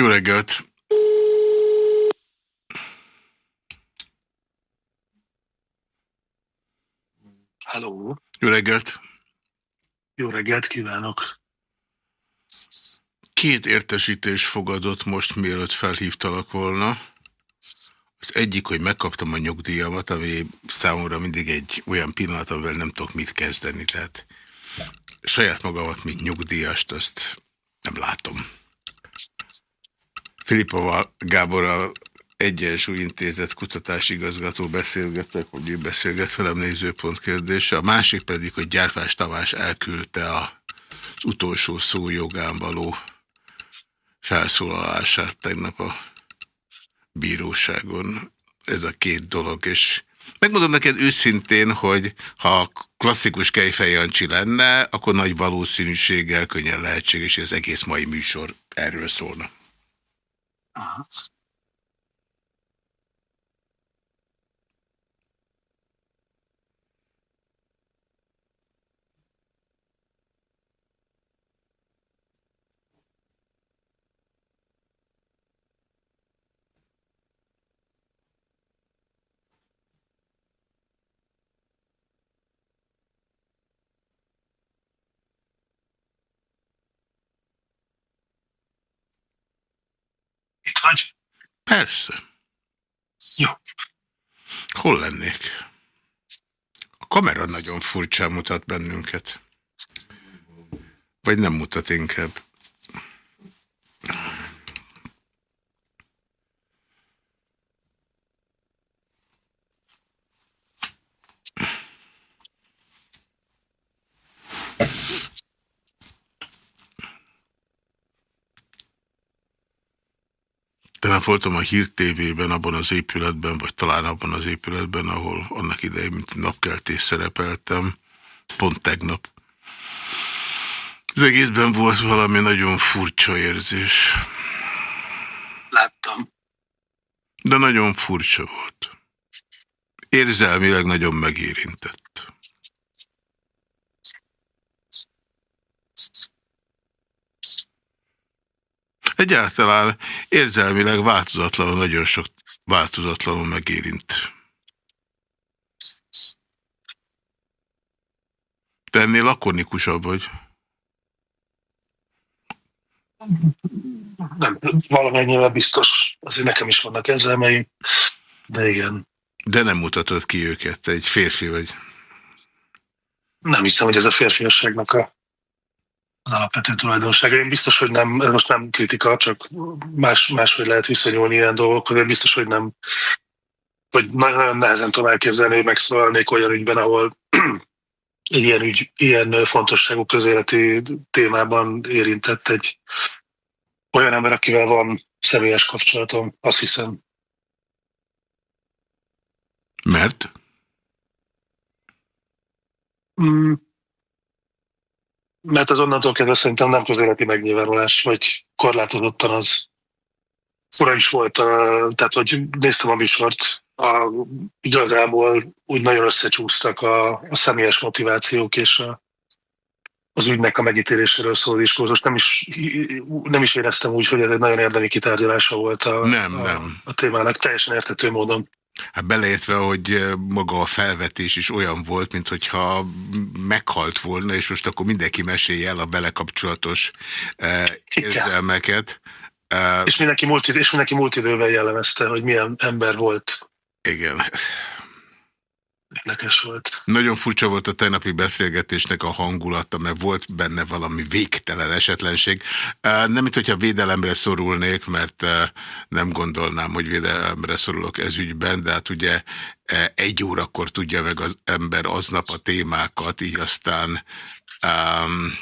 Jó reggelt! Halló! Jó reggelt! Jó reggelt kívánok! Két értesítés fogadott most, mielőtt felhívtalak volna. Az egyik, hogy megkaptam a nyugdíjamat, ami számomra mindig egy olyan pillanat, amivel nem tudok mit kezdeni. Tehát saját magamat, mint nyugdíjast, azt nem látom. Filipova Gáborral Egyensúlyintézet kutatási igazgató beszélgetek, hogy ő beszélget velem nézőpont kérdése. A másik pedig, hogy Gyárfás Tamás elküldte az utolsó szó jogán való felszólalását tegnap a bíróságon. Ez a két dolog, és megmondom neked őszintén, hogy ha klasszikus Kejfej Jancsi lenne, akkor nagy valószínűséggel könnyen lehetséges, hogy az egész mai műsor erről szólna. Aha. Vagy? Persze. Jó. Hol lennék? A kamera nagyon furcsán mutat bennünket. Vagy nem mutat inkább. Nem voltam a Hír TV-ben, abban az épületben, vagy talán abban az épületben, ahol annak idején, mint napkeltés szerepeltem, pont tegnap. Az egészben volt valami nagyon furcsa érzés. Láttam. De nagyon furcsa volt. Érzelmileg nagyon megérintett. Egyáltalán érzelmileg változatlanul, nagyon sok változatlanul megérint. Te ennél lakonikusabb vagy? Nem, valamennyivel biztos. Azért nekem is vannak érzelmeim, de igen. De nem mutatod ki őket, te egy férfi vagy. Nem hiszem, hogy ez a férfiasságnak a az alapvető tulajdonsága. Én biztos, hogy nem, ez most nem kritika, csak más, máshogy lehet viszonyulni ilyen dolgokhoz. Én biztos, hogy nem, vagy nagyon nehezen tudom elképzelni, hogy megszólalnék olyan ügyben, ahol ilyen, ügy, ilyen fontosságú közéleti témában érintett egy olyan ember, akivel van személyes kapcsolatom, azt hiszem. Mert? Mm, mert az onnantól kezdve szerintem nem közéleti megnyilvánulás, vagy korlátozottan az fura is volt, tehát hogy néztem a műsort, a, igazából úgy nagyon összecsúsztak a, a személyes motivációk és a, az ügynek a megítéléséről szóló diskurzus. Nem is, nem is éreztem úgy, hogy ez egy nagyon érdemi kitárgyalása volt a, nem, a, nem. a témának, teljesen értető módon. Hát beleértve, hogy maga a felvetés is olyan volt, mint hogyha meghalt volna, és most akkor mindenki mesélje el a belekapcsolatos eh, érzelmeket. És mindenki múlt, és mindenki múlt idővel jellemezte, hogy milyen ember volt. Igen. Érdekes volt. Nagyon furcsa volt a tegnapi beszélgetésnek a hangulata, mert volt benne valami végtelen esetlenség. Nem, mint hogyha védelemre szorulnék, mert nem gondolnám, hogy védelemre szorulok ez ügyben, de hát ugye egy órakor tudja meg az ember aznap a témákat, így aztán um,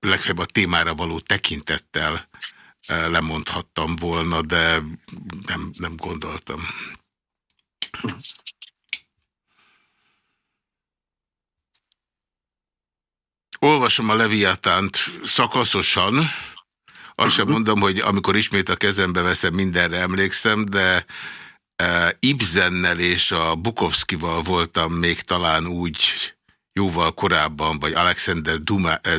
legfeljebb a témára való tekintettel lemondhattam volna, de nem, nem gondoltam. Olvasom a Leviatánt szakaszosan, azt sem mondom, hogy amikor ismét a kezembe veszem, mindenre emlékszem, de e, Ibzennel és a Bukowskival voltam még talán úgy jóval korábban, vagy Alexander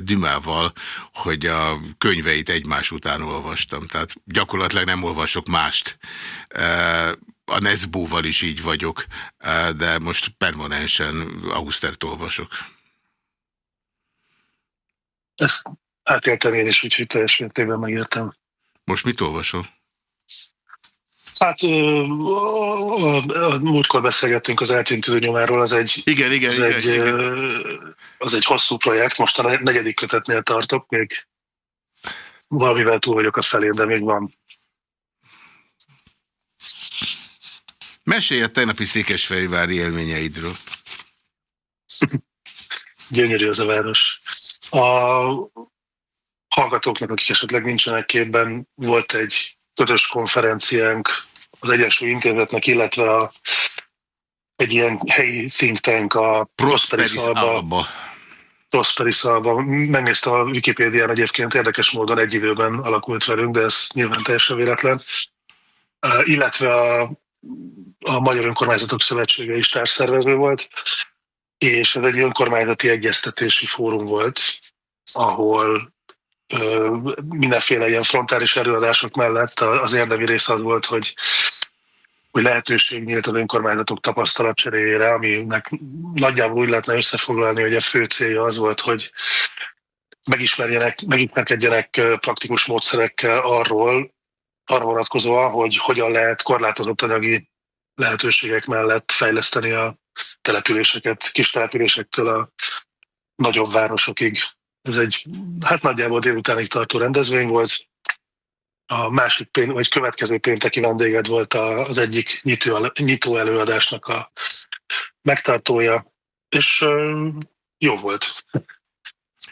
Dumával, hogy a könyveit egymás után olvastam. Tehát gyakorlatilag nem olvasok mást. A Nesbóval is így vagyok, de most permanensen Ausztert olvasok. Ezt átéltem én is, úgyhogy teljes mértékben megértem. Most mit olvasol? Hát múltkor beszélgettünk az eltűnt időnyomáról, az egy, igen, igen, az, igen, egy, igen. az egy hosszú projekt, most a negyedik kötetnél tartok, még valamivel túl vagyok a felén, de még van. Mesélj a tegnapi Székesfehérvári élményeidről. Gyönyörű az a város. A hallgatóknak, akik esetleg nincsenek képben, volt egy közös konferenciánk az Egyensúly Intézetnek, illetve a, egy ilyen helyi think tank a Prosperis Alba. Prosperis Alba. Megnéztem a Wikipédián egyébként érdekes módon egy időben alakult velünk, de ez nyilván teljesen véletlen. Uh, illetve a, a Magyar Önkormányzatok Szövetsége is társszervező volt, és ez egy önkormányzati egyeztetési fórum volt, ahol mindenféle ilyen frontális előadások mellett az érdemi rész az volt, hogy hogy lehetőség nyílt az önkormányzatok tapasztalatcseréjére, aminek nagyjából úgy lehetne összefoglalni, hogy a fő célja az volt, hogy megismerjenek, megismerkedjenek praktikus módszerekkel arról, arra vonatkozóan, hogy hogyan lehet korlátozott anyagi lehetőségek mellett fejleszteni a településeket, kis településektől a nagyobb városokig. Ez egy, hát nagyjából délutánig tartó rendezvény volt. A másik pént, vagy következő pénteki vendéged volt az egyik nyitó, nyitó előadásnak a megtartója, és jó volt.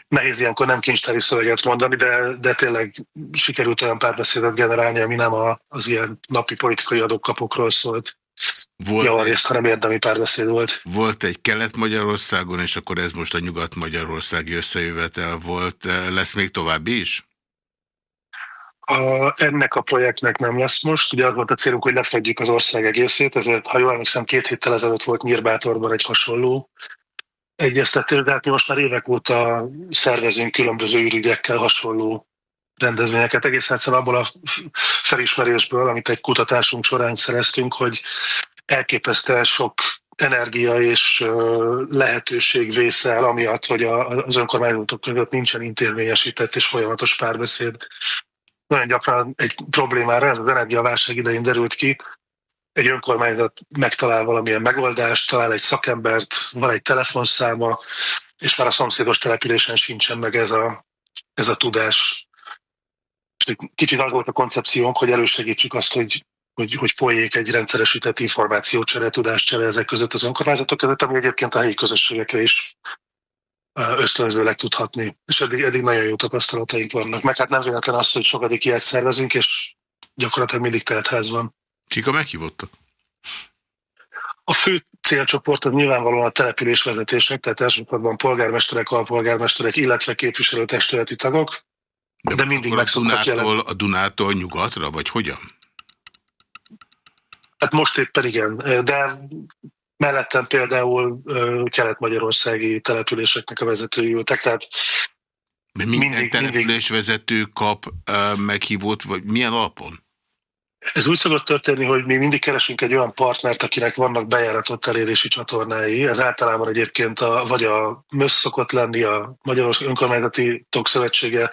Nehéz ilyenkor nem kincstári szöveget mondani, de, de tényleg sikerült olyan párbeszédet generálni, ami nem a, az ilyen napi politikai adókapokról szólt. Volt Javarészt, hanem érdemi párbeszéd volt. Volt egy Kelet-Magyarországon, és akkor ez most a Nyugat-Magyarországi összejövetel volt. Lesz még további is? A, ennek a projektnek nem lesz most. Ugye az volt a célunk, hogy lefedjük az ország egészét, ezért, ha jól emlékszem, két héttel ezelőtt volt Nyírbátorban egy hasonló egyeztetés, de hát mi most már évek óta szervezünk különböző ürügyekkel hasonló rendezvényeket, egészen egyszerűen abból a felismerésből, amit egy kutatásunk során szereztünk, hogy elképesztően sok energia és lehetőség vészel, amiatt, hogy az önkormányzatok között nincsen intézményesített és folyamatos párbeszéd. Nagyon gyakran egy problémára, ez az energiaválság idején derült ki, egy önkormányzat megtalál valamilyen megoldást, talál egy szakembert, van egy telefonszáma, és már a szomszédos településen sincsen meg ez a, ez a tudás kicsit az volt a koncepciónk, hogy elősegítsük azt, hogy hogy, hogy folyék egy rendszeresített információcsere, tudáscsere ezek között az önkormányzatok között, ami egyébként a helyi közösségekre is ösztönzőleg tudhatni. És eddig, eddig nagyon jó tapasztalataink vannak. Meg hát nem véletlen az, hogy sokadik ilyet szervezünk, és gyakorlatilag mindig teltház van. Kik a meghívottak? A fő célcsoport az nyilvánvalóan a településvezetések, tehát elsősorban polgármesterek, alpolgármesterek, illetve képviselőtestületi tagok. De, De mindig meg Dunától, a Dunától nyugatra, vagy hogyan? Hát most éppen igen, de mellettem például kelet-magyarországi településeknek a vezetői ültek, tehát de minden mindig, településvezető mindig... kap uh, meghívót, vagy milyen alapon? Ez úgy szokott történni, hogy mi mindig keresünk egy olyan partnert, akinek vannak bejáratott elérési csatornái. Ez általában egyébként a, vagy a MÖSZ szokott lenni, a Magyarország Önkormányzati Tokszövetsége,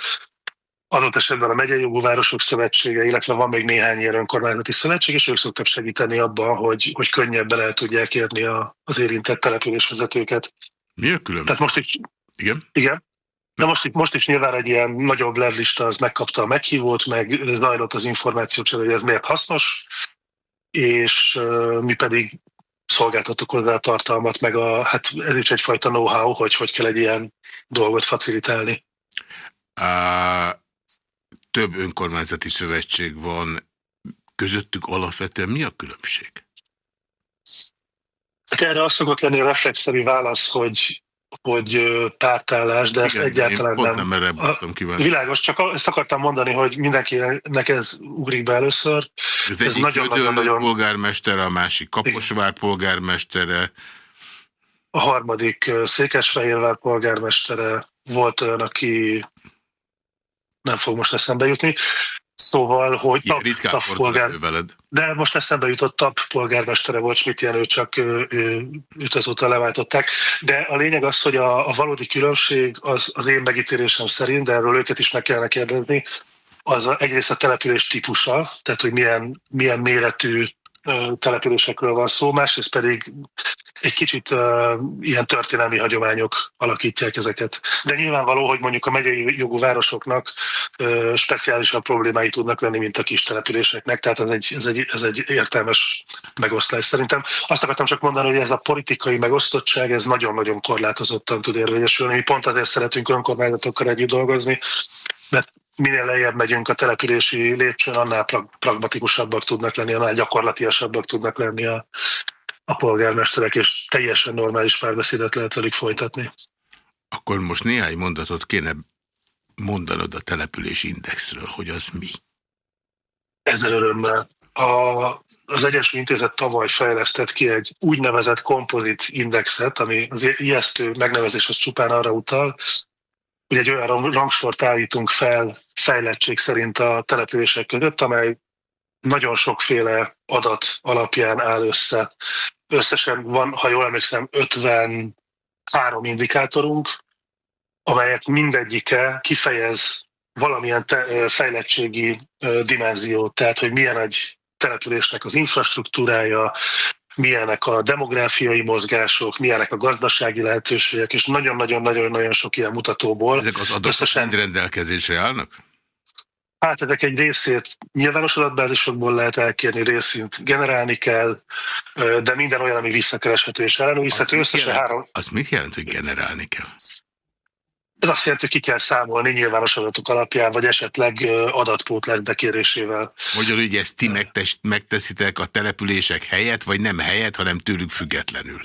adott esetben a Megyei Jogú Városok Szövetsége, illetve van még néhány ilyen önkormányzati szövetség, és ők szoktak segíteni abban, hogy, hogy könnyebben el tudják érni a, az érintett településvezetőket. Mi a különbség? Tehát most is, igen? Igen. De most, most is nyilván egy ilyen nagyobb levlista az megkapta a meghívót, meg zajlott az információ hogy ez miért hasznos, és uh, mi pedig szolgáltatok hozzá a tartalmat, meg a, hát ez is egyfajta know-how, hogy hogy kell egy ilyen dolgot facilitálni. Uh, több önkormányzati szövetség van, közöttük alapvetően mi a különbség? Hát erre azt szokott lenni a reflexzerű válasz, hogy hogy pártállás, de ezt Igen, egyáltalán nem. nem erre a, világos, csak ezt akartam mondani, hogy mindenkinek ez ugrik be először. Ez, ez nagyon, nagyon, nagyon... polgármestere, a másik Kaposvár polgármestere. a harmadik Székesfehérvár polgármestere, volt olyan, aki nem fog most eszembe jutni. Szóval, hogy tap, tap polgár, veled. de most eszembe jutott tap polgármestere volt Schmidt ő csak őt azóta leváltották. De a lényeg az, hogy a, a valódi különbség az, az én megítélésem szerint, de erről őket is meg kellene kérdezni, az a, egyrészt a település típusa, tehát hogy milyen, milyen méretű településekről van szó, másrészt pedig egy kicsit uh, ilyen történelmi hagyományok alakítják ezeket. De nyilvánvaló, hogy mondjuk a megyei jogú városoknak uh, speciálisabb problémái tudnak lenni, mint a kis településeknek, tehát ez egy, ez, egy, ez egy értelmes megosztás. Szerintem azt akartam csak mondani, hogy ez a politikai megosztottság, ez nagyon-nagyon korlátozottan tud érvényesülni. Mi pont azért szeretünk önkormányzatokkal együtt dolgozni, mert minél lejjebb megyünk a települési lépcsőn, annál pragmatikusabbak tudnak lenni, annál gyakorlatiasabbak tudnak lenni a, polgármesterek, és teljesen normális párbeszédet lehet velük folytatni. Akkor most néhány mondatot kéne mondanod a települési indexről, hogy az mi? Ezzel örömmel. A, az Egyesült Intézet tavaly fejlesztett ki egy úgynevezett kompozit indexet, ami az ijesztő megnevezés az csupán arra utal, hogy egy olyan rangsort állítunk fel fejlettség szerint a települések között, amely nagyon sokféle adat alapján áll össze. Összesen van, ha jól emlékszem, 53 indikátorunk, amelyek mindegyike kifejez valamilyen te, fejlettségi dimenziót, tehát hogy milyen egy településnek az infrastruktúrája, milyenek a demográfiai mozgások, milyenek a gazdasági lehetőségek, és nagyon-nagyon-nagyon-nagyon sok ilyen mutatóból. Ezek az adatok összesen... rendelkezésre állnak? Hát ezek egy részét nyilvános adatbázisokból lehet elkérni, részint generálni kell, de minden olyan, ami visszakereshető és ellenőrizhető. Összesen három... Az mit jelent, hogy generálni kell? Ez azt jelenti, hogy ki kell számolni nyilvános adatok alapján, vagy esetleg adatpótlás bekérésével. Magyarul, hogy ezt ti megtes, megteszitek a települések helyett, vagy nem helyett, hanem tőlük függetlenül?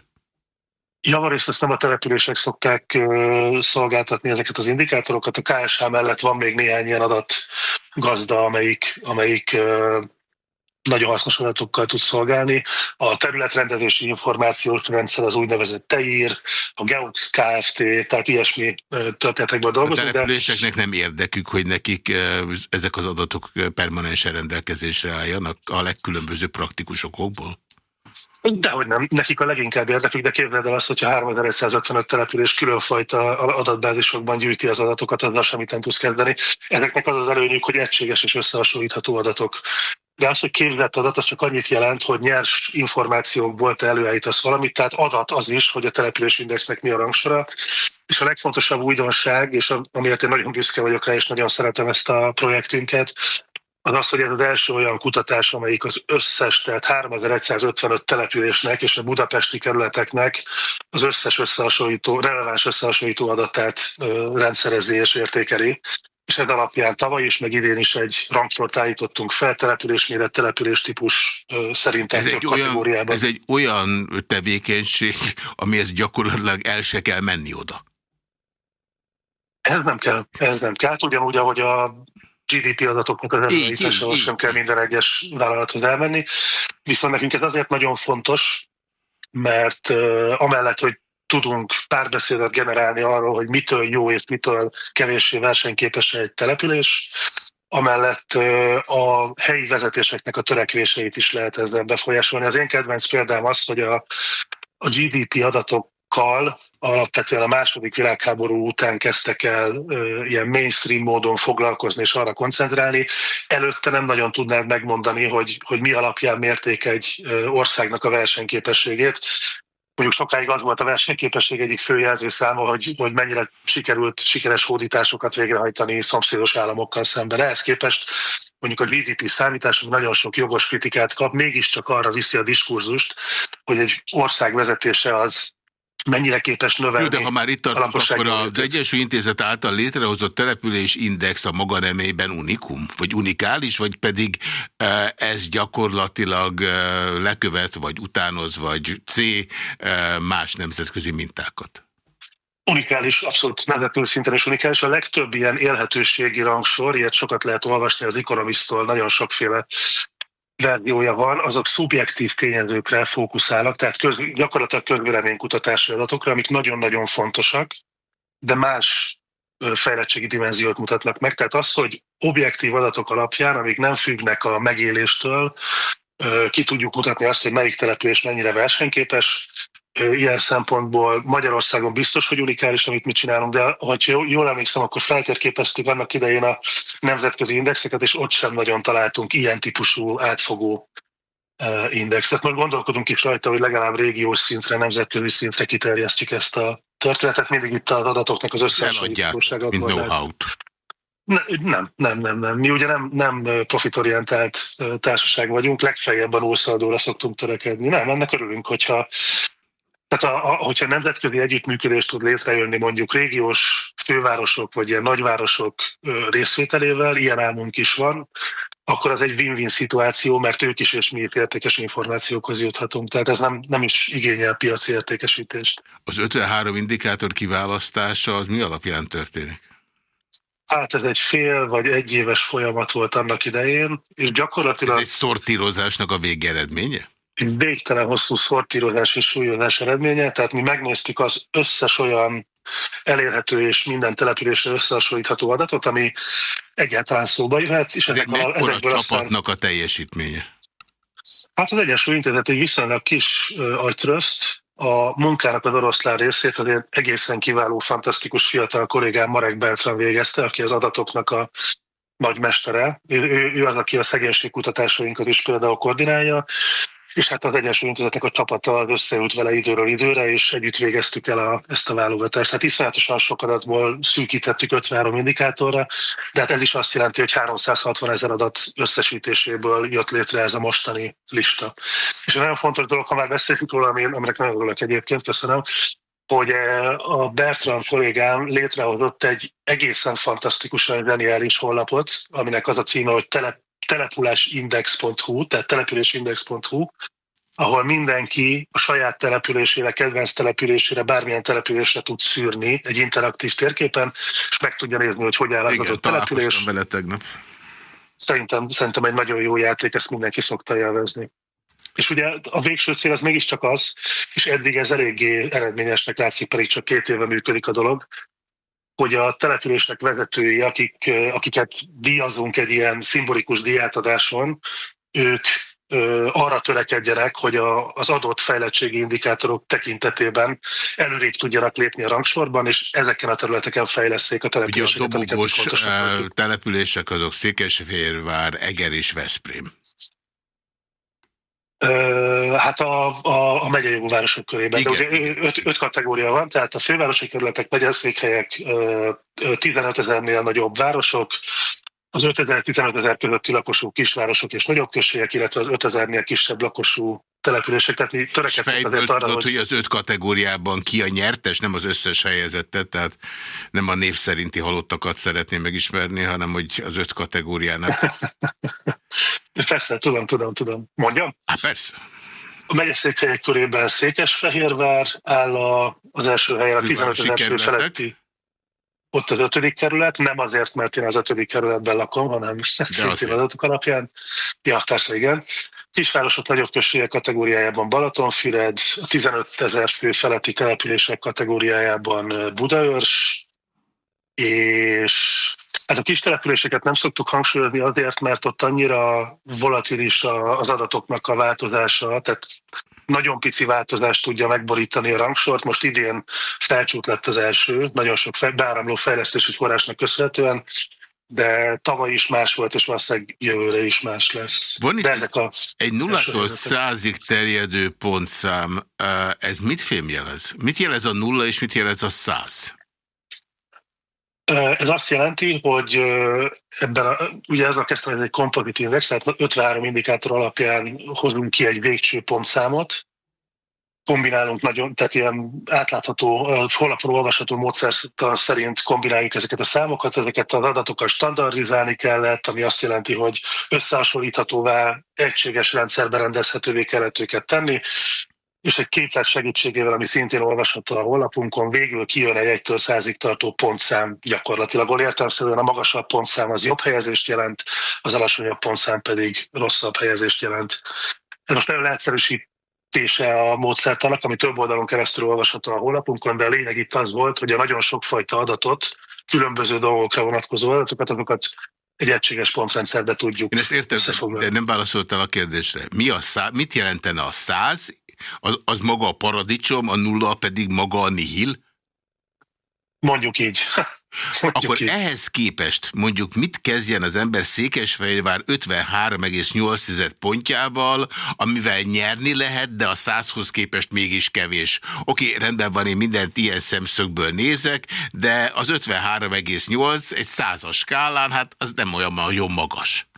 Javarészt ezt nem a települések szokták szolgáltatni ezeket az indikátorokat. A KSH mellett van még néhány ilyen adatgazda, amelyik, amelyik uh, nagyon hasznos adatokkal tud szolgálni. A területrendezési információs rendszer az úgynevezett TEIR, a Geox Kft., tehát ilyesmi történetekben dolgozunk. A településeknek de... nem érdekük, hogy nekik ezek az adatok permanensen rendelkezésre álljanak a legkülönböző praktikus okokból? Dehogy nem. Nekik a leginkább érdekük, de képzeld el azt, hogyha 3155 település különfajta adatbázisokban gyűjti az adatokat, azzal semmit nem tudsz kezdeni. Ezeknek az az előnyük, hogy egységes és összehasonlítható adatok. De az, hogy képzett adat, az csak annyit jelent, hogy nyers információkból te előállítasz valamit, tehát adat az is, hogy a település indexnek mi a rangsora. És a legfontosabb újdonság, és amiért én nagyon büszke vagyok rá, és nagyon szeretem ezt a projektünket, az az, hogy ez az első olyan kutatás, amelyik az összes, tehát 3155 településnek és a budapesti kerületeknek az összes összehasonlító, releváns összehasonlító adatát rendszerezi és értékeli. És ez alapján tavaly is, meg idén is egy rangsort állítottunk fel, településméret, településtípus szerint ez egy, olyan, ez egy olyan tevékenység, amihez gyakorlatilag el se kell menni oda. Ez nem kell, ez nem kell. Hát ugyanúgy, ahogy a GDP adatoknak az előállításához sem kell minden egyes vállalathoz elmenni. Viszont nekünk ez azért nagyon fontos, mert uh, amellett, hogy tudunk párbeszédet generálni arról, hogy mitől jó és mitől kevéssé versenyképes egy település, amellett a helyi vezetéseknek a törekvéseit is lehet ezzel befolyásolni. Az én kedvenc példám az, hogy a, a GDP adatok kal alapvetően a második világháború után kezdtek el ö, ilyen mainstream módon foglalkozni és arra koncentrálni. Előtte nem nagyon tudnád megmondani, hogy, hogy mi alapján mérték egy országnak a versenyképességét. Mondjuk sokáig az volt a versenyképesség egyik főjelző száma, hogy, hogy mennyire sikerült sikeres hódításokat végrehajtani szomszédos államokkal szemben. Ehhez képest mondjuk a GDP számítás nagyon sok jogos kritikát kap, mégiscsak arra viszi a diskurzust, hogy egy ország vezetése az mennyire képes növelni. Jó, de ha már itt tartunk, akkor az Egyesült Intézet által létrehozott település index a maga nemében unikum? Vagy unikális, vagy pedig e, ez gyakorlatilag e, lekövet, vagy utánoz, vagy C e, más nemzetközi mintákat? Unikális, abszolút nemzetközi szinten is unikális. A legtöbb ilyen élhetőségi rangsor, ilyet sokat lehet olvasni az Economist-tól, nagyon sokféle verziója van, azok szubjektív tényezőkre fókuszálnak, tehát köz, gyakorlatilag közvéleménykutatási adatokra, amik nagyon-nagyon fontosak, de más fejlettségi dimenziót mutatnak meg. Tehát az, hogy objektív adatok alapján, amik nem függnek a megéléstől, ki tudjuk mutatni azt, hogy melyik település mennyire versenyképes, ilyen szempontból Magyarországon biztos, hogy unikális, amit mi csinálunk, de ha jól emlékszem, akkor feltérképeztük annak idején a nemzetközi indexeket, és ott sem nagyon találtunk ilyen típusú átfogó indexet. Most gondolkodunk is rajta, hogy legalább régiós szintre, nemzetközi szintre kiterjesztjük ezt a történetet. Mindig itt az adatoknak az összehasonlítósága. mint know-how-t. Nem, nem, nem, nem. Mi ugye nem, nem profitorientált társaság vagyunk, legfeljebb a nószaldóra szoktunk törekedni. Nem, ennek örülünk, hogyha tehát a, a, hogyha nemzetközi együttműködés tud létrejönni mondjuk régiós fővárosok vagy ilyen nagyvárosok részvételével, ilyen álmunk is van, akkor az egy win-win szituáció, mert ők is és mi értékes információkhoz juthatunk. Tehát ez nem, nem is igényel piaci értékesítést. Az 53 indikátor kiválasztása az mi alapján történik? Hát ez egy fél vagy egy éves folyamat volt annak idején, és gyakorlatilag... Ez egy szortírozásnak a végeredménye? Egy végtelen hosszú szortírozás és súlyozás eredménye, tehát mi megnéztük az összes olyan elérhető és minden településre összehasonlítható adatot, ami egyáltalán szóba jöhet. És Ez ezek a, ezekből a csapatnak aztán... a teljesítménye? Hát az Egyesült Intézet egy viszonylag kis agytröszt, a munkának az oroszlán részét azért egészen kiváló, fantasztikus fiatal kollégám Marek Beltran végezte, aki az adatoknak a nagy mestere. Ő, ő, ő az, aki a szegénységkutatásainkat is például koordinálja, és hát az Egyesült Intézetnek a csapata összeült vele időről időre, és együtt végeztük el a, ezt a válogatást. Hát iszonyatosan sok adatból szűkítettük 53 indikátorra, de hát ez is azt jelenti, hogy 360 ezer adat összesítéséből jött létre ez a mostani lista. És egy nagyon fontos dolog, ha már beszélünk róla, aminek nagyon örülök egyébként, köszönöm, hogy eh, a Bertrand kollégám létrehozott egy egészen fantasztikusan zseniális honlapot, aminek az a címe, hogy telep településindex.hu, tehát településindex.hu, ahol mindenki a saját településére, kedvenc településére, bármilyen településre tud szűrni egy interaktív térképen, és meg tudja nézni, hogy hogy áll az adott település. vele tegnap. Szerintem, szerintem egy nagyon jó játék, ezt mindenki szokta élvezni. És ugye a végső cél az mégiscsak az, és eddig ez eléggé eredményesnek látszik, pedig csak két éve működik a dolog, hogy a településnek vezetői, akik, akiket díjazunk egy ilyen szimbolikus díjátadáson, ők arra törekedjenek, hogy a, az adott fejlettségi indikátorok tekintetében előrébb tudjanak lépni a rangsorban, és ezeken a területeken fejleszték a településeket. Ugye a dobogós települések azok Székesfehérvár, Eger és Veszprém. Hát a, a, a megyei városok körében. Igen. De ugye öt, öt kategória van, tehát a fővárosi kerületek, megyeszékhelyek, 15 ezernél nagyobb városok, az 5000-15 ezer közötti lakosú kisvárosok és nagyobb községek, illetve az 5000-nél kisebb lakosú települések. Tehát mi törekedtünk azért arra, tudod, hogy... az öt kategóriában ki a nyertes, nem az összes helyezettet, tehát nem a név szerinti halottakat szeretném megismerni, hanem hogy az öt kategóriának. persze, tudom, tudom, tudom. Mondjam? Hát persze. A megyeszékhelyek körében Székesfehérvár áll a, az első helyen, a 15 ezer feletti ott az ötödik kerület, nem azért, mert én az ötödik kerületben lakom, hanem szintén adatok alapján. Ja, persze, igen. Kisvárosok nagyobb községek kategóriájában Balatonfüred, a 15 ezer fő feletti települések kategóriájában Budaörs, és hát a kis településeket nem szoktuk hangsúlyozni azért, mert ott annyira volatilis az adatoknak a változása, tehát nagyon pici változást tudja megborítani a rangsort. Most idén felcsút lett az első, nagyon sok beáramló fejlesztési forrásnak köszönhetően, de tavaly is más volt, és valószínűleg jövőre is más lesz. Van de ezek a egy nullától százig terjedő pontszám, ez mit fémjelez? Mit jelez a nulla, és mit jelez a száz? Ez azt jelenti, hogy ebben a, ugye ez a kezdtem, hogy egy kompozit index, tehát 53 indikátor alapján hozunk ki egy végső pontszámot, kombinálunk nagyon, tehát ilyen átlátható, honlapról olvasható módszertan szerint kombináljuk ezeket a számokat, ezeket az adatokat standardizálni kellett, ami azt jelenti, hogy összehasonlíthatóvá, egységes rendszerbe rendezhetővé kellett őket tenni, és egy képlet segítségével, ami szintén olvasható a honlapunkon, végül kijön egy 1-től 100 tartó pontszám gyakorlatilag. Ahol értelmszerűen a magasabb pontszám az jobb helyezést jelent, az alacsonyabb pontszám pedig rosszabb helyezést jelent. Ez most nagyon leegyszerűsítése a módszertanak, ami több oldalon keresztül olvasható a honlapunkon, de a lényeg itt az volt, hogy a nagyon sokfajta adatot, különböző dolgokra vonatkozó adatokat, azokat egy egységes pontrendszerbe tudjuk Én ezt értem, de nem válaszoltál a kérdésre. Mi a szá, mit jelentene a száz, az, az maga a paradicsom, a nulla pedig maga a nihil? Mondjuk így. Mondjuk Akkor így. ehhez képest mondjuk mit kezdjen az ember Székesfehérvár 53,8 pontjával, amivel nyerni lehet, de a 100-hoz képest mégis kevés. Oké, rendben van, én mindent ilyen szemszögből nézek, de az 53,8 egy százas skálán, hát az nem olyan nagyon magas.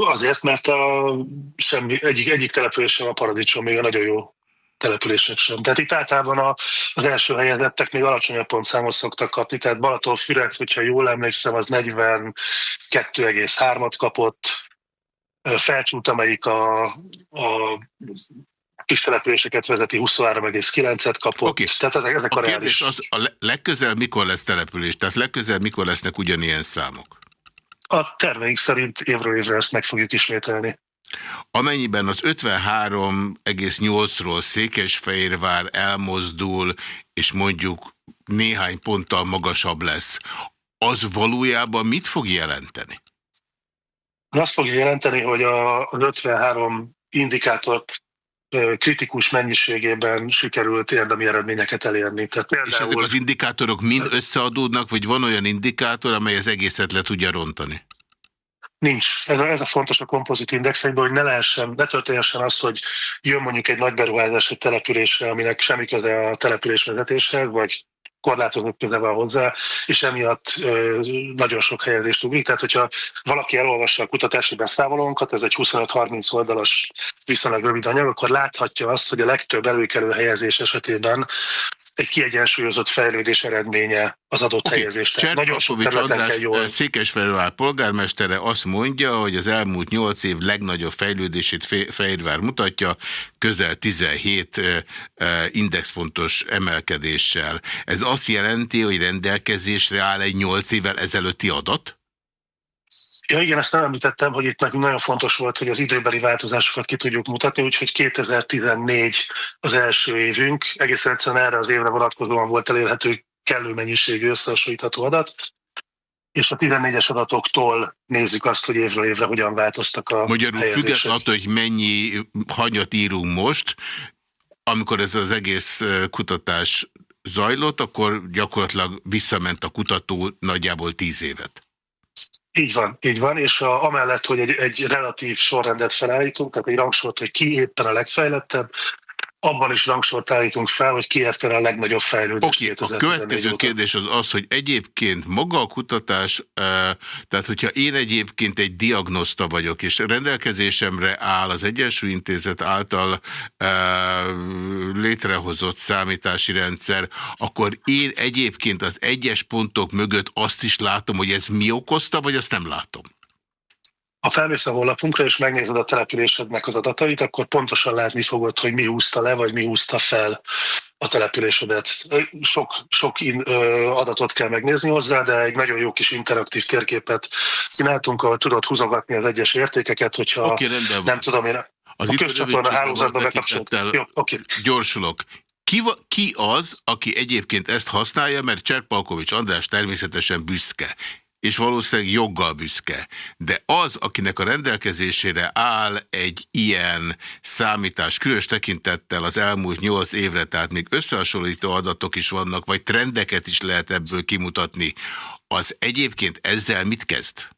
Azért, mert a semmi, egyik, egyik település sem a paradicsom, még a nagyon jó települések sem. Tehát itt általában az első helyezettek még alacsonyabb pontszámot szoktak kapni, tehát Balaton Füret, hogyha jól emlékszem, az 42,3-at kapott, Felcsút, amelyik a, a kis településeket vezeti, 23,9-et kapott. Okay. Tehát ezek, ezek a, a reális... az, a legközelebb mikor lesz település? Tehát legközelebb mikor lesznek ugyanilyen számok? A terveink szerint évről évre ezt meg fogjuk ismételni. Amennyiben az 53,8-ról Székesfehérvár elmozdul, és mondjuk néhány ponttal magasabb lesz, az valójában mit fog jelenteni? Azt fogja jelenteni, hogy az 53 indikátort kritikus mennyiségében sikerült érdemi eredményeket elérni. Tehát például... És ezek az indikátorok mind összeadódnak, vagy van olyan indikátor, amely az egészet le tudja rontani? Nincs. Ez a fontos a kompozit indexekben, hogy ne lehessen, ne történhessen az, hogy jön mondjuk egy nagy beruházás egy településre, aminek semmi köze a település vezetéshez, vagy korlátozott köze van hozzá, és emiatt ö, nagyon sok helyezést ugrik. Tehát, hogyha valaki elolvassa a kutatási beszámolónkat, ez egy 25-30 oldalas viszonylag rövid anyag, akkor láthatja azt, hogy a legtöbb előkelő helyezés esetében egy kiegyensúlyozott fejlődés eredménye az adott okay. helyezést. Nagyon sok területen jól. Székesfehérvár polgármestere azt mondja, hogy az elmúlt nyolc év legnagyobb fejlődését Fehérvár mutatja, közel 17 indexpontos emelkedéssel. Ez azt jelenti, hogy rendelkezésre áll egy nyolc évvel ezelőtti adat? Ja igen, ezt nem említettem, hogy itt nekünk nagyon fontos volt, hogy az időbeli változásokat ki tudjuk mutatni, úgyhogy 2014 az első évünk, egészen egyszerűen erre az évre vonatkozóan volt elérhető kellő mennyiségű összehasonlítható adat, és a 14-es adatoktól nézzük azt, hogy évről évre hogyan változtak a Magyarul függetlenül attól, hogy mennyi hanyat írunk most, amikor ez az egész kutatás zajlott, akkor gyakorlatilag visszament a kutató nagyjából tíz évet. Így van, így van, és a, amellett, hogy egy, egy relatív sorrendet felállítunk, tehát egy rangsort, hogy ki éppen a legfejlettebb, abban is rangsort állítunk fel, hogy ki érte a legnagyobb fejlődést. Oké, okay, a következő óta. kérdés az az, hogy egyébként maga a kutatás, tehát hogyha én egyébként egy diagnoszta vagyok, és rendelkezésemre áll az Egyensúlyintézet által létrehozott számítási rendszer, akkor én egyébként az egyes pontok mögött azt is látom, hogy ez mi okozta, vagy azt nem látom? Ha felmész a honlapunkra, és megnézed a településednek az adatait, akkor pontosan látni fogod, hogy mi húzta le, vagy mi húzta fel a településedet. Sok, sok in, ö, adatot kell megnézni hozzá, de egy nagyon jó kis interaktív térképet csináltunk, ahol tudod húzogatni az egyes értékeket, hogyha okay, nem tudom én. Az a közcsatorna hálózatba bekapcsolt. Jó, okay. Gyorsulok. Ki, ki az, aki egyébként ezt használja, mert Cserpalkovics András természetesen büszke és valószínűleg joggal büszke. De az, akinek a rendelkezésére áll egy ilyen számítás, különös tekintettel az elmúlt nyolc évre, tehát még összehasonlító adatok is vannak, vagy trendeket is lehet ebből kimutatni, az egyébként ezzel mit kezd?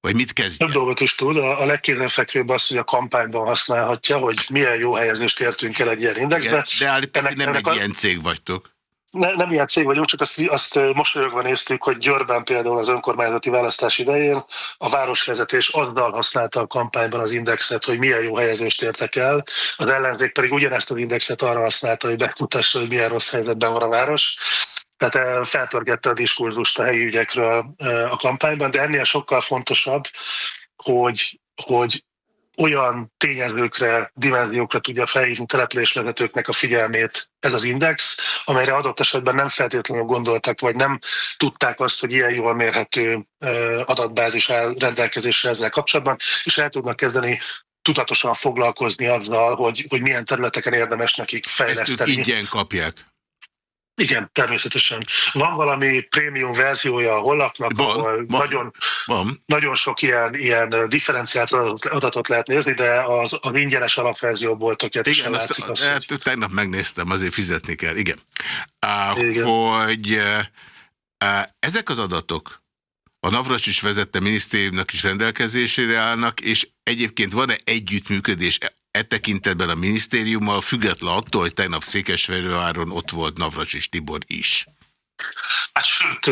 Vagy mit kezd? Több dolgot is tud. A, a legkézenfekvőbb az, hogy a kampányban használhatja, hogy milyen jó helyezést értünk el egy ilyen indexbe. De állítólag nem egy a... ilyen cég vagytok ne, nem ilyen cég vagyunk, csak azt, azt mosolyogva néztük, hogy Győrben például az önkormányzati választás idején a városvezetés azzal használta a kampányban az indexet, hogy milyen jó helyezést értek el, az ellenzék pedig ugyanezt az indexet arra használta, hogy megmutassa, hogy milyen rossz helyzetben van a város. Tehát felpörgette a diskurzust a helyi ügyekről a kampányban, de ennél sokkal fontosabb, hogy, hogy olyan tényezőkre, dimenziókra tudja felhívni településvezetőknek a figyelmét ez az index, amelyre adott esetben nem feltétlenül gondoltak, vagy nem tudták azt, hogy ilyen jól mérhető adatbázis áll rendelkezésre ezzel kapcsolatban, és el tudnak kezdeni tudatosan foglalkozni azzal, hogy, hogy milyen területeken érdemes nekik fejleszteni. Ezt ingyen kapják. Igen, természetesen. Van valami prémium verziója a honlapnak, van, ahol van, nagyon, van. nagyon sok ilyen, ilyen differenciált adatot lehet nézni, de az, az ingyenes alapverzióból tökéletesen Igen, látszik. Azt, azt, hogy... Tegnap megnéztem, azért fizetni kell. Igen. Uh, Igen. Hogy uh, ezek az adatok a Navracsics vezette minisztériumnak is rendelkezésére állnak, és egyébként van-e együttműködés e tekintetben a minisztériummal, független attól, hogy tegnap Székesfehérváron ott volt Navracsics Tibor is? Hát sőt,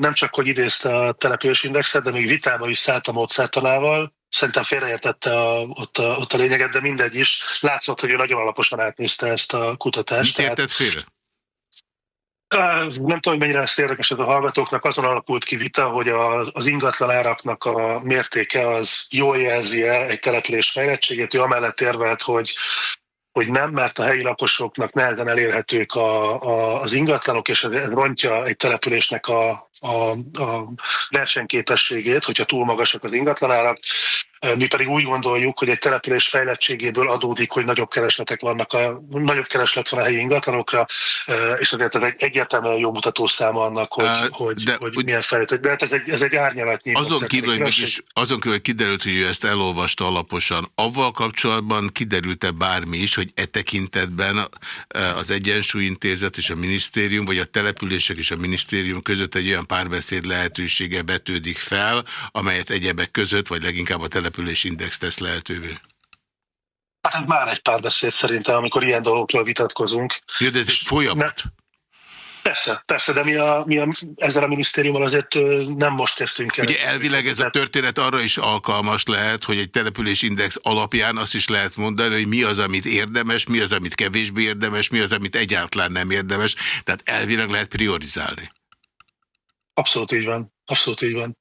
nem csak, hogy idézte a településindexet, de még vitába is szállt a módszertanával. Szerintem félreértette a, ott, a, ott a lényeget, de mindegy is. Látszott, hogy ő nagyon alaposan átnézte ezt a kutatást. Mit értett félre? Nem tudom, hogy mennyire lesz érdekes ez a hallgatóknak, azon alakult ki vita, hogy az ingatlan áraknak a mértéke az jól jelzi -e egy település fejlettségét. Ő amellett érvelt, hogy hogy nem, mert a helyi lakosoknak nehezen elérhetők a, a, az ingatlanok, és ez rontja egy településnek a, a, a versenyképességét, hogyha túl magasak az ingatlanárak. Mi pedig úgy gondoljuk, hogy egy település fejlettségéből adódik, hogy nagyobb keresletek vannak, a, nagyobb kereslet van a helyi ingatlanokra, és azért egy egyértelműen jó mutatószáma annak, hogy, uh, hogy, de, hogy milyen fejlettek. De hát ez egy, ez egy árnyalatnyi azon kívül, hogy mégis, azon kívül, hogy kiderült, hogy ő ezt elolvasta alaposan, avval kapcsolatban kiderült-e bármi is, hogy e tekintetben az Egyensúlyintézet és a minisztérium, vagy a települések és a minisztérium között egy olyan párbeszéd lehetősége betődik fel, amelyet egyebek között, vagy leginkább a település index tesz lehetővé? Hát már egy párbeszéd szerintem, amikor ilyen dolgokról vitatkozunk. Jó, de ez egy folyamat. Ne, Persze, persze, de mi, a, mi a, ezzel a minisztériummal azért nem most kezdtünk el. Ugye elvileg ez a történet arra is alkalmas lehet, hogy egy településindex alapján azt is lehet mondani, hogy mi az, amit érdemes, mi az, amit kevésbé érdemes, mi az, amit egyáltalán nem érdemes. Tehát elvileg lehet priorizálni. Abszolút így van. Abszolút így van.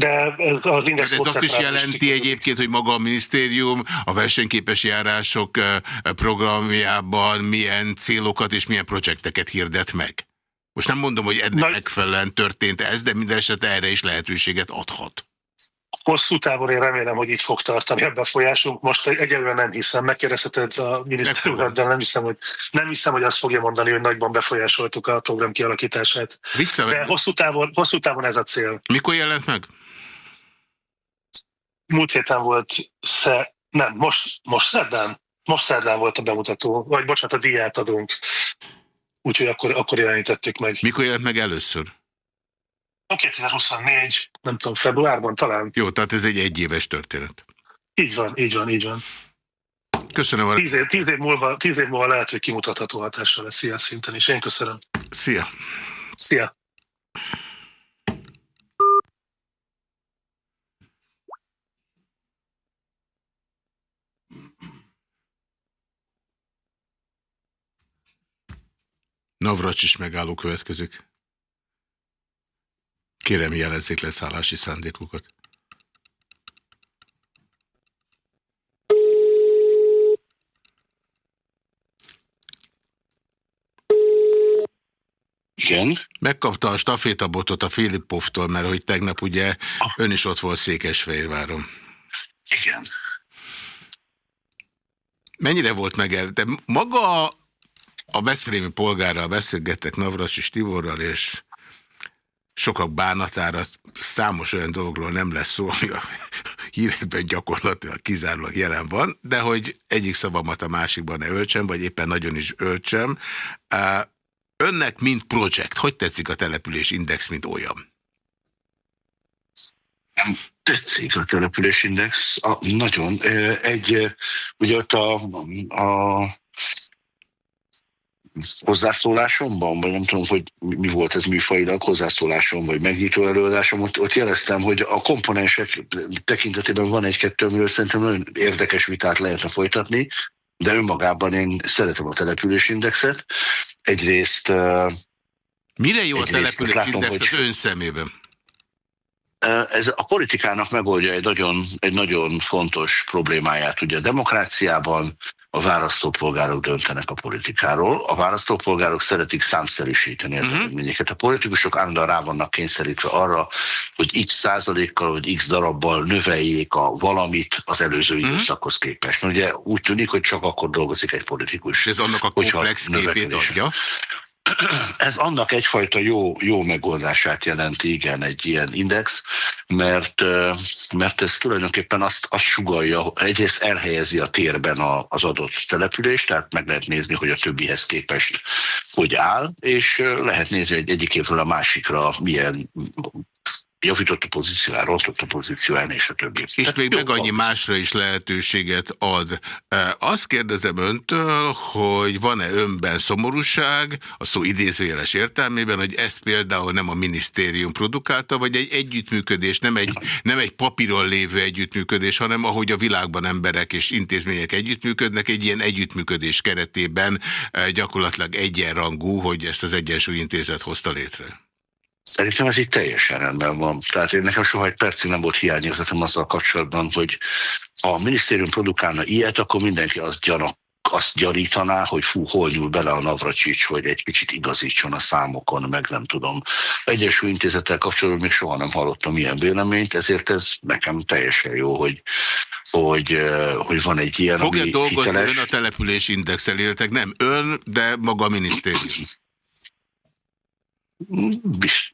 De az index ez azt is jelenti egyébként, hogy maga a minisztérium a versenyképes járások programjában milyen célokat és milyen projekteket hirdet meg. Most nem mondom, hogy ennek Na, megfelelően történt ez, de minden esetre erre is lehetőséget adhat. Hosszú távon én remélem, hogy így fog tartani a befolyásunk. Most egyelőre nem hiszem, megkérdezheted a minisztériumot, de nem hiszem, hogy, nem hiszem, hogy azt fogja mondani, hogy nagyban befolyásoltuk a program kialakítását. Vissza, de hosszú távon, hosszú távon ez a cél. Mikor jelent meg? Múlt héten volt, sze, nem, most, most szerdán, most szerdán volt a bemutató, vagy bocsánat, a díját adunk. Úgyhogy akkor, akkor jelenítettük meg. Mikor jelent meg először? A 2024, nem tudom, februárban talán. Jó, tehát ez egy egyéves történet. Így van, így van, így van. Köszönöm. A... Tíz, év, tíz, év múlva, tíz év múlva lehet, hogy kimutatható hatásra lesz ilyen szinten is. Én köszönöm. Szia. Szia. Is megálló következik. Kérem jelezzék leszállási szándékukat. Igen. Megkapta a stafétabotot a Filippovtól, mert hogy tegnap ugye ah. ön is ott volt Székesfehérváron. Igen. Mennyire volt meg el? De maga a Veszprémi polgárral beszélgettek Navras és Tivorral, és sokak bánatára számos olyan dologról nem lesz szó, ami a hírekben gyakorlatilag kizárólag jelen van, de hogy egyik szavamat a másikban ne öltsem, vagy éppen nagyon is öltsem. Önnek, mint projekt, hogy tetszik a település index, mint olyan? Nem tetszik a település index. A, nagyon. Egy, ugye ott a, a hozzászólásomban, vagy nem tudom, hogy mi volt ez műfajilag, hozzászólásom, vagy megnyitó előadásom, ott, ott jeleztem, hogy a komponensek tekintetében van egy-kettő, amiről szerintem nagyon érdekes vitát lehetne folytatni, de önmagában én szeretem a településindexet. Egyrészt... Mire jó a településindex hogy... az ön szemében? Ez a politikának megoldja egy nagyon, egy nagyon fontos problémáját. Ugye a demokráciában a választópolgárok döntenek a politikáról. A választópolgárok szeretik számszerűsíteni az uh-huh. eredményeket. A politikusok állandóan rá vannak kényszerítve arra, hogy x százalékkal vagy x darabbal növeljék a valamit az előző uh-huh. időszakhoz képest. Ugye úgy tűnik, hogy csak akkor dolgozik egy politikus. És ez annak a komplex képét adja? Ez annak egyfajta jó, jó megoldását jelenti, igen, egy ilyen index, mert, mert ez tulajdonképpen azt, azt sugalja, egyrészt elhelyezi a térben a, az adott települést, tehát meg lehet nézni, hogy a többihez képest hogy áll, és lehet nézni, hogy egyik évről a másikra milyen javított a pozíció, rontott a pozíció, és a többi. És Tehát még meg annyi másra is lehetőséget ad. Azt kérdezem öntől, hogy van-e önben szomorúság, a szó idézőjeles értelmében, hogy ezt például nem a minisztérium produkálta, vagy egy együttműködés, nem egy, nem egy papíron lévő együttműködés, hanem ahogy a világban emberek és intézmények együttműködnek, egy ilyen együttműködés keretében gyakorlatilag egyenrangú, hogy ezt az Egyensúlyintézet hozta létre. Szerintem ez itt teljesen rendben van. Tehát én nekem soha egy percig nem volt hiányérzetem azzal kapcsolatban, hogy a minisztérium produkálna ilyet, akkor mindenki azt gyanak azt gyarítaná, hogy fú, hol nyúl bele a Navracsics, hogy egy kicsit igazítson a számokon, meg nem tudom. Egyesül intézettel kapcsolatban még soha nem hallottam ilyen véleményt, ezért ez nekem teljesen jó, hogy, hogy, hogy van egy ilyen, Fogja dolgozni hiteles... ön a település indexel, nem ön, de maga a minisztérium.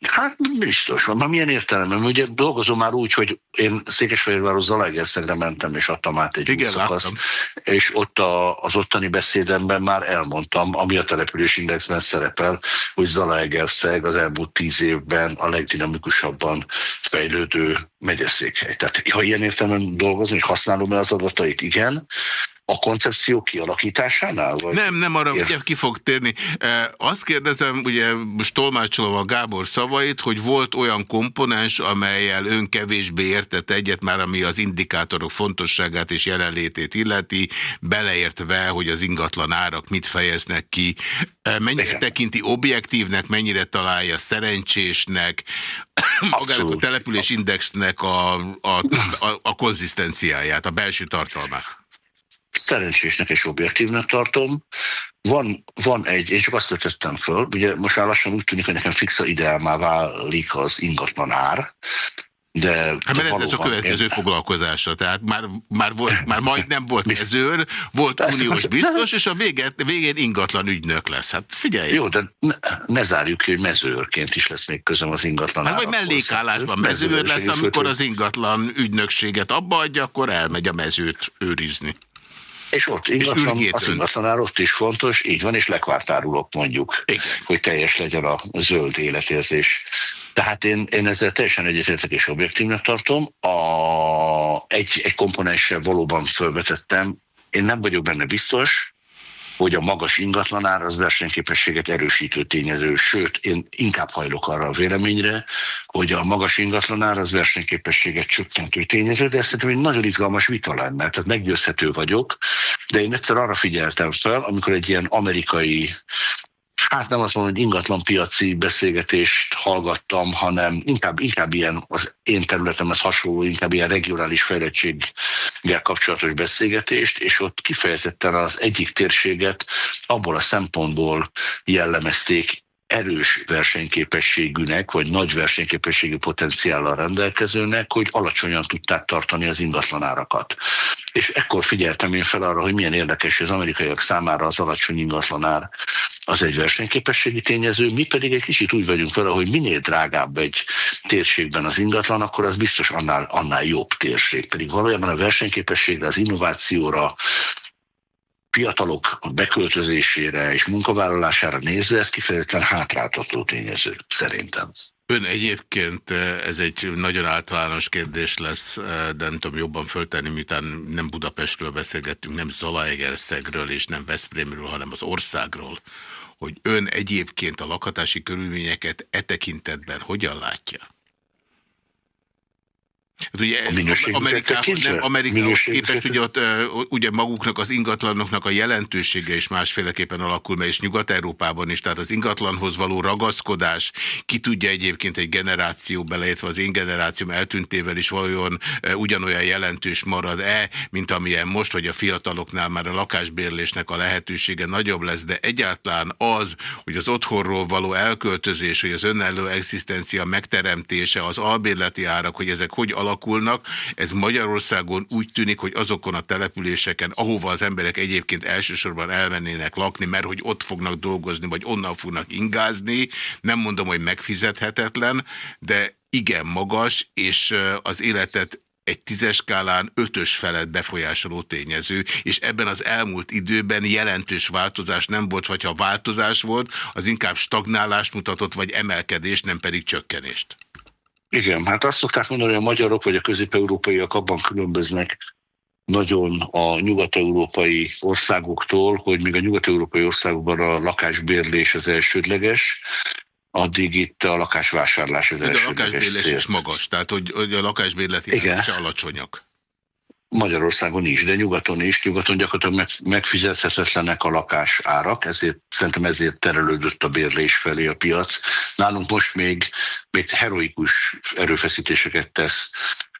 Hát biztos van. Már milyen értelemben? Ugye dolgozom már úgy, hogy én Székesfehérváros Zalaegerszegre mentem, és adtam át egy Igen, szakaszt, és ott a, az ottani beszédemben már elmondtam, ami a település indexben szerepel, hogy Zalaegerszeg az elmúlt tíz évben a legdinamikusabban fejlődő megyeszékhely. Tehát ha ilyen értelemben dolgozom, hogy használom el az adatait, igen, a koncepció kialakításánál? Vagy nem, nem arra ugye ki fog térni. Azt kérdezem, ugye most tolmácsolom a Gábor szavait, hogy volt olyan komponens, amelyel ön kevésbé értett egyet már, ami az indikátorok fontosságát és jelenlétét illeti, beleértve, hogy az ingatlan árak mit fejeznek ki. Mennyire Igen. tekinti objektívnek, mennyire találja szerencsésnek, magának a település indexnek a, a, a, a konzisztenciáját, a belső tartalmát? Szerencsésnek és objektívnek tartom. Van, van egy, én csak azt tettem föl, ugye most már lassan úgy tűnik, hogy nekem fixa ideálmá válik az ingatlan ár, de hát mert ez, ez a következő én... foglalkozása, tehát már, már, volt, már majd nem volt mezőr, volt uniós biztos, és a véget, végén ingatlan ügynök lesz. Hát figyelj! Jó, de ne, ne zárjuk ki, hogy mezőrként is lesz még közöm az ingatlan Hát vagy mellékállásban mezőr lesz, amikor az ingatlan ügynökséget abba adja, akkor elmegy a mezőt őrizni. És ott ingatlan, és az ingatlanár ott is fontos, így van, és lekvártárulok mondjuk, Igen. hogy teljes legyen a zöld életérzés. Tehát én, én ezzel teljesen egyetértek és objektívnek tartom. A, egy, egy komponenssel valóban felvetettem, én nem vagyok benne biztos, hogy a magas ingatlanár az versenyképességet erősítő tényező, sőt, én inkább hajlok arra a véleményre, hogy a magas ingatlanár az versenyképességet csökkentő tényező, de ez szerintem egy nagyon izgalmas vita lenne, tehát meggyőzhető vagyok, de én egyszer arra figyeltem fel, amikor egy ilyen amerikai hát nem azt mondom, hogy ingatlan piaci beszélgetést hallgattam, hanem inkább, inkább ilyen az én területemhez hasonló, inkább ilyen regionális fejlettséggel kapcsolatos beszélgetést, és ott kifejezetten az egyik térséget abból a szempontból jellemezték erős versenyképességűnek, vagy nagy versenyképességi potenciállal rendelkezőnek, hogy alacsonyan tudták tartani az ingatlanárakat. És ekkor figyeltem én fel arra, hogy milyen érdekes, hogy az amerikaiak számára az alacsony ingatlanár az egy versenyképességi tényező, mi pedig egy kicsit úgy vagyunk fel, hogy minél drágább egy térségben az ingatlan, akkor az biztos annál, annál jobb térség. Pedig valójában a versenyképességre, az innovációra, fiatalok beköltözésére és munkavállalására nézve ez kifejezetten hátráltató tényező, szerintem. Ön egyébként, eh, ez egy nagyon általános kérdés lesz, eh, de nem tudom jobban föltenni, miután nem Budapestről beszélgettünk, nem Zalaegerszegről és nem Veszprémről, hanem az országról, hogy ön egyébként a lakhatási körülményeket e tekintetben hogyan látja? Hát ugye Amerikához, nem, Amerikához képest ugye, ott, ugye maguknak az ingatlanoknak a jelentősége is másféleképpen alakul, mert és Nyugat-Európában is, tehát az ingatlanhoz való ragaszkodás, ki tudja egyébként egy generáció beleértve az én generációm eltűntével is valójában ugyanolyan jelentős marad-e, mint amilyen most, hogy a fiataloknál már a lakásbérlésnek a lehetősége nagyobb lesz, de egyáltalán az, hogy az otthonról való elköltözés, hogy az önálló egzisztencia megteremtése, az albérleti árak, hogy ezek hogy alakulnak. Ez Magyarországon úgy tűnik, hogy azokon a településeken, ahova az emberek egyébként elsősorban elmennének lakni, mert hogy ott fognak dolgozni, vagy onnan fognak ingázni, nem mondom, hogy megfizethetetlen, de igen magas, és az életet egy tízes skálán ötös felett befolyásoló tényező, és ebben az elmúlt időben jelentős változás nem volt, vagy ha változás volt, az inkább stagnálást mutatott, vagy emelkedést, nem pedig csökkenést. Igen, hát azt szokták mondani, hogy a magyarok vagy a közép-európaiak abban különböznek nagyon a nyugat-európai országoktól, hogy még a nyugat-európai országokban a lakásbérlés az elsődleges, addig itt a lakásvásárlás az elsődleges. De a lakásbérlés is magas, tehát hogy, hogy a lakásbérleti alacsonyak. Magyarországon is, de nyugaton is. Nyugaton gyakorlatilag megfizethetetlenek a lakás árak, ezért szerintem ezért terelődött a bérlés felé a piac. Nálunk most még, még heroikus erőfeszítéseket tesz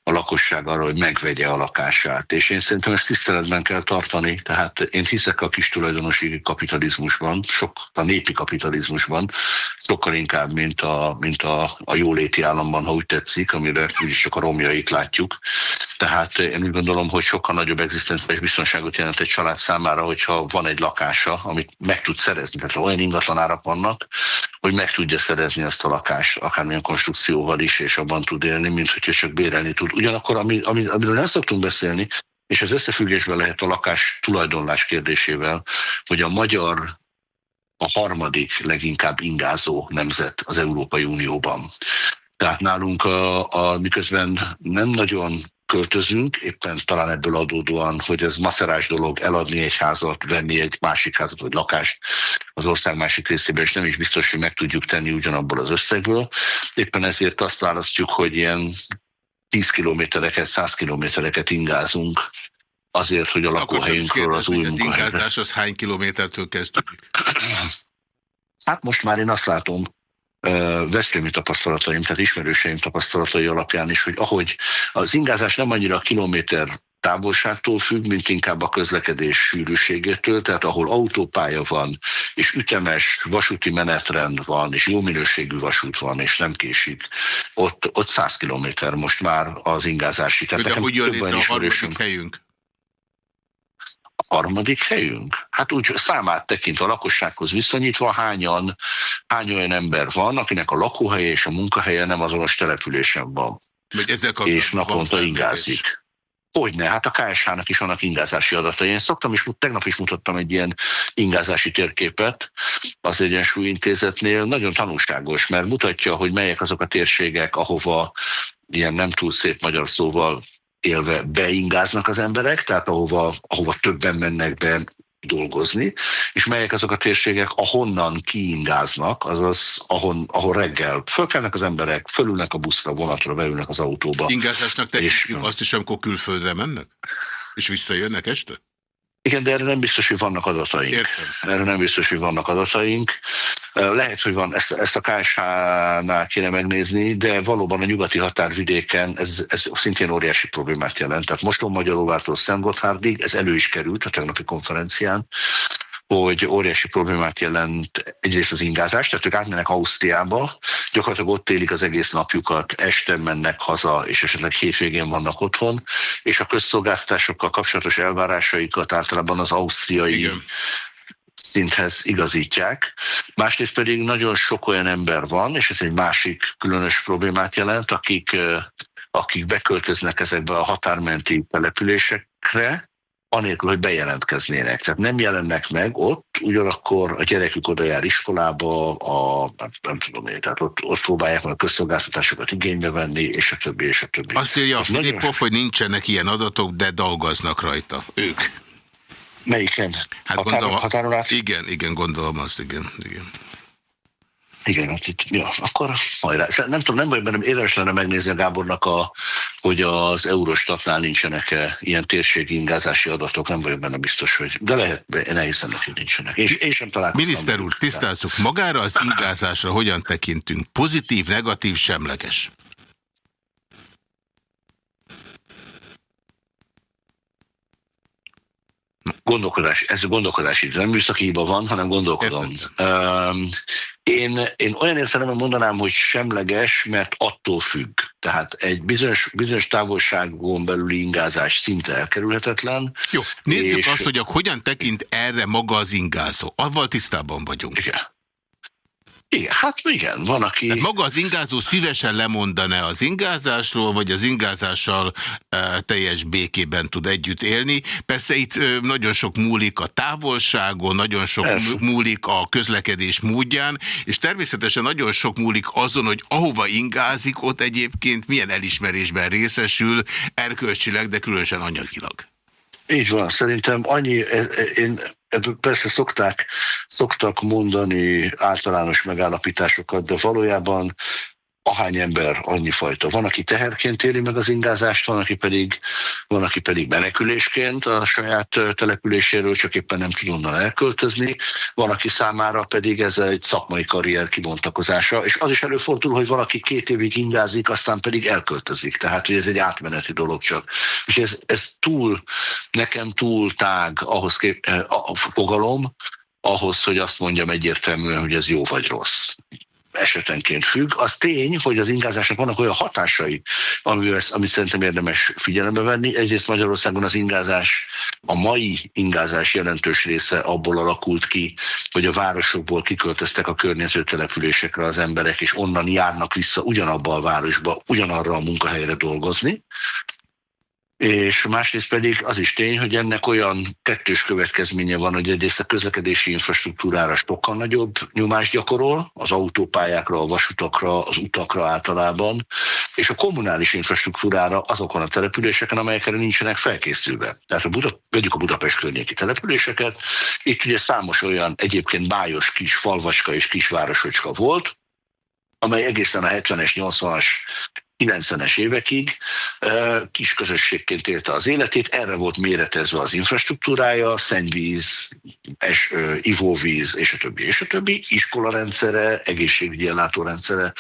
a lakosság arra, hogy megvegye a lakását. És én szerintem ezt tiszteletben kell tartani, tehát én hiszek a kis tulajdonosi kapitalizmusban, sok a népi kapitalizmusban, sokkal inkább, mint a, mint a, a jóléti államban, ha úgy tetszik, amire úgyis csak a romjait látjuk. Tehát én úgy gondolom, hogy sokkal nagyobb egzisztenciális biztonságot jelent egy család számára, hogyha van egy lakása, amit meg tud szerezni. Tehát olyan ingatlanárak vannak, hogy meg tudja szerezni ezt a lakást, akármilyen konstrukcióval is, és abban tud élni, mint hogyha csak bérelni tud. Ugyanakkor, ami, ami, amiről nem szoktunk beszélni, és ez összefüggésben lehet a lakás tulajdonlás kérdésével, hogy a magyar a harmadik leginkább ingázó nemzet az Európai Unióban. Tehát nálunk, a, a, miközben nem nagyon költözünk, éppen talán ebből adódóan, hogy ez maszerás dolog eladni egy házat, venni egy másik házat vagy lakást az ország másik részében, és nem is biztos, hogy meg tudjuk tenni ugyanabból az összegből. Éppen ezért azt választjuk, hogy ilyen 10 kilométereket, 100 kilométereket ingázunk, azért, hogy a lakóhelyünkről az új Az ingázás az hány kilométertől kezdődik? Hát most már én azt látom, Veszprémi tapasztalataim, tehát ismerőseim tapasztalatai alapján is, hogy ahogy az ingázás nem annyira a kilométer távolságtól függ, mint inkább a közlekedés sűrűségétől, tehát ahol autópálya van, és ütemes vasúti menetrend van, és jó minőségű vasút van, és nem késik, ott, ott 100 kilométer most már az ingázási. Tehát De hogy jön létre a harmadik helyünk? A harmadik helyünk? Hát úgy számát tekintve a lakossághoz viszonyítva hányan, hány olyan ember van, akinek a lakóhelye és a munkahelye nem azonos településen van. ezzel és naponta ingázik. Hogyne, hát a KSH-nak is vannak ingázási adatai. Én szoktam is, tegnap is mutattam egy ilyen ingázási térképet az Egyensúlyintézetnél. Nagyon tanulságos, mert mutatja, hogy melyek azok a térségek, ahova ilyen nem túl szép magyar szóval élve beingáznak az emberek, tehát ahova, ahova többen mennek be dolgozni, és melyek azok a térségek, ahonnan kiingáznak, azaz ahon, ahol reggel fölkelnek az emberek, fölülnek a buszra, vonatra, beülnek az autóba. Ingázásnak tekintjük azt is, amikor külföldre mennek? És visszajönnek este? Igen, de erre nem biztos, hogy vannak adataink. Értem. Erre nem biztos, hogy vannak adataink. Lehet, hogy van, ezt, ezt a KSH-nál kéne megnézni, de valóban a nyugati határvidéken ez, ez szintén óriási problémát jelent. Tehát Moston Magyaróvártól Szentgotthárdig, ez elő is került a tegnapi konferencián, hogy óriási problémát jelent egyrészt az ingázás, tehát ők átmennek Ausztriába, gyakorlatilag ott élik az egész napjukat, este mennek haza, és esetleg hétvégén vannak otthon, és a közszolgáltatásokkal kapcsolatos elvárásaikat általában az ausztriai Igen szinthez igazítják. Másrészt pedig nagyon sok olyan ember van, és ez egy másik különös problémát jelent, akik, akik beköltöznek ezekbe a határmenti településekre, anélkül, hogy bejelentkeznének. Tehát nem jelennek meg ott, ugyanakkor a gyerekük oda jár iskolába, a, nem, nem tudom én, tehát ott, ott próbálják meg a közszolgáltatásokat igénybe venni, és a többi, és a többi. Azt írja a Filippov, nagyon... hogy nincsenek ilyen adatok, de dolgoznak rajta. Ők. Melyiken? Hát határon, gondolom, határon át? Igen, igen, gondolom azt, igen. igen. Igen, hát itt, ja, akkor majd Nem tudom, nem vagy bennem érdemes lenne megnézni a Gábornak, a, hogy az Eurostatnál nincsenek -e ilyen térségi ingázási adatok, nem vagyok benne biztos, hogy, de lehet, én elhiszem hogy nincsenek. És én sem találkoztam. Miniszter úr, tisztázzuk, magára az ingázásra hogyan tekintünk? Pozitív, negatív, semleges? Gondolkodás, ez a gondolkodási, nem műszaki hiba van, hanem gondolkodom. Um, én, én olyan értelemben mondanám, hogy semleges, mert attól függ. Tehát egy bizonyos, bizonyos távolságon belüli ingázás szinte elkerülhetetlen. Jó, nézzük és... azt, hogy hogyan tekint erre maga az ingázó. Avval tisztában vagyunk. Igen. Igen, hát igen, van, aki... Tehát maga az ingázó szívesen lemondaná az ingázásról, vagy az ingázással e, teljes békében tud együtt élni. Persze itt e, nagyon sok múlik a távolságon, nagyon sok Persze. múlik a közlekedés módján, és természetesen nagyon sok múlik azon, hogy ahova ingázik, ott egyébként milyen elismerésben részesül, erkölcsileg, de különösen anyagilag. Így van, szerintem annyi, e, e, én Ebből persze szokták, szoktak mondani általános megállapításokat, de valójában ahány ember, annyi fajta. Van, aki teherként éli meg az ingázást, van, aki pedig, van, aki pedig menekülésként a saját településéről, csak éppen nem tud onnan elköltözni, van, aki számára pedig ez egy szakmai karrier kibontakozása, és az is előfordul, hogy valaki két évig ingázik, aztán pedig elköltözik, tehát hogy ez egy átmeneti dolog csak. És ez, ez túl, nekem túl tág ahhoz kép, a fogalom, ahhoz, hogy azt mondjam egyértelműen, hogy ez jó vagy rossz esetenként függ. Az tény, hogy az ingázásnak vannak olyan hatásai, ami, ami szerintem érdemes figyelembe venni. Egyrészt Magyarországon az ingázás, a mai ingázás jelentős része abból alakult ki, hogy a városokból kiköltöztek a környező településekre az emberek, és onnan járnak vissza ugyanabba a városba, ugyanarra a munkahelyre dolgozni és másrészt pedig az is tény, hogy ennek olyan kettős következménye van, hogy egyrészt a közlekedési infrastruktúrára sokkal nagyobb nyomást gyakorol, az autópályákra, a vasutakra, az utakra általában, és a kommunális infrastruktúrára azokon a településeken, amelyekre nincsenek felkészülve. Tehát a Buda, vegyük a Budapest környéki településeket, itt ugye számos olyan egyébként bájos kis falvacska és kisvárosocska volt, amely egészen a 70-es, 80-as 90-es évekig kis közösségként élte az életét, erre volt méretezve az infrastruktúrája, szennyvíz, es, ivóvíz, és a többi, és a többi, iskolarendszere, egészségügyi ellátórendszere.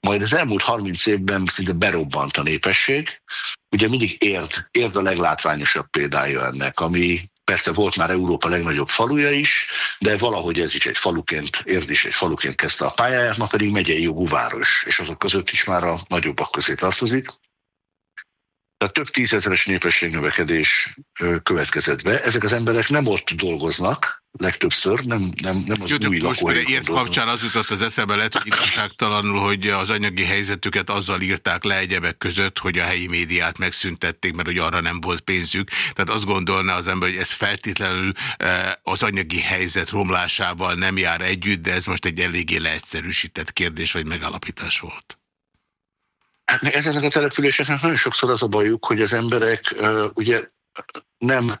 Majd az elmúlt 30 évben szinte berobbant a népesség. Ugye mindig érd, érd a leglátványosabb példája ennek, ami Persze volt már Európa legnagyobb faluja is, de valahogy ez is egy faluként, Érd egy faluként kezdte a pályáját, ma pedig megyei jogú város, és azok között is már a nagyobbak közé tartozik. Tehát több tízezeres népességnövekedés következett be. Ezek az emberek nem ott dolgoznak, legtöbbször, nem, nem, nem az Jó, új Most ért kapcsán az jutott az eszembe, lehet, hogy igazságtalanul, hogy az anyagi helyzetüket azzal írták le egyebek között, hogy a helyi médiát megszüntették, mert hogy arra nem volt pénzük. Tehát azt gondolná az ember, hogy ez feltétlenül az anyagi helyzet romlásával nem jár együtt, de ez most egy eléggé leegyszerűsített kérdés vagy megalapítás volt. Hát ezeknek a településeknek nagyon sokszor az a bajuk, hogy az emberek uh, ugye nem,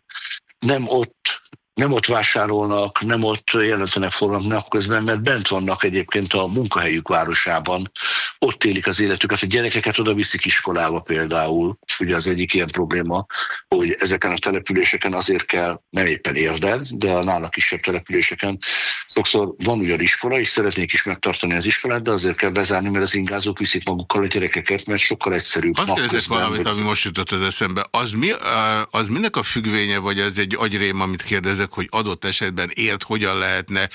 nem ott nem ott vásárolnak, nem ott jelentenek forgalmat napközben, mert bent vannak egyébként a munkahelyük városában, ott élik az életüket, a gyerekeket oda viszik iskolába például, ugye az egyik ilyen probléma, hogy ezeken a településeken azért kell, nem éppen érden, de a nála kisebb településeken sokszor van ugyan iskola, és szeretnék is megtartani az iskolát, de azért kell bezárni, mert az ingázók viszik magukkal a gyerekeket, mert sokkal egyszerűbb. Azt kérdezek valamit, ami most jutott az eszembe. Az, mi, az minek a függvénye, vagy az egy agyrém, amit kérdezek, kérdezek, hogy adott esetben ért, hogyan lehetne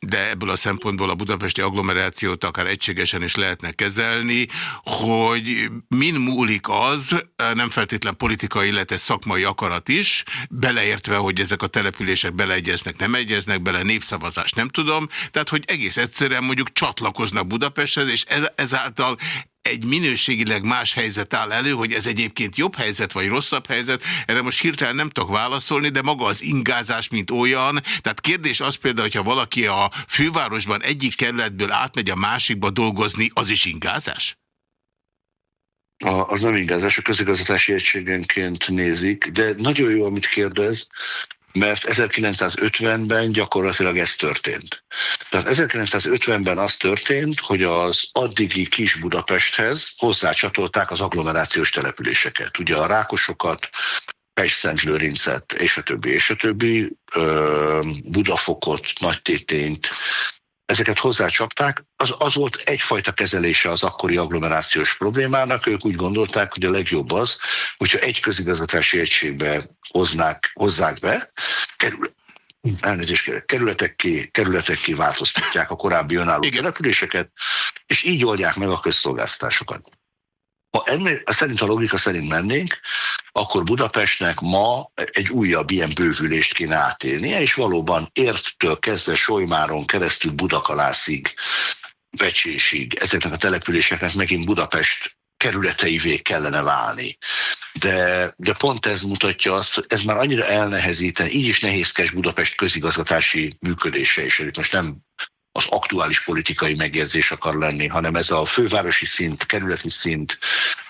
de ebből a szempontból a budapesti agglomerációt akár egységesen is lehetne kezelni, hogy min múlik az, nem feltétlen politikai, illetve szakmai akarat is, beleértve, hogy ezek a települések beleegyeznek, nem egyeznek bele, népszavazás nem tudom, tehát hogy egész egyszerűen mondjuk csatlakoznak Budapesthez, és ezáltal egy minőségileg más helyzet áll elő, hogy ez egyébként jobb helyzet vagy rosszabb helyzet, erre most hirtelen nem tudok válaszolni, de maga az ingázás, mint olyan, tehát kérdés az például, hogyha valaki a fővárosban egyik kerületből átmegy a másikba dolgozni, az is ingázás? A, az nem ingázás, a közigazgatási egységenként nézik, de nagyon jó, amit kérdez, mert 1950-ben gyakorlatilag ez történt. Tehát 1950-ben az történt, hogy az addigi kis Budapesthez hozzácsatolták az agglomerációs településeket. Ugye a Rákosokat, Pest-Szent-Lőrincet, és a többi, és a többi, Budafokot, Nagytétényt, ezeket hozzácsapták, az, az volt egyfajta kezelése az akkori agglomerációs problémának. Ők úgy gondolták, hogy a legjobb az, hogyha egy közigazgatási egységbe hoznák, hozzák be, kerül, elnézést kerületek ki, kerületek ki változtatják a korábbi önálló településeket, és így oldják meg a közszolgáltatásokat. Ha ennél, szerint a logika szerint mennénk, akkor Budapestnek ma egy újabb ilyen bővülést kéne átélnie, és valóban érttől kezdve Solymáron keresztül Budakalászig, Vecsésig, ezeknek a településeknek megint Budapest kerületeivé kellene válni. De, de pont ez mutatja azt, hogy ez már annyira elnehezíten, így is nehézkes Budapest közigazgatási működése, és most nem az aktuális politikai megjegyzés akar lenni, hanem ez a fővárosi szint, kerületi szint,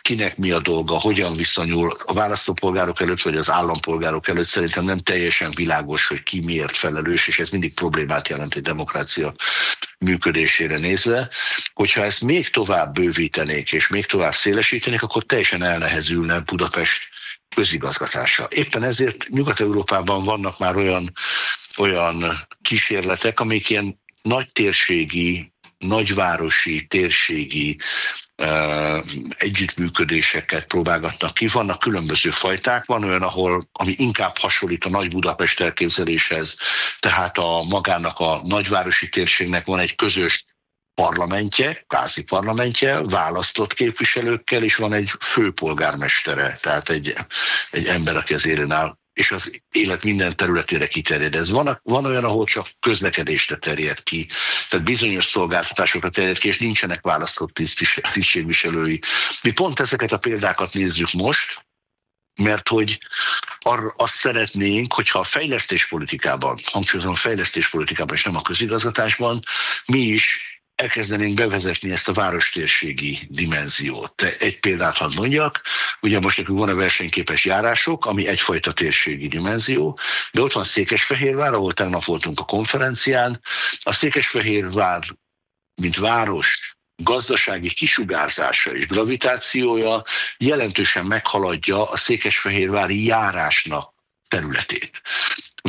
kinek mi a dolga, hogyan viszonyul a választópolgárok előtt, vagy az állampolgárok előtt szerintem nem teljesen világos, hogy ki miért felelős, és ez mindig problémát jelent egy demokrácia működésére nézve. Hogyha ezt még tovább bővítenék, és még tovább szélesítenék, akkor teljesen elnehezülne Budapest közigazgatása. Éppen ezért Nyugat-Európában vannak már olyan, olyan kísérletek, amik ilyen nagy nagyvárosi, térségi uh, együttműködéseket próbálgatnak ki. Vannak különböző fajták, van olyan, ahol, ami inkább hasonlít a nagy Budapest elképzeléshez, tehát a magának a nagyvárosi térségnek van egy közös parlamentje, kázi parlamentje, választott képviselőkkel, és van egy főpolgármestere, tehát egy, egy ember, aki az élen áll és az élet minden területére kiterjed. Ez van, van olyan, ahol csak közlekedésre terjed ki, tehát bizonyos szolgáltatásokra terjed ki, és nincsenek választott tisztségviselői. Mi pont ezeket a példákat nézzük most, mert hogy arra azt szeretnénk, hogyha a fejlesztéspolitikában, hangsúlyozom a fejlesztéspolitikában és nem a közigazgatásban, mi is elkezdenénk bevezetni ezt a várostérségi dimenziót. Egy példát hadd mondjak, ugye most nekünk van a versenyképes járások, ami egyfajta térségi dimenzió, de ott van Székesfehérvár, ahol tegnap voltunk a konferencián. A Székesfehérvár, mint város, gazdasági kisugárzása és gravitációja jelentősen meghaladja a székesfehérvári járásnak területét.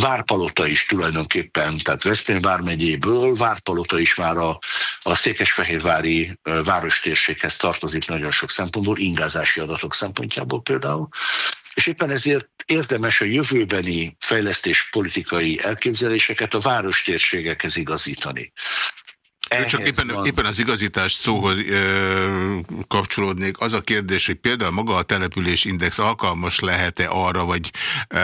Várpalota is tulajdonképpen, tehát Veszprém vármegyéből Várpalota is már a, a székesfehérvári várostérséghez tartozik nagyon sok szempontból, ingázási adatok szempontjából például. És éppen ezért érdemes a jövőbeni fejlesztés politikai elképzeléseket a várostérségekhez igazítani. Ehhez Csak éppen, van. éppen az igazítás szóhoz ö, kapcsolódnék. Az a kérdés, hogy például maga a település index alkalmas lehet-e arra, vagy ö,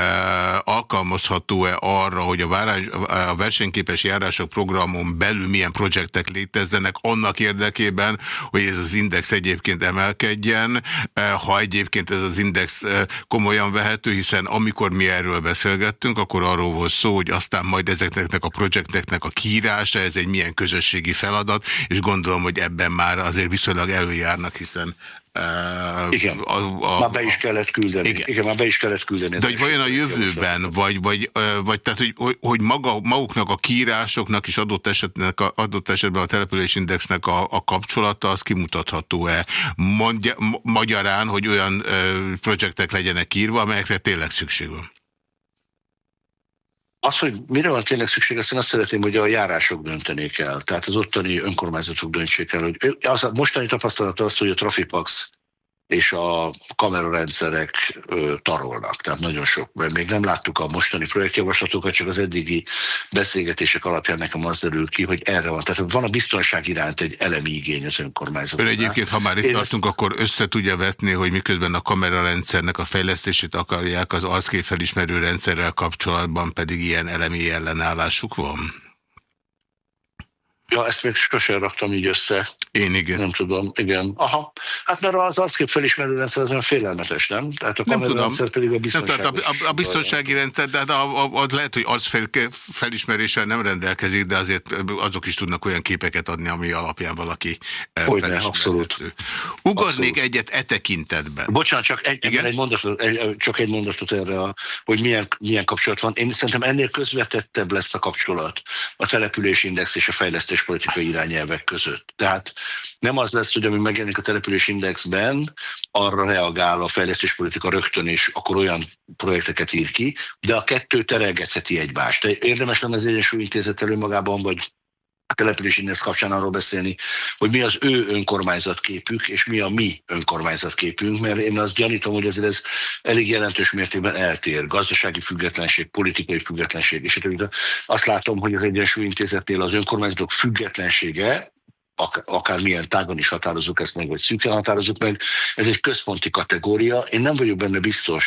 alkalmazható-e arra, hogy a, várás, a versenyképes járások programon belül milyen projektek létezzenek annak érdekében, hogy ez az index egyébként emelkedjen, ha egyébként ez az index komolyan vehető, hiszen amikor mi erről beszélgettünk, akkor arról volt szó, hogy aztán majd ezeknek a projekteknek a kiírása, ez egy milyen közösségi feladat, és gondolom, hogy ebben már azért viszonylag előjárnak, hiszen Uh, igen, a, a, már be is kellett küldeni. Igen, igen már be is kellett küldeni. De hogy vajon a jövőben, vagy, vagy, vagy tehát, hogy, hogy maga, maguknak a kiírásoknak és adott, esetnek, adott esetben a településindexnek a, a kapcsolata, az kimutatható-e? Mondja, magyarán, hogy olyan uh, projektek legyenek írva, amelyekre tényleg szükség van. Az, hogy mire van tényleg szükség, azt én azt szeretném, hogy a járások döntenék el. Tehát az ottani önkormányzatok döntsék el. Hogy az a mostani tapasztalat az, hogy a Trafipax és a kamerarendszerek tarolnak. Tehát nagyon sok, mert még nem láttuk a mostani projektjavaslatokat, csak az eddigi beszélgetések alapján nekem az derül ki, hogy erre van. Tehát van a biztonság iránt egy elemi igény az önkormányzatoknál. Ön egyébként, ha már itt Én tartunk, ezt... akkor össze tudja vetni, hogy miközben a kamerarendszernek a fejlesztését akarják, az arckép felismerő rendszerrel kapcsolatban pedig ilyen elemi ellenállásuk van? Ja, ezt még sosem raktam így össze. Én igen. Nem tudom, igen. Aha, hát mert az arckép felismerő rendszer az olyan félelmetes, nem? Tehát a nem tudom. rendszer pedig a biztonsági nem, tehát a, a, a biztonsági rendszer, de a, a, a, lehet, hogy arc felismeréssel nem rendelkezik, de azért azok is tudnak olyan képeket adni, ami alapján valaki Hogyne, abszolút. Ugornék abszolút. egyet e tekintetben. Bocsánat, csak egy, igen? egy mondatot, egy, csak egy mondatot erre, hogy milyen, milyen kapcsolat van. Én szerintem ennél közvetettebb lesz a kapcsolat a településindex és a fejlesztéspolitikai irányelvek között. Tehát nem az lesz, hogy ami megjelenik a településindexben, arra reagál a fejlesztéspolitika rögtön, és akkor olyan projekteket ír ki, de a kettő terelgetheti egymást. De érdemes lenne az Egyensúlyintézet magában, vagy a települési index kapcsán arról beszélni, hogy mi az ő önkormányzatképük, és mi a mi önkormányzatképünk, mert én azt gyanítom, hogy ezért ez elég jelentős mértékben eltér. Gazdasági függetlenség, politikai függetlenség, és azt látom, hogy az Egyensúlyintézetnél az önkormányzatok függetlensége akár milyen tágon is határozzuk ezt meg, vagy szűken határozzuk meg, ez egy központi kategória. Én nem vagyok benne biztos,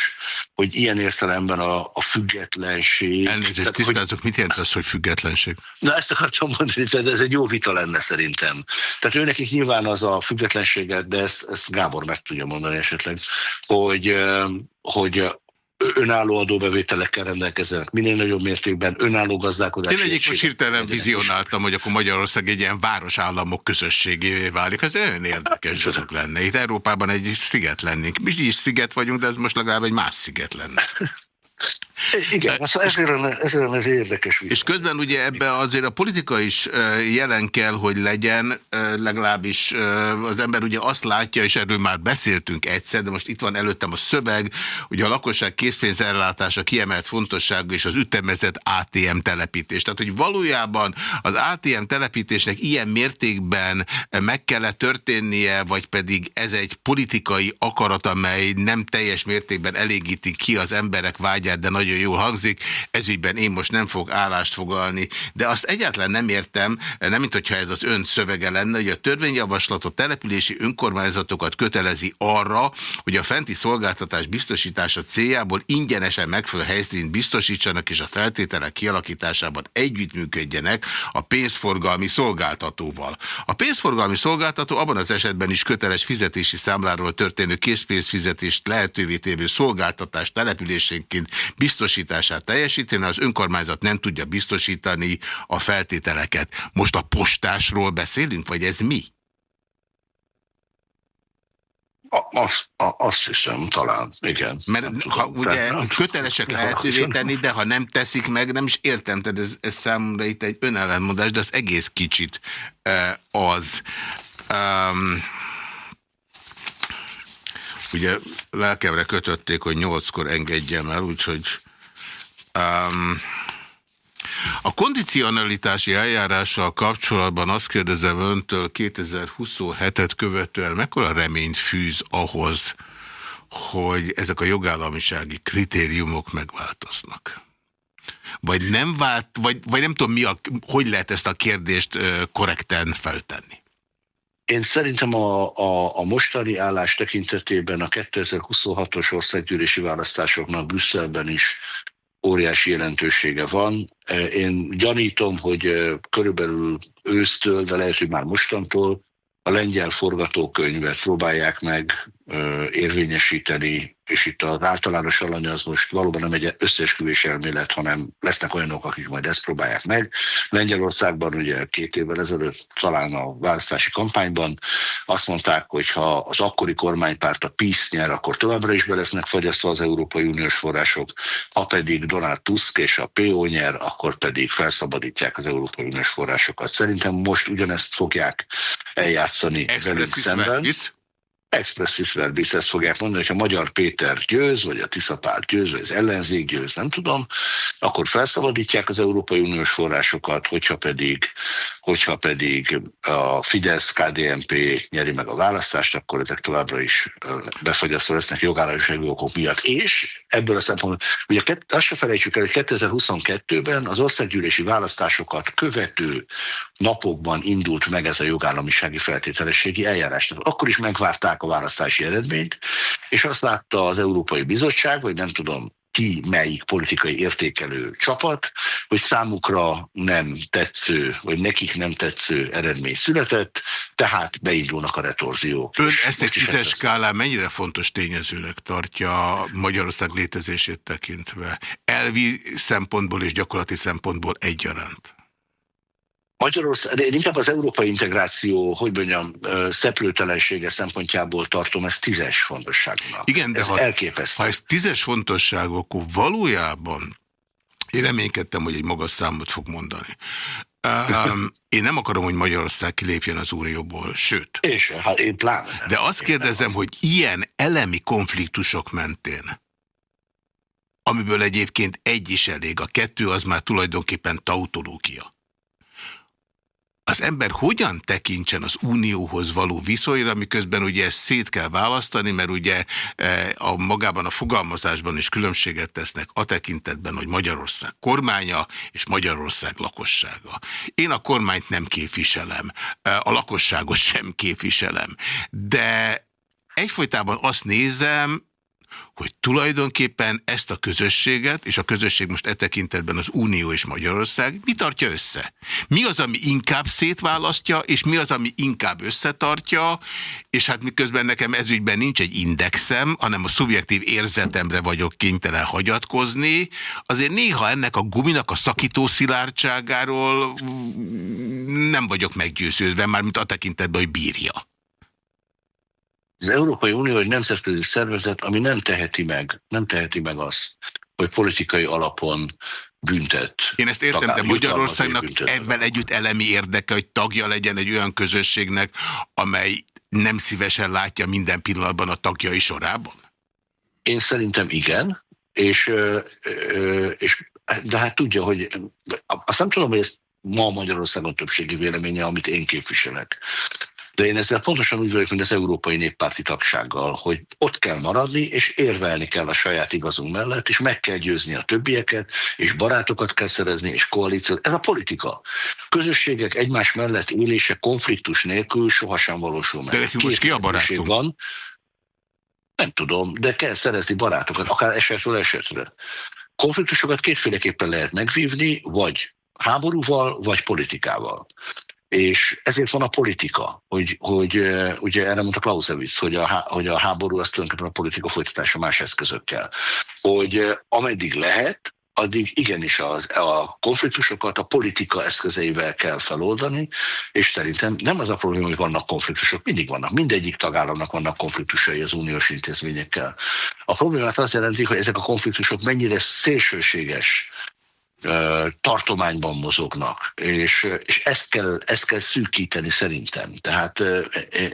hogy ilyen értelemben a, a függetlenség... Elnézést, tisztázok, hogy, mit jelent az, hogy függetlenség? Na ezt akartam mondani, tehát ez egy jó vita lenne szerintem. Tehát őnekik nyilván az a függetlenséget, de ezt, ezt Gábor meg tudja mondani esetleg, hogy, hogy önálló adóbevételekkel rendelkezzenek, minél nagyobb mértékben önálló gazdálkodás. Én egyik most hirtelen vizionáltam, hogy akkor Magyarország egy ilyen városállamok közösségévé válik. Ez olyan érdekes dolog lenne. Itt Európában egy sziget lennénk. Mi is sziget vagyunk, de ez most legalább egy más sziget lenne. Igen, de, ezért, lenne, ezért lenne ez érdekes vita. És közben ugye ebbe azért a politika is jelen kell, hogy legyen, legalábbis az ember ugye azt látja, és erről már beszéltünk egyszer, de most itt van előttem a szöveg, hogy a lakosság készpénzellátása kiemelt fontosságú és az ütemezett ATM telepítés. Tehát, hogy valójában az ATM telepítésnek ilyen mértékben meg kellett történnie, vagy pedig ez egy politikai akarat, amely nem teljes mértékben elégíti ki az emberek vágyát, de nagyon jól hangzik. Ezügyben én most nem fog állást foglalni, de azt egyáltalán nem értem, nem mint hogyha ez az ön szövege lenne, hogy a törvényjavaslat a települési önkormányzatokat kötelezi arra, hogy a fenti szolgáltatás biztosítása céljából ingyenesen megfelelő helyszínt biztosítsanak és a feltételek kialakításában együttműködjenek a pénzforgalmi szolgáltatóval. A pénzforgalmi szolgáltató abban az esetben is köteles fizetési számláról történő készpénzfizetést lehetővé tévő szolgáltatás településénként biztosítását teljesíteni, az önkormányzat nem tudja biztosítani a feltételeket. Most a postásról beszélünk, vagy ez mi? A, azt, a, azt hiszem, talán, igen. Mert tudom, ha ugye kötelesek lehetővé tenni, de ha nem teszik meg, nem is értem, tehát ez, ez számomra itt egy önellenmondás, de az egész kicsit az. Um, ugye lelkemre kötötték, hogy nyolckor engedjem el, úgyhogy um, a kondicionalitási eljárással kapcsolatban azt kérdezem öntől 2027-et követően mekkora reményt fűz ahhoz, hogy ezek a jogállamisági kritériumok megváltoznak? Vagy nem vált, vagy, vagy nem tudom mi a, hogy lehet ezt a kérdést korrekten feltenni? Én szerintem a, a, a mostani állás tekintetében a 2026-os országgyűlési választásoknak Brüsszelben is óriási jelentősége van. Én gyanítom, hogy körülbelül ősztől, de lehet, hogy már mostantól a lengyel forgatókönyvet próbálják meg érvényesíteni és itt az általános alany az most valóban nem egy összeesküvés elmélet, hanem lesznek olyanok, akik majd ezt próbálják meg. Lengyelországban ugye két évvel ezelőtt talán a választási kampányban azt mondták, hogy ha az akkori kormánypárt a PISZ nyer, akkor továbbra is be lesznek fagyasztva az Európai Uniós források, ha pedig Donald Tusk és a PO nyer, akkor pedig felszabadítják az Európai Uniós forrásokat. Szerintem most ugyanezt fogják eljátszani velünk szemben. Is? Expressis verbis ezt fogják mondani, hogy ha Magyar Péter győz, vagy a Tiszapár győz, vagy az ellenzék győz, nem tudom, akkor felszabadítják az Európai Uniós forrásokat, hogyha pedig, hogyha pedig a Fidesz, KDNP nyeri meg a választást, akkor ezek továbbra is befagyasztva lesznek jogállamisági okok miatt. És ebből a szempontból, ugye azt se felejtsük el, hogy 2022-ben az országgyűlési választásokat követő napokban indult meg ez a jogállamisági feltételességi eljárás. Akkor is megvárták a választási eredményt, és azt látta az Európai Bizottság, vagy nem tudom, ki melyik politikai értékelő csapat, hogy számukra nem tetsző, vagy nekik nem tetsző eredmény született, tehát beindulnak a retorziók. Ön ezt egy tízes skálán mennyire fontos tényezőnek tartja Magyarország létezését tekintve? Elvi szempontból és gyakorlati szempontból egyaránt? Magyarország, én inkább az európai integráció, hogy mondjam, szeplőtelensége szempontjából tartom ezt tízes fontosságúnak. Igen, de ez ha, elképesztő. ha ez tízes fontosság, akkor valójában én reménykedtem, hogy egy magas számot fog mondani. Um, én nem akarom, hogy Magyarország kilépjen az Unióból, sőt. És hát én pláne. De azt kérdezem, hogy ilyen elemi konfliktusok mentén, amiből egyébként egy is elég, a kettő az már tulajdonképpen tautológia az ember hogyan tekintsen az unióhoz való viszonyra, miközben ugye ezt szét kell választani, mert ugye e, a magában a fogalmazásban is különbséget tesznek a tekintetben, hogy Magyarország kormánya és Magyarország lakossága. Én a kormányt nem képviselem, e, a lakosságot sem képviselem, de egyfolytában azt nézem, hogy tulajdonképpen ezt a közösséget, és a közösség most e tekintetben az Unió és Magyarország, mi tartja össze? Mi az, ami inkább szétválasztja, és mi az, ami inkább összetartja, és hát miközben nekem ezügyben nincs egy indexem, hanem a szubjektív érzetemre vagyok kénytelen hagyatkozni, azért néha ennek a guminak a szakító szilárdságáról nem vagyok meggyőződve, már mint a tekintetben, hogy bírja. Az Európai Unió egy nemzetközi szervezet, ami nem teheti meg, nem teheti meg azt, hogy politikai alapon büntet. Én ezt értem, de Magyarországnak ebben együtt elemi érdeke, hogy tagja legyen egy olyan közösségnek, amely nem szívesen látja minden pillanatban a tagjai sorában? Én szerintem igen, és, és de hát tudja, hogy azt nem tudom, hogy ez ma Magyarországon többségi véleménye, amit én képviselek. De én ezzel pontosan úgy vagyok, mint az európai néppárti tagsággal, hogy ott kell maradni, és érvelni kell a saját igazunk mellett, és meg kell győzni a többieket, és barátokat kell szerezni, és koalíciót. Ez a politika. Közösségek egymás mellett élése konfliktus nélkül sohasem valósul meg. De nekünk most ki a barátunk? Van, nem tudom, de kell szerezni barátokat, akár esetről esetre. Konfliktusokat kétféleképpen lehet megvívni, vagy háborúval, vagy politikával. És ezért van a politika, hogy, hogy ugye erre mondta Clausewitz, hogy a, hogy a háború az tulajdonképpen a politika folytatása más eszközökkel. Hogy ameddig lehet, addig igenis az, a konfliktusokat a politika eszközeivel kell feloldani, és szerintem nem az a probléma, hogy vannak konfliktusok, mindig vannak. Mindegyik tagállamnak vannak konfliktusai az uniós intézményekkel. A problémát azt jelenti, hogy ezek a konfliktusok mennyire szélsőséges tartományban mozognak, és, és ezt, kell, ezt kell szűkíteni szerintem. Tehát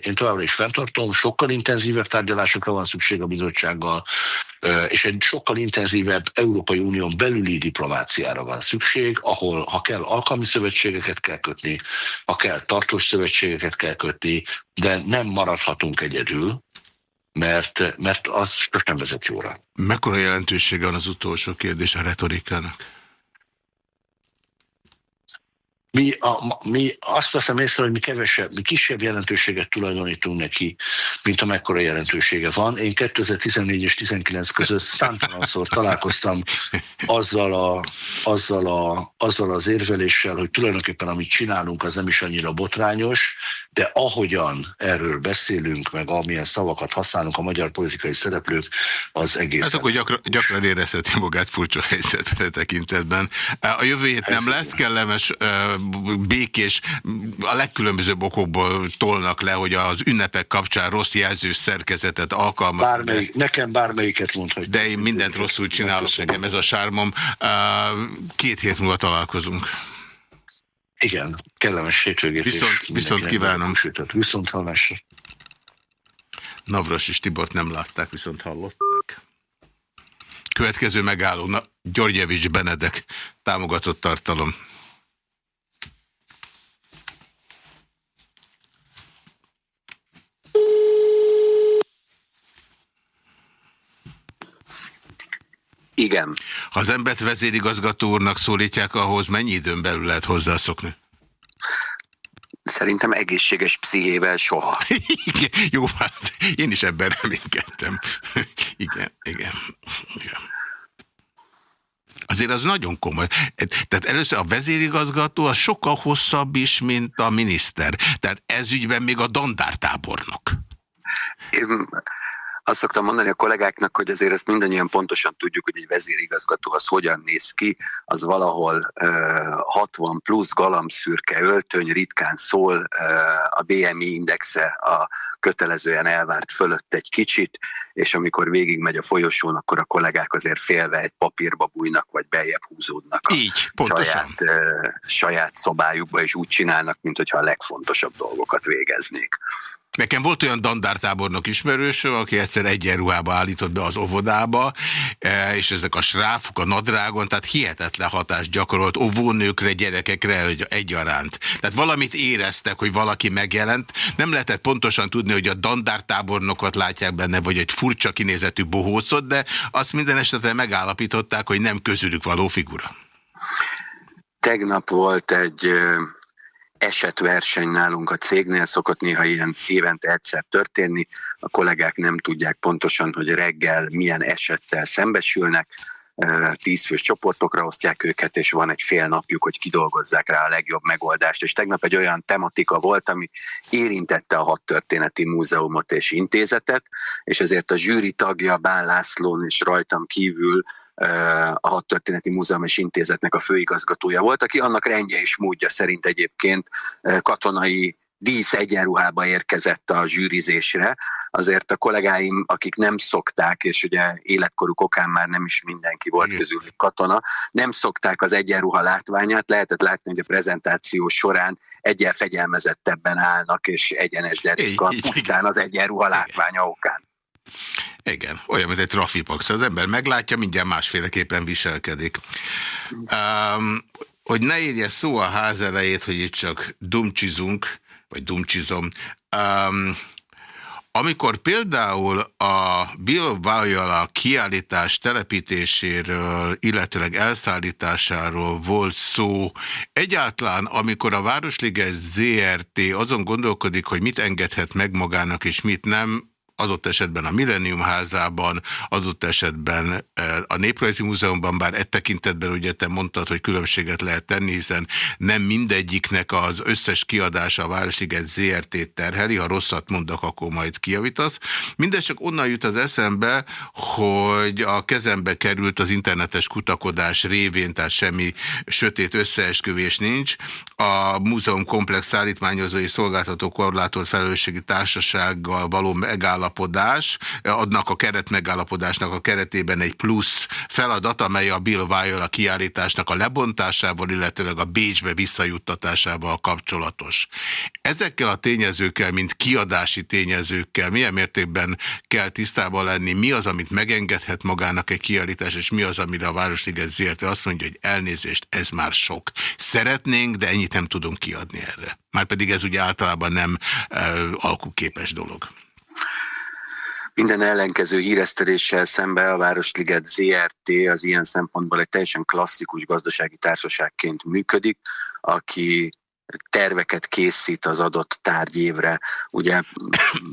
én továbbra is fenntartom, sokkal intenzívebb tárgyalásokra van szükség a bizottsággal, és egy sokkal intenzívebb Európai Unión belüli diplomáciára van szükség, ahol ha kell alkalmi szövetségeket kell kötni, ha kell tartós szövetségeket kell kötni, de nem maradhatunk egyedül, mert, mert az nem vezet jóra. Mekkora jelentősége van az utolsó kérdés a retorikának? Mi, a, mi azt veszem észre, hogy mi kevesebb, mi kisebb jelentőséget tulajdonítunk neki, mint amekkora jelentősége van. Én 2014 és 2019 között számtalanszor találkoztam azzal, a, azzal, a, azzal az érveléssel, hogy tulajdonképpen amit csinálunk, az nem is annyira botrányos, de ahogyan erről beszélünk, meg amilyen szavakat használunk a magyar politikai szereplők, az egész. Hát akkor gyakran, gyakran érezheti magát furcsa helyzetre tekintetben. A jövő hét nem lesz kellemes, békés, a legkülönbözőbb okokból tolnak le, hogy az ünnepek kapcsán rossz jelzős szerkezetet alkalmaz. Bármelyik, nekem bármelyiket mondhatjuk. De én mindent rosszul csinálok, nekem ez a sármom. Két hét múlva találkozunk. Igen, kellemes hétvégét. Viszont, viszont kívánom. Sütött. Viszont hallásra. Navras és Tibort nem látták, viszont hallották. Következő megálló, na, Györgyevics Benedek, támogatott tartalom. Igen. Ha az embert vezérigazgató úrnak szólítják, ahhoz mennyi időn belül lehet hozzászokni? Szerintem egészséges pszichével soha. igen, jó, én is ebben reménykedtem. igen, igen, igen. Azért az nagyon komoly. Tehát először a vezérigazgató az sokkal hosszabb is, mint a miniszter. Tehát ez ügyben még a dandártábornok. Én azt szoktam mondani a kollégáknak, hogy azért ezt mindannyian pontosan tudjuk, hogy egy vezérigazgató az hogyan néz ki, az valahol uh, 60 plusz galamszürke öltöny, ritkán szól, uh, a BMI indexe a kötelezően elvárt fölött egy kicsit, és amikor végigmegy a folyosón, akkor a kollégák azért félve egy papírba bújnak, vagy beljebb húzódnak a Így, saját, uh, saját szobájukba, és úgy csinálnak, mint hogyha a legfontosabb dolgokat végeznék. Nekem volt olyan dandártábornok ismerősöm, aki egyszer egyenruhába állított be az óvodába, e, és ezek a sráfok a nadrágon, tehát hihetetlen hatást gyakorolt óvónőkre, gyerekekre egyaránt. Tehát valamit éreztek, hogy valaki megjelent. Nem lehetett pontosan tudni, hogy a dandártábornokot látják benne, vagy egy furcsa kinézetű bohócot, de azt minden esetre megállapították, hogy nem közülük való figura. Tegnap volt egy esetverseny nálunk a cégnél, szokott néha ilyen évente egyszer történni, a kollégák nem tudják pontosan, hogy reggel milyen esettel szembesülnek, tízfős csoportokra osztják őket, és van egy fél napjuk, hogy kidolgozzák rá a legjobb megoldást. És tegnap egy olyan tematika volt, ami érintette a hat múzeumot és intézetet, és ezért a zsűri tagja Bán Lászlón és rajtam kívül a Hadtörténeti Múzeum és Intézetnek a főigazgatója volt, aki annak rendje és módja szerint egyébként katonai dísz egyenruhába érkezett a zsűrizésre. Azért a kollégáim, akik nem szokták, és ugye életkoruk okán már nem is mindenki volt közülük katona, nem szokták az egyenruha látványát, lehetett látni, hogy a prezentáció során egyen fegyelmezettebben állnak, és egyenes derékkal, pusztán az egyenruha látványa okán. Igen, olyan, mint egy trafipax. Az ember meglátja, mindjárt másféleképpen viselkedik. Um, hogy ne érje szó a ház elejét, hogy itt csak dumcsizunk, vagy dumcsizom. Um, amikor például a Bill Vajala kiállítás telepítéséről, illetőleg elszállításáról volt szó, egyáltalán amikor a Városliges ZRT azon gondolkodik, hogy mit engedhet meg magának és mit nem, adott esetben a Millennium házában, adott esetben eh, a Néprajzi Múzeumban, bár e tekintetben ugye te mondtad, hogy különbséget lehet tenni, hiszen nem mindegyiknek az összes kiadása a Városliget ZRT terheli, ha rosszat mondok, akkor majd kiavítasz. Mindez csak onnan jut az eszembe, hogy a kezembe került az internetes kutakodás révén, tehát semmi sötét összeesküvés nincs. A múzeum komplex szállítmányozói szolgáltató korlátolt felelősségi társasággal való megállapodás megállapodás, adnak a keret megállapodásnak a keretében egy plusz feladat, amely a Bill a kiállításnak a lebontásával, illetőleg a Bécsbe visszajuttatásával kapcsolatos. Ezekkel a tényezőkkel, mint kiadási tényezőkkel milyen mértékben kell tisztában lenni, mi az, amit megengedhet magának egy kiállítás, és mi az, amire a Városliget ZRT azt mondja, hogy elnézést, ez már sok. Szeretnénk, de ennyit nem tudunk kiadni erre. Márpedig ez ugye általában nem uh, alkuképes dolog. Minden ellenkező híreszteléssel szembe a Városliget ZRT az ilyen szempontból egy teljesen klasszikus gazdasági társaságként működik, aki terveket készít az adott tárgyévre. Ugye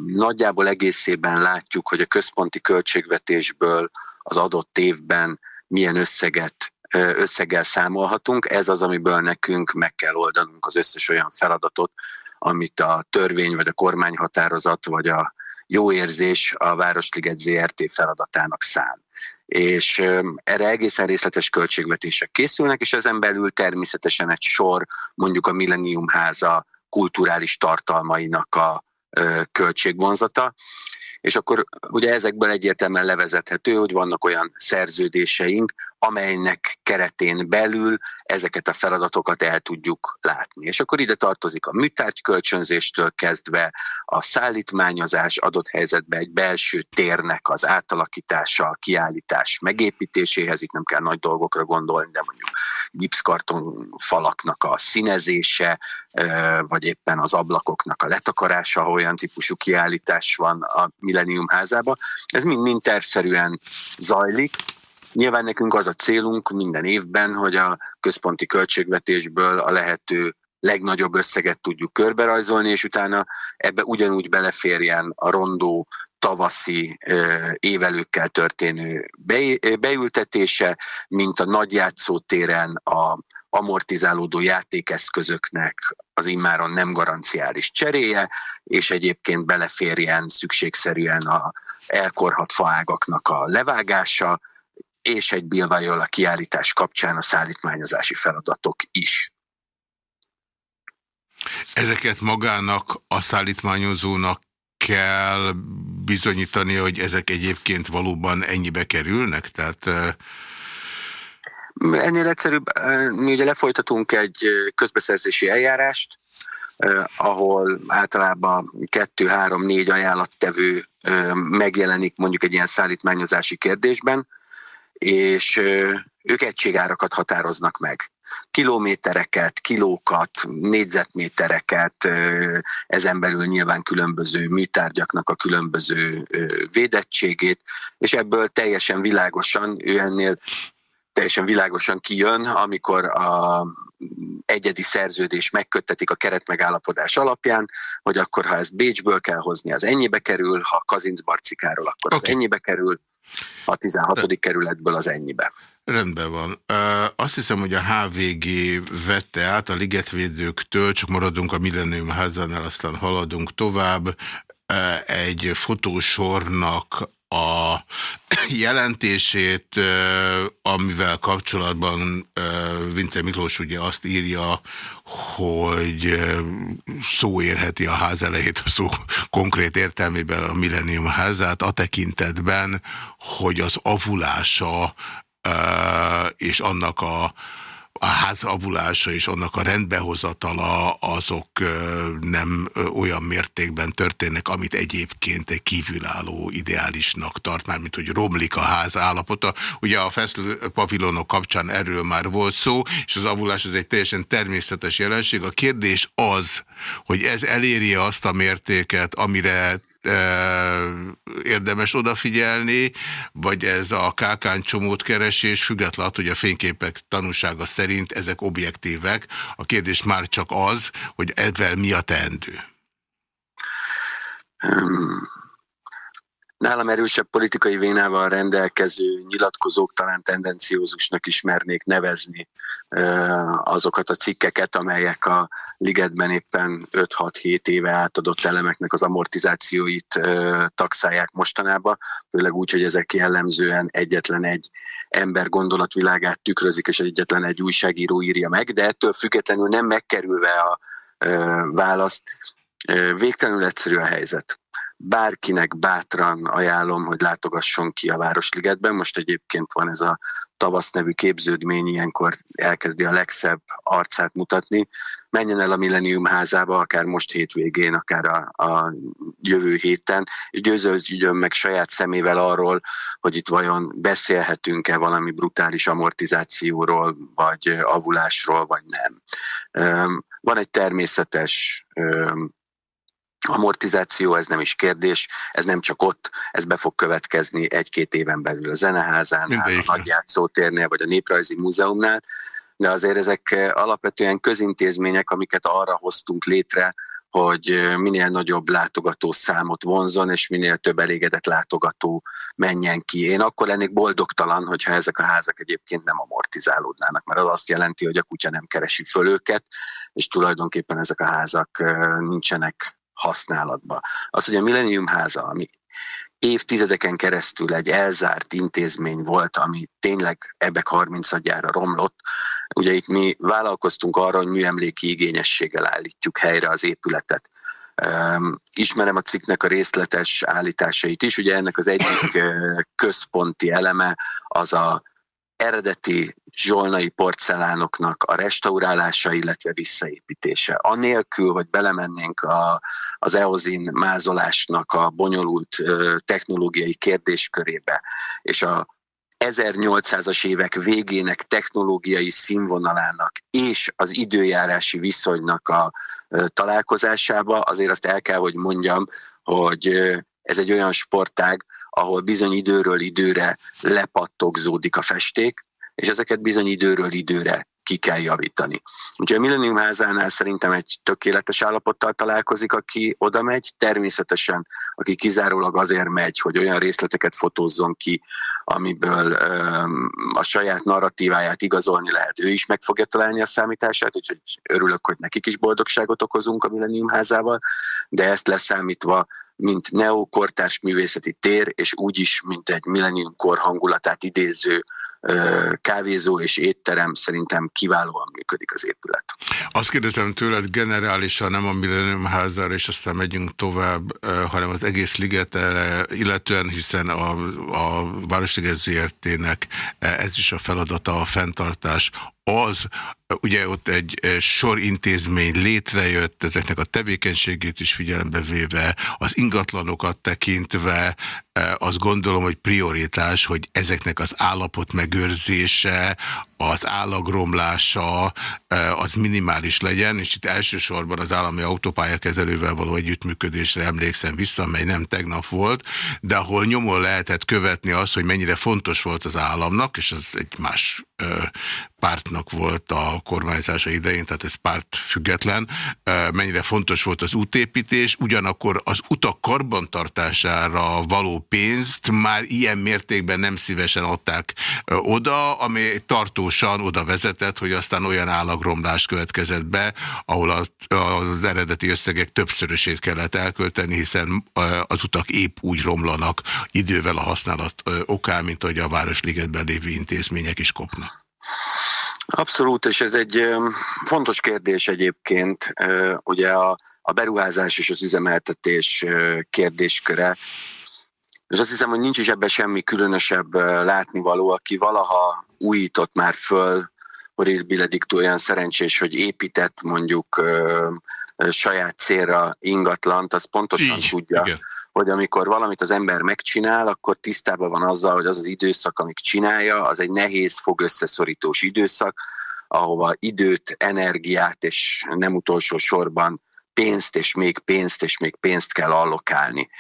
nagyjából egészében látjuk, hogy a központi költségvetésből az adott évben milyen összeget összeggel számolhatunk. Ez az, amiből nekünk meg kell oldanunk az összes olyan feladatot, amit a törvény, vagy a kormányhatározat, vagy a jó érzés a Városliget ZRT feladatának szán. És erre egészen részletes költségvetések készülnek, és ezen belül természetesen egy sor mondjuk a Millennium háza kulturális tartalmainak a költségvonzata, és akkor ugye ezekből egyértelműen levezethető, hogy vannak olyan szerződéseink, amelynek keretén belül ezeket a feladatokat el tudjuk látni. És akkor ide tartozik a műtárgy kölcsönzéstől kezdve a szállítmányozás adott helyzetben egy belső térnek az átalakítása, a kiállítás megépítéséhez, itt nem kell nagy dolgokra gondolni, de mondjuk gipszkarton falaknak a színezése, vagy éppen az ablakoknak a letakarása, ha olyan típusú kiállítás van a Millennium házában. Ez mind-mind tervszerűen zajlik, Nyilván nekünk az a célunk minden évben, hogy a központi költségvetésből a lehető legnagyobb összeget tudjuk körberajzolni, és utána ebbe ugyanúgy beleférjen a rondó tavaszi évelőkkel történő beültetése, mint a nagyjátszótéren a amortizálódó játékeszközöknek az immáron nem garanciális cseréje, és egyébként beleférjen szükségszerűen a elkorhat faágaknak a levágása, és egy Bill a kiállítás kapcsán a szállítmányozási feladatok is. Ezeket magának a szállítmányozónak kell bizonyítani, hogy ezek egyébként valóban ennyibe kerülnek? Tehát Ennél egyszerűbb, mi ugye lefolytatunk egy közbeszerzési eljárást, ahol általában kettő, három, négy ajánlattevő megjelenik mondjuk egy ilyen szállítmányozási kérdésben, és ők egységárakat határoznak meg. Kilométereket, kilókat, négyzetmétereket, ezen belül nyilván különböző műtárgyaknak a különböző védettségét, és ebből teljesen világosan, ő ennél teljesen világosan kijön, amikor a egyedi szerződés megköttetik a keretmegállapodás alapján, hogy akkor ha ezt Bécsből kell hozni, az ennyibe kerül, ha Kazinc Barcikáról, akkor okay. az ennyibe kerül, a 16. De. kerületből az ennyibe. Rendben van. Azt hiszem, hogy a HVG vette át a ligetvédőktől, csak maradunk a Millennium házánál, aztán haladunk tovább. Egy fotósornak a jelentését, amivel kapcsolatban Vince Miklós ugye azt írja, hogy szó érheti a ház elejét, a szó konkrét értelmében a Millennium házát, a tekintetben, hogy az avulása és annak a a ház avulása és annak a rendbehozatala azok nem olyan mértékben történnek, amit egyébként egy kívülálló ideálisnak tart, már mint hogy romlik a ház állapota. Ugye a feszlő pavilonok kapcsán erről már volt szó, és az avulás az egy teljesen természetes jelenség. A kérdés az, hogy ez eléri azt a mértéket, amire érdemes odafigyelni, vagy ez a kákán csomót keresés, függetlenül hogy a fényképek tanúsága szerint ezek objektívek. A kérdés már csak az, hogy ezzel mi a teendő. Hmm. Nálam erősebb politikai vénával rendelkező nyilatkozók talán tendenciózusnak ismernék nevezni azokat a cikkeket, amelyek a ligetben éppen 5-6-7 éve átadott elemeknek az amortizációit taxálják mostanában, főleg úgy, hogy ezek jellemzően egyetlen egy ember gondolatvilágát tükrözik, és egyetlen egy újságíró írja meg, de ettől függetlenül nem megkerülve a választ, végtelenül egyszerű a helyzet bárkinek bátran ajánlom, hogy látogasson ki a Városligetben. Most egyébként van ez a tavasz nevű képződmény, ilyenkor elkezdi a legszebb arcát mutatni. Menjen el a Millennium házába, akár most hétvégén, akár a, a jövő héten, és győződjön meg saját szemével arról, hogy itt vajon beszélhetünk-e valami brutális amortizációról, vagy avulásról, vagy nem. Van egy természetes amortizáció, ez nem is kérdés, ez nem csak ott, ez be fog következni egy-két éven belül a Zeneházán, a Nagyjátszótérnél, vagy a Néprajzi Múzeumnál, de azért ezek eh, alapvetően közintézmények, amiket arra hoztunk létre, hogy eh, minél nagyobb látogató számot vonzon, és minél több elégedett látogató menjen ki. Én akkor lennék boldogtalan, hogyha ezek a házak egyébként nem amortizálódnának, mert az azt jelenti, hogy a kutya nem keresi föl őket, és tulajdonképpen ezek a házak eh, nincsenek használatba. Az, hogy a Millennium háza, ami évtizedeken keresztül egy elzárt intézmény volt, ami tényleg ebbek 30 adjára romlott. Ugye itt mi vállalkoztunk arra, hogy műemléki igényességgel állítjuk helyre az épületet. Ismerem a cikknek a részletes állításait is. Ugye ennek az egyik központi eleme az a eredeti zsolnai porcelánoknak a restaurálása, illetve visszaépítése. Anélkül, hogy belemennénk a, az eozin mázolásnak a bonyolult ö, technológiai kérdéskörébe, és a 1800-as évek végének technológiai színvonalának és az időjárási viszonynak a találkozásába, azért azt el kell, hogy mondjam, hogy ez egy olyan sportág, ahol bizony időről időre lepattogzódik a festék, és ezeket bizony időről időre ki kell javítani. Úgyhogy a Millennium házánál szerintem egy tökéletes állapottal találkozik, aki oda megy, természetesen, aki kizárólag azért megy, hogy olyan részleteket fotózzon ki, amiből um, a saját narratíváját igazolni lehet. Ő is meg fogja találni a számítását, úgyhogy örülök, hogy nekik is boldogságot okozunk a Millennium házával, de ezt leszámítva mint neokortárs művészeti tér, és úgyis, mint egy millennium kor hangulatát idéző kávézó és étterem szerintem kiválóan működik az épület. Azt kérdezem tőled generálisan, nem a Millennium házára, és aztán megyünk tovább, hanem az egész liget, illetően, hiszen a, a Városliget ZRT-nek ez is a feladata, a fenntartás az, ugye ott egy sor intézmény létrejött, ezeknek a tevékenységét is figyelembe véve, az ingatlanokat tekintve, azt gondolom, hogy prioritás, hogy ezeknek az állapot megőrzése, az állagromlása az minimális legyen, és itt elsősorban az állami autópályakezelővel való együttműködésre emlékszem vissza, mely nem tegnap volt, de ahol nyomon lehetett követni azt, hogy mennyire fontos volt az államnak, és az egy más pártnak volt a kormányzása idején, tehát ez párt független, mennyire fontos volt az útépítés, ugyanakkor az utak karbantartására való pénzt már ilyen mértékben nem szívesen adták oda, ami tartósan oda vezetett, hogy aztán olyan állagromlás következett be, ahol az, az eredeti összegek többszörösét kellett elkölteni, hiszen az utak épp úgy romlanak idővel a használat okán, mint hogy a Városligetben lévő intézmények is kopnak. Abszolút, és ez egy fontos kérdés egyébként, ugye a, a beruházás és az üzemeltetés kérdésköre, és azt hiszem, hogy nincs is ebben semmi különösebb látnivaló, aki valaha újított már föl, Horil Biledikt olyan szerencsés, hogy épített mondjuk ö, ö, saját célra ingatlant, az pontosan Így, tudja, igen. hogy amikor valamit az ember megcsinál, akkor tisztában van azzal, hogy az az időszak, amik csinálja, az egy nehéz, fog összeszorítós időszak, ahova időt, energiát és nem utolsó sorban pénzt és még pénzt és még pénzt kell allokálni.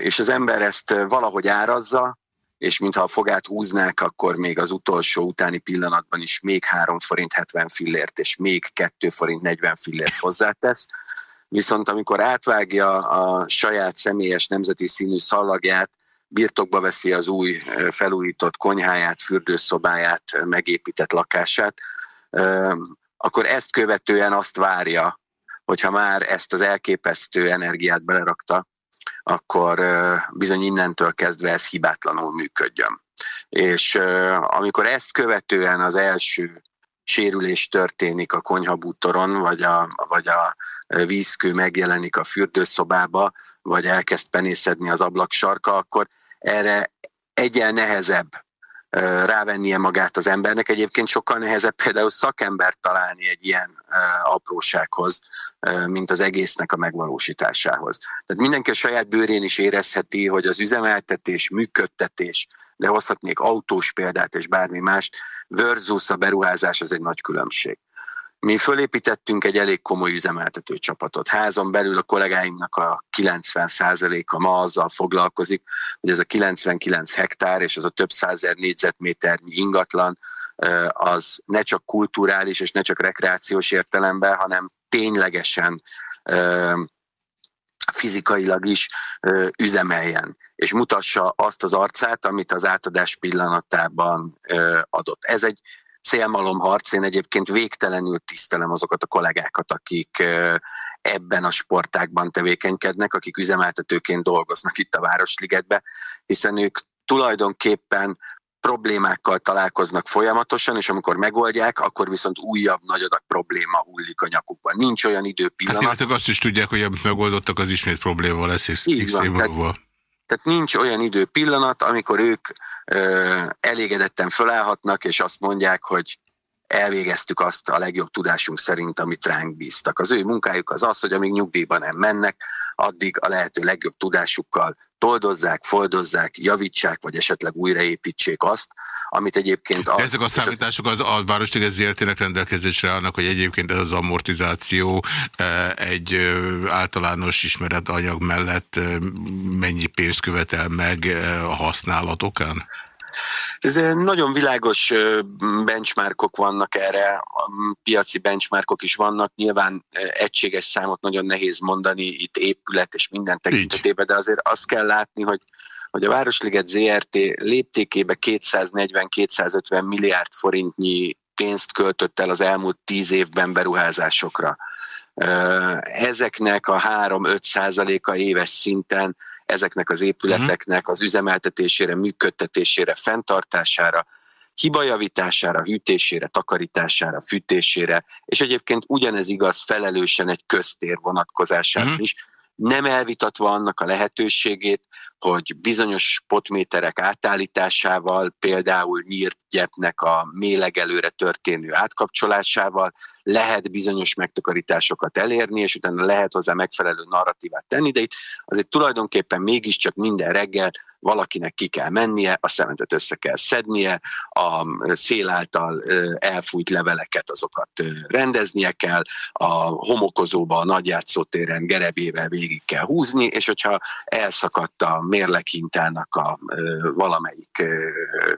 És az ember ezt valahogy árazza, és mintha a fogát húznák, akkor még az utolsó utáni pillanatban is még 3 forint 70 fillért, és még 2 forint 40 fillért hozzátesz. Viszont amikor átvágja a saját személyes nemzeti színű szallagját, birtokba veszi az új felújított konyháját, fürdőszobáját, megépített lakását, akkor ezt követően azt várja, hogyha már ezt az elképesztő energiát belerakta, akkor bizony innentől kezdve ez hibátlanul működjön. És amikor ezt követően az első sérülés történik a konyhabútoron, vagy a, vagy a vízkő megjelenik a fürdőszobába, vagy elkezd penészedni az ablaksarka, akkor erre egyen nehezebb rávennie magát az embernek. Egyébként sokkal nehezebb például szakembert találni egy ilyen aprósághoz, mint az egésznek a megvalósításához. Tehát mindenki a saját bőrén is érezheti, hogy az üzemeltetés, működtetés, de hozhatnék autós példát és bármi mást, versus a beruházás az egy nagy különbség. Mi fölépítettünk egy elég komoly üzemeltető csapatot. Házon belül a kollégáimnak a 90%-a ma azzal foglalkozik, hogy ez a 99 hektár és az a több százer négyzetméternyi ingatlan az ne csak kulturális és ne csak rekreációs értelemben, hanem ténylegesen fizikailag is üzemeljen, és mutassa azt az arcát, amit az átadás pillanatában adott. Ez egy harc, én egyébként végtelenül tisztelem azokat a kollégákat, akik ebben a sportákban tevékenykednek, akik üzemeltetőként dolgoznak itt a Városligetbe, hiszen ők tulajdonképpen problémákkal találkoznak folyamatosan, és amikor megoldják, akkor viszont újabb nagy adag probléma hullik a nyakukban. Nincs olyan időpillanat. Hát azt is tudják, hogy amit megoldottak, az ismét probléma lesz, és Így van, tehát, tehát nincs olyan idő pillanat, amikor ők ö, elégedetten fölállhatnak, és azt mondják, hogy elvégeztük azt a legjobb tudásunk szerint, amit ránk bíztak. Az ő munkájuk az az, hogy amíg nyugdíjban nem mennek, addig a lehető legjobb tudásukkal toldozzák, foldozzák, javítsák, vagy esetleg újraépítsék azt, amit egyébként... Az, Ezek a számítások az, a Városliges ZRT-nek rendelkezésre állnak, hogy egyébként ez az amortizáció e, egy általános ismeret anyag mellett mennyi pénzt követel meg a használatokán? Ez nagyon világos benchmarkok vannak erre, piaci benchmarkok is vannak, nyilván egységes számot nagyon nehéz mondani itt épület és minden tekintetében, de azért azt kell látni, hogy hogy a Városliget ZRT léptékébe 240-250 milliárd forintnyi pénzt költött el az elmúlt tíz évben beruházásokra. Ezeknek a 3-5 százaléka éves szinten ezeknek az épületeknek az üzemeltetésére, működtetésére, fenntartására, hibajavítására, hűtésére, takarítására, fűtésére, és egyébként ugyanez igaz felelősen egy köztér vonatkozásában uh-huh. is, nem elvitatva annak a lehetőségét, hogy bizonyos potméterek átállításával, például nyírt gyepnek a mélegelőre történő átkapcsolásával lehet bizonyos megtakarításokat elérni, és utána lehet hozzá megfelelő narratívát tenni, de itt azért tulajdonképpen mégiscsak minden reggel valakinek ki kell mennie, a szemetet össze kell szednie, a szél által elfújt leveleket azokat rendeznie kell, a homokozóba a nagyjátszótéren gerebével végig kell húzni, és hogyha elszakadt a mérlekintának a valamelyik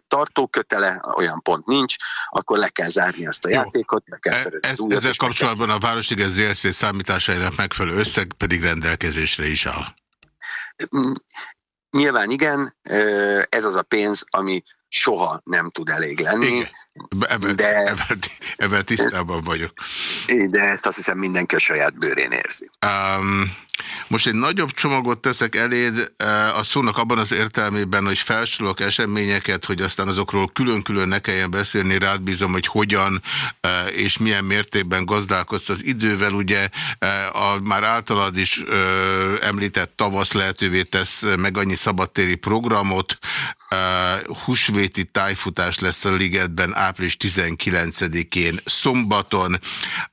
tartókötele, olyan pont nincs, akkor le kell zárni azt a Jó. játékot, be kell e, szerezni ez, az Ezzel kapcsolatban a Városliges ZRC számításainak megfelelő összeg pedig rendelkezésre is áll. Nyilván igen, ez az a pénz, ami soha nem tud elég lenni. Igen. Ebben, de, ebben, ebben tisztában vagyok. De ezt azt hiszem mindenki a saját bőrén érzi. Um, most egy nagyobb csomagot teszek eléd eh, a szónak abban az értelmében, hogy felsorolok eseményeket, hogy aztán azokról külön-külön ne kelljen beszélni, rád bízom, hogy hogyan eh, és milyen mértékben gazdálkodsz az idővel. Ugye eh, a már általad is említett tavasz lehetővé tesz meg annyi szabadtéri programot, húsvéti tájfutás lesz a ligetben április 19-én szombaton,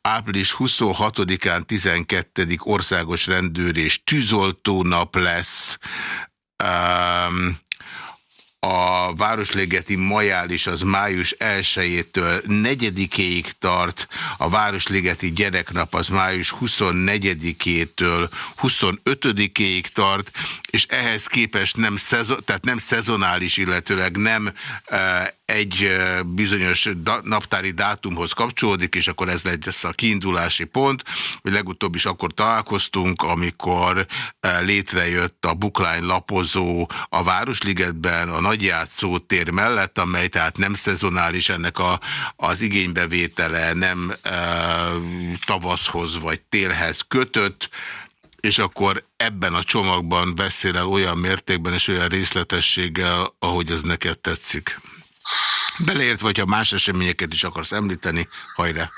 április 26-án 12. országos rendőr és tűzoltó nap lesz. Um, a Városligeti Majális az május 1-től 4-ig tart, a Városligeti Gyereknap az május 24-től 25-ig tart, és ehhez képest nem, szezon, tehát nem szezonális, illetőleg nem e, egy bizonyos naptári dátumhoz kapcsolódik, és akkor ez lesz a kiindulási pont. hogy Legutóbb is akkor találkoztunk, amikor létrejött a Buklány lapozó a Városligetben, a Nagyjátszó tér mellett, amely tehát nem szezonális ennek a, az igénybevétele, nem e, tavaszhoz vagy télhez kötött, és akkor ebben a csomagban beszél el olyan mértékben és olyan részletességgel, ahogy az neked tetszik. Beleért, vagy ha más eseményeket is akarsz említeni, hajrá!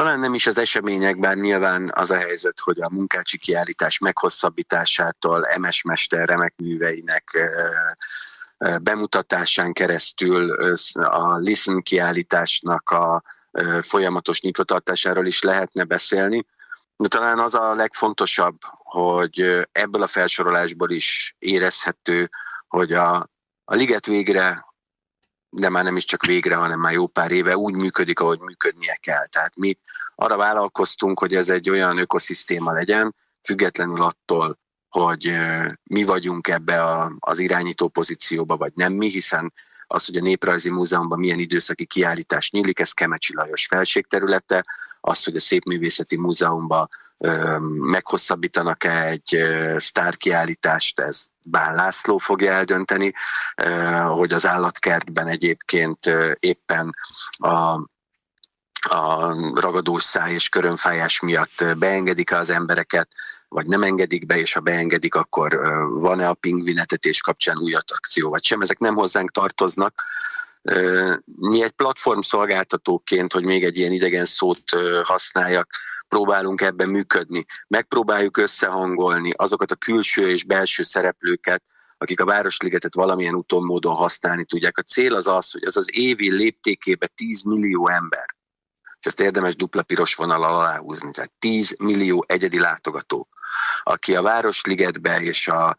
Talán nem is az eseményekben nyilván az a helyzet, hogy a munkácsi kiállítás meghosszabbításától MS Mester remek műveinek bemutatásán keresztül a Listen kiállításnak a folyamatos nyitvatartásáról is lehetne beszélni. De talán az a legfontosabb, hogy ebből a felsorolásból is érezhető, hogy a, a liget végre de már nem is csak végre, hanem már jó pár éve úgy működik, ahogy működnie kell. Tehát mi arra vállalkoztunk, hogy ez egy olyan ökoszisztéma legyen, függetlenül attól, hogy mi vagyunk ebbe a, az irányító pozícióba, vagy nem mi, hiszen az, hogy a Néprajzi Múzeumban milyen időszaki kiállítás nyílik, ez Kemecsi Lajos felségterülete, az, hogy a Szépművészeti Múzeumban meghosszabbítanak-e egy sztárkiállítást, ez Bán László fogja eldönteni, hogy az állatkertben egyébként éppen a a ragadós száj és körönfájás miatt beengedik-e az embereket, vagy nem engedik be, és ha beengedik, akkor van-e a pingvinetetés kapcsán új attrakció, vagy sem. Ezek nem hozzánk tartoznak. Mi egy platform szolgáltatóként, hogy még egy ilyen idegen szót használjak, próbálunk ebben működni. Megpróbáljuk összehangolni azokat a külső és belső szereplőket, akik a Városligetet valamilyen úton módon használni tudják. A cél az az, hogy az az évi léptékébe 10 millió ember, és ezt érdemes dupla piros vonal aláhúzni, tehát 10 millió egyedi látogató, aki a Városligetbe és a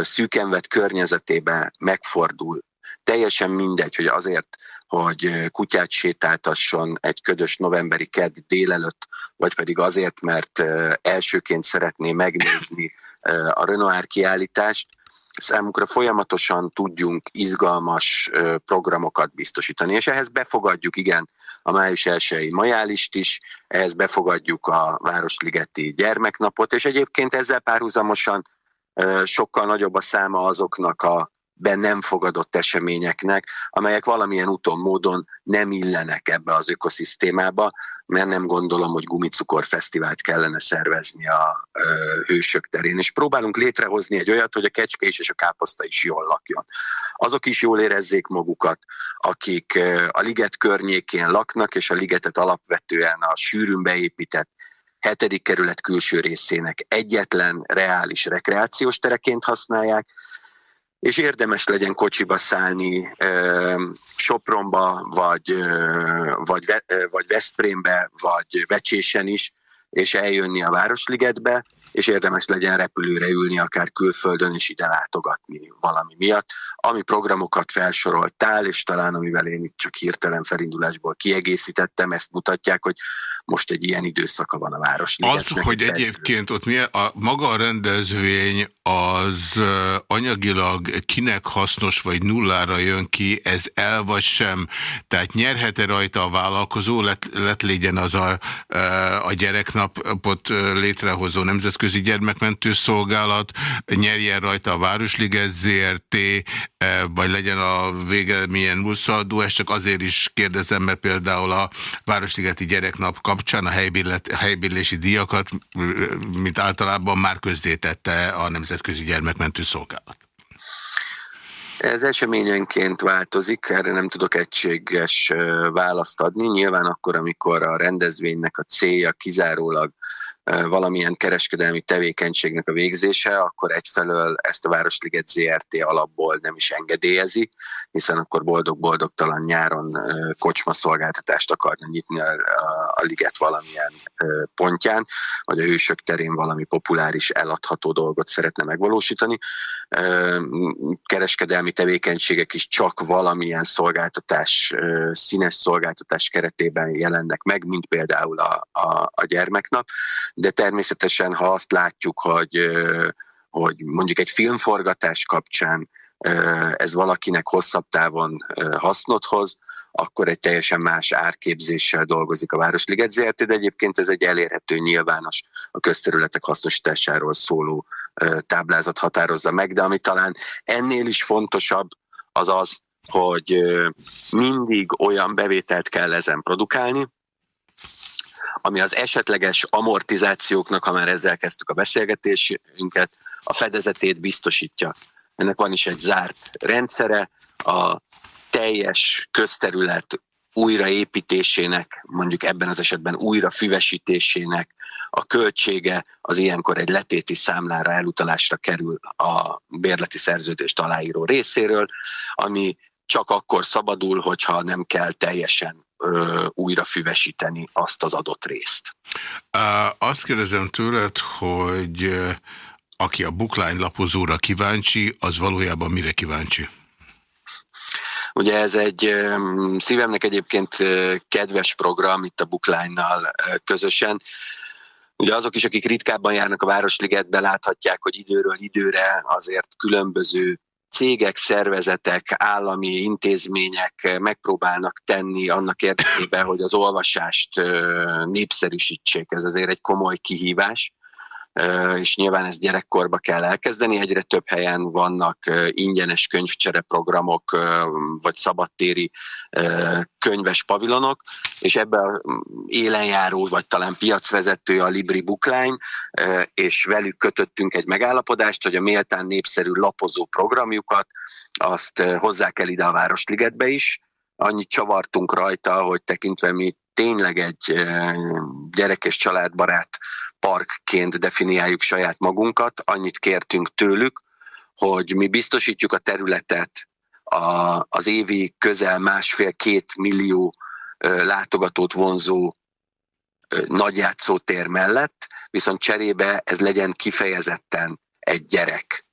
szűkenvet környezetében megfordul, teljesen mindegy, hogy azért, hogy kutyát sétáltasson egy ködös novemberi kedd délelőtt, vagy pedig azért, mert elsőként szeretné megnézni a Renoir kiállítást, számukra folyamatosan tudjunk izgalmas programokat biztosítani, és ehhez befogadjuk, igen, a május 1 majálist is, ehhez befogadjuk a Városligeti gyermeknapot, és egyébként ezzel párhuzamosan sokkal nagyobb a száma azoknak a be nem fogadott eseményeknek, amelyek valamilyen úton, módon nem illenek ebbe az ökoszisztémába, mert nem gondolom, hogy gumicukor fesztivált kellene szervezni a ö, hősök terén. És próbálunk létrehozni egy olyat, hogy a kecske is és a káposzta is jól lakjon. Azok is jól érezzék magukat, akik ö, a liget környékén laknak, és a ligetet alapvetően a sűrűn beépített hetedik kerület külső részének egyetlen reális rekreációs tereként használják, és érdemes legyen kocsiba szállni Sopronba, vagy, vagy, vagy Veszprémbe, vagy Vecsésen is, és eljönni a Városligetbe, és érdemes legyen repülőre ülni, akár külföldön is ide látogatni valami miatt. Ami programokat felsoroltál, és talán amivel én itt csak hirtelen felindulásból kiegészítettem, ezt mutatják, hogy most egy ilyen időszaka van a város. Az, hogy egyébként ott mi a maga a rendezvény az anyagilag kinek hasznos vagy nullára jön ki, ez el vagy sem. Tehát nyerhet-e rajta a vállalkozó, lett, lett legyen az a, a gyereknapot létrehozó nemzetközi gyermekmentő szolgálat, nyerjen rajta a Városliges ZRT, vagy legyen a vége milyen muszadó, ezt csak azért is kérdezem, mert például a Városligeti gyereknap kapcsán a helybérlési díjakat, mint általában már közzétette a Nemzetközi Nemzetközi Gyermekmentő Szolgálat? Ez eseményenként változik, erre nem tudok egységes választ adni. Nyilván akkor, amikor a rendezvénynek a célja kizárólag valamilyen kereskedelmi tevékenységnek a végzése, akkor egyfelől ezt a Városliget ZRT alapból nem is engedélyezi, hiszen akkor boldog-boldogtalan nyáron kocsma szolgáltatást akarna nyitni a, a, a liget valamilyen pontján, vagy a hősök terén valami populáris eladható dolgot szeretne megvalósítani. Kereskedelmi tevékenységek is csak valamilyen szolgáltatás, színes szolgáltatás keretében jelennek meg, mint például a, a, a gyermeknap. De természetesen, ha azt látjuk, hogy hogy mondjuk egy filmforgatás kapcsán ez valakinek hosszabb távon hasznot hoz, akkor egy teljesen más árképzéssel dolgozik a Városliget ZRT, de egyébként ez egy elérhető nyilvános a közterületek hasznosításáról szóló táblázat határozza meg, de ami talán ennél is fontosabb, az az, hogy mindig olyan bevételt kell ezen produkálni, ami az esetleges amortizációknak, ha már ezzel kezdtük a beszélgetésünket, a fedezetét biztosítja. Ennek van is egy zárt rendszere, a teljes közterület újraépítésének, mondjuk ebben az esetben újra füvesítésének a költsége az ilyenkor egy letéti számlára elutalásra kerül a bérleti szerződést aláíró részéről, ami csak akkor szabadul, hogyha nem kell teljesen ö, újra füvesíteni azt az adott részt. Azt kérdezem tőled, hogy aki a bookline lapozóra kíváncsi, az valójában mire kíváncsi? Ugye ez egy szívemnek egyébként kedves program itt a Bookline-nal közösen. Ugye azok is, akik ritkábban járnak a Városligetbe, láthatják, hogy időről időre azért különböző cégek, szervezetek, állami intézmények megpróbálnak tenni annak érdekében, hogy az olvasást népszerűsítsék. Ez azért egy komoly kihívás és nyilván ezt gyerekkorba kell elkezdeni. Egyre több helyen vannak ingyenes könyvcsere programok, vagy szabadtéri könyves pavilonok, és ebbe élenjáró, vagy talán piacvezető a Libri Bookline, és velük kötöttünk egy megállapodást, hogy a méltán népszerű lapozó programjukat azt hozzá kell ide a Városligetbe is. Annyit csavartunk rajta, hogy tekintve mi tényleg egy gyerek és családbarát parkként definiáljuk saját magunkat, annyit kértünk tőlük, hogy mi biztosítjuk a területet a, az évi közel másfél-két millió látogatót vonzó nagyjátszótér mellett, viszont cserébe ez legyen kifejezetten egy gyerek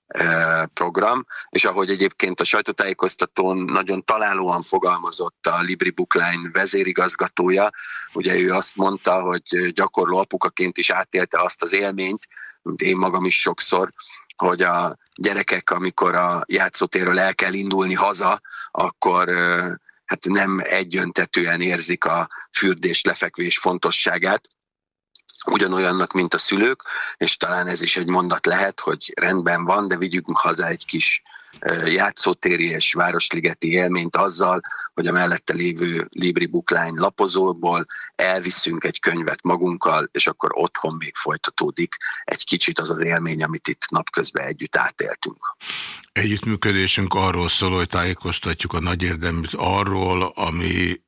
program, és ahogy egyébként a sajtótájékoztatón nagyon találóan fogalmazott a Libri Bookline vezérigazgatója, ugye ő azt mondta, hogy gyakorló apukaként is átélte azt az élményt, mint én magam is sokszor, hogy a gyerekek, amikor a játszótérről el kell indulni haza, akkor hát nem egyöntetően érzik a fürdés, lefekvés fontosságát, ugyanolyannak, mint a szülők, és talán ez is egy mondat lehet, hogy rendben van, de vigyünk haza egy kis játszótéri és városligeti élményt azzal, hogy a mellette lévő Libri Bookline lapozóból elviszünk egy könyvet magunkkal, és akkor otthon még folytatódik egy kicsit az az élmény, amit itt napközben együtt átéltünk. Együttműködésünk arról szól, hogy tájékoztatjuk a nagy érdeműt arról, ami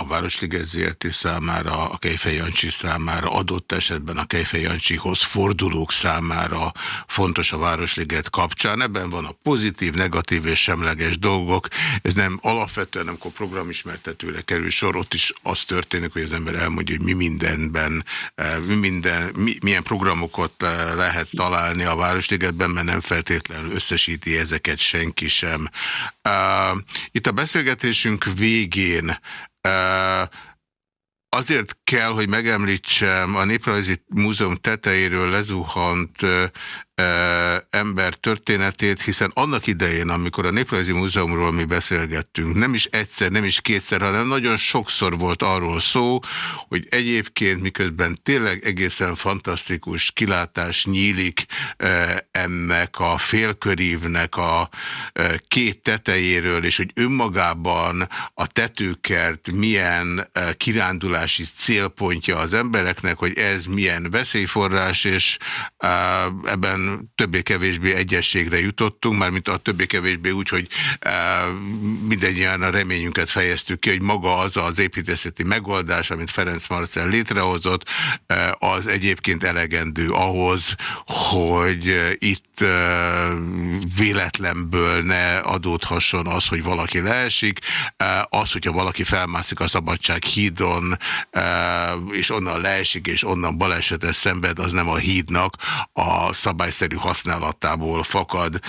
a Városliget ZRT számára, a Kejfej Jancsi számára, adott esetben a Kejfej Jancsihoz fordulók számára fontos a Városliget kapcsán. Ebben van a pozitív, negatív és semleges dolgok. Ez nem alapvetően, amikor programismertetőre kerül sor, ott is az történik, hogy az ember elmondja, hogy mi mindenben, eh, mi minden, mi, milyen programokat eh, lehet találni a Városligetben, mert nem feltétlenül összesíti ezeket senki sem. Eh, itt a beszélgetésünk végén Azért kell, hogy megemlítsem a Néprajzi Múzeum tetejéről lezuhant ember történetét, hiszen annak idején, amikor a Néprajzi Múzeumról mi beszélgettünk, nem is egyszer, nem is kétszer, hanem nagyon sokszor volt arról szó, hogy egyébként miközben tényleg egészen fantasztikus kilátás nyílik ennek a félkörívnek a két tetejéről, és hogy önmagában a tetőkert milyen kirándulási célpontja az embereknek, hogy ez milyen veszélyforrás, és ebben többé-kevésbé egyességre jutottunk, mármint a többé-kevésbé úgy, hogy e, mindennyian a reményünket fejeztük ki, hogy maga az az építészeti megoldás, amit Ferenc Marcel létrehozott, e, az egyébként elegendő ahhoz, hogy itt e, véletlenből ne adódhasson az, hogy valaki leesik, az, hogyha valaki felmászik a szabadság hídon, és onnan leesik, és onnan balesetes szenved, az nem a hídnak a szabály egyszerű használatából fakad.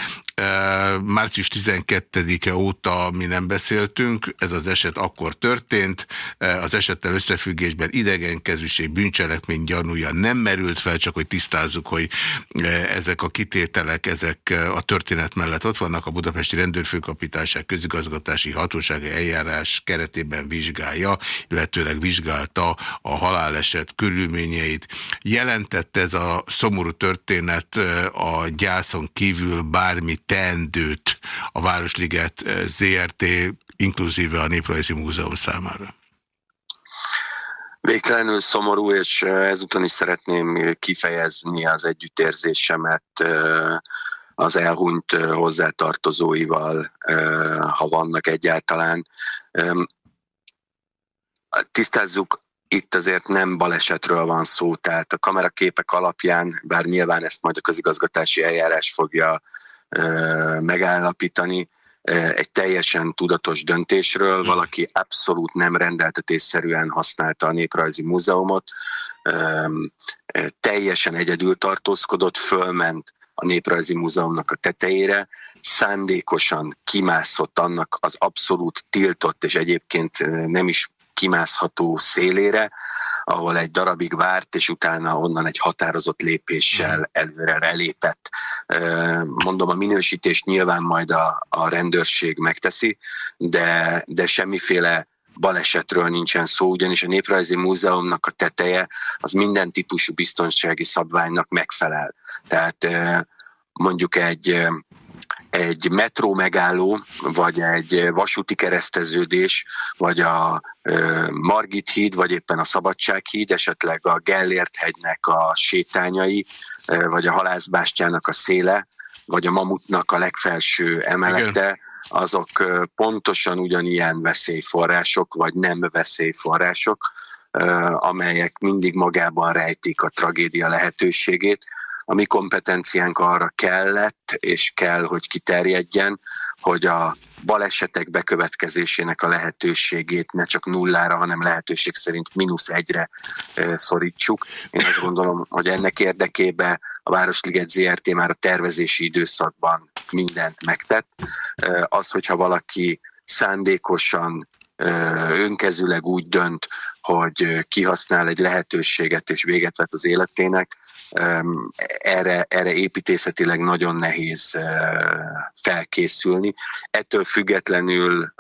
Március 12-e óta mi nem beszéltünk, ez az eset akkor történt, az esettel összefüggésben idegenkezűség, bűncselekmény gyanúja nem merült fel, csak hogy tisztázzuk, hogy ezek a kitételek, ezek a történet mellett ott vannak, a Budapesti Rendőrfőkapitányság közigazgatási hatósági eljárás keretében vizsgálja, illetőleg vizsgálta a haláleset körülményeit. Jelentett ez a szomorú történet a gyászon kívül bármi teendőt a Városliget ZRT, inkluzíve a Néprajzi Múzeum számára? Végtelenül szomorú, és ezúton is szeretném kifejezni az együttérzésemet az elhunyt hozzátartozóival, ha vannak egyáltalán. Tisztázzuk, itt azért nem balesetről van szó, tehát a kameraképek alapján, bár nyilván ezt majd a közigazgatási eljárás fogja megállapítani, egy teljesen tudatos döntésről. Hmm. Valaki abszolút nem rendeltetésszerűen használta a Néprajzi Múzeumot, teljesen egyedül tartózkodott, fölment a Néprajzi Múzeumnak a tetejére, szándékosan kimászott annak az abszolút tiltott és egyébként nem is kimászható szélére, ahol egy darabig várt, és utána onnan egy határozott lépéssel mhm. előre relépett. Mondom, a minősítést nyilván majd a, a rendőrség megteszi, de, de semmiféle balesetről nincsen szó, ugyanis a Néprajzi Múzeumnak a teteje az minden típusú biztonsági szabványnak megfelel. Tehát mondjuk egy egy metró megálló, vagy egy vasúti kereszteződés, vagy a Margit híd, vagy éppen a Szabadság híd, esetleg a Gellért hegynek a sétányai, vagy a Halászbástyának a széle, vagy a Mamutnak a legfelső emelete, Igen. azok pontosan ugyanilyen veszélyforrások, vagy nem veszélyforrások, amelyek mindig magában rejtik a tragédia lehetőségét a mi kompetenciánk arra kellett, és kell, hogy kiterjedjen, hogy a balesetek bekövetkezésének a lehetőségét ne csak nullára, hanem lehetőség szerint mínusz egyre szorítsuk. Én azt gondolom, hogy ennek érdekében a Városliget ZRT már a tervezési időszakban mindent megtett. Az, hogyha valaki szándékosan önkezüleg úgy dönt, hogy kihasznál egy lehetőséget és véget vet az életének, erre, erre építészetileg nagyon nehéz felkészülni. Ettől függetlenül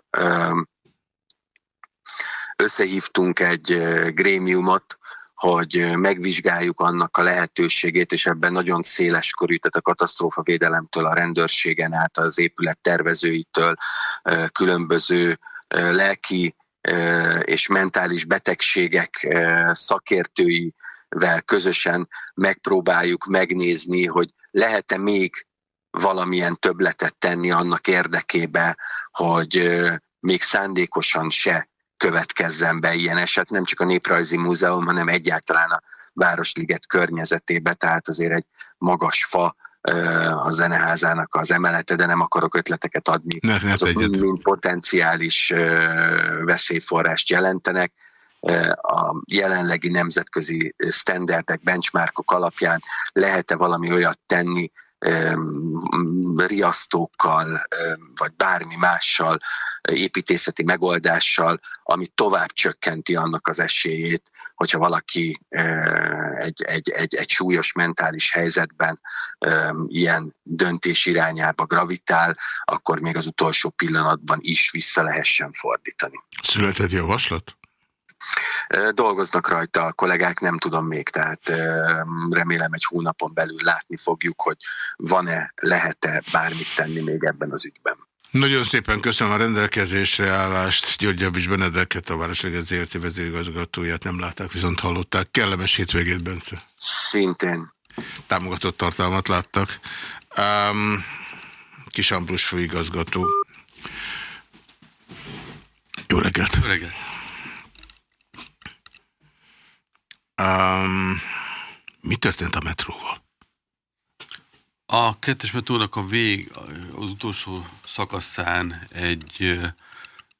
összehívtunk egy grémiumot, hogy megvizsgáljuk annak a lehetőségét, és ebben nagyon széles körű, tehát a katasztrófa védelemtől, a rendőrségen át, az épület tervezőitől, különböző lelki és mentális betegségek szakértőivel közösen megpróbáljuk megnézni, hogy lehet-e még valamilyen többletet tenni annak érdekébe, hogy még szándékosan se következzen be ilyen eset, nem csak a Néprajzi Múzeum, hanem egyáltalán a Városliget környezetébe, tehát azért egy magas fa a zeneházának az emelete, de nem akarok ötleteket adni. Ne, ne Azok mind potenciális veszélyforrást jelentenek. A jelenlegi nemzetközi standardek, benchmarkok alapján lehet-e valami olyat tenni, riasztókkal, vagy bármi mással, építészeti megoldással, ami tovább csökkenti annak az esélyét, hogyha valaki egy, egy, egy, egy súlyos mentális helyzetben ilyen döntés irányába gravitál, akkor még az utolsó pillanatban is vissza lehessen fordítani. Született javaslat? Dolgoznak rajta a kollégák, nem tudom még, tehát remélem egy hónapon belül látni fogjuk, hogy van-e, lehet-e bármit tenni még ebben az ügyben. Nagyon szépen köszönöm a rendelkezésre állást. György Javis Benedeket, a Városleget ZRT vezérigazgatóját nem látták, viszont hallották. Kellemes hétvégét, Bence. Szintén. Támogatott tartalmat láttak. Um, Kis Ambrus főigazgató. Jó reggelt! Jó reggelt! Um, mi történt a metróval? A kettes metrónak a vég, az utolsó szakaszán egy,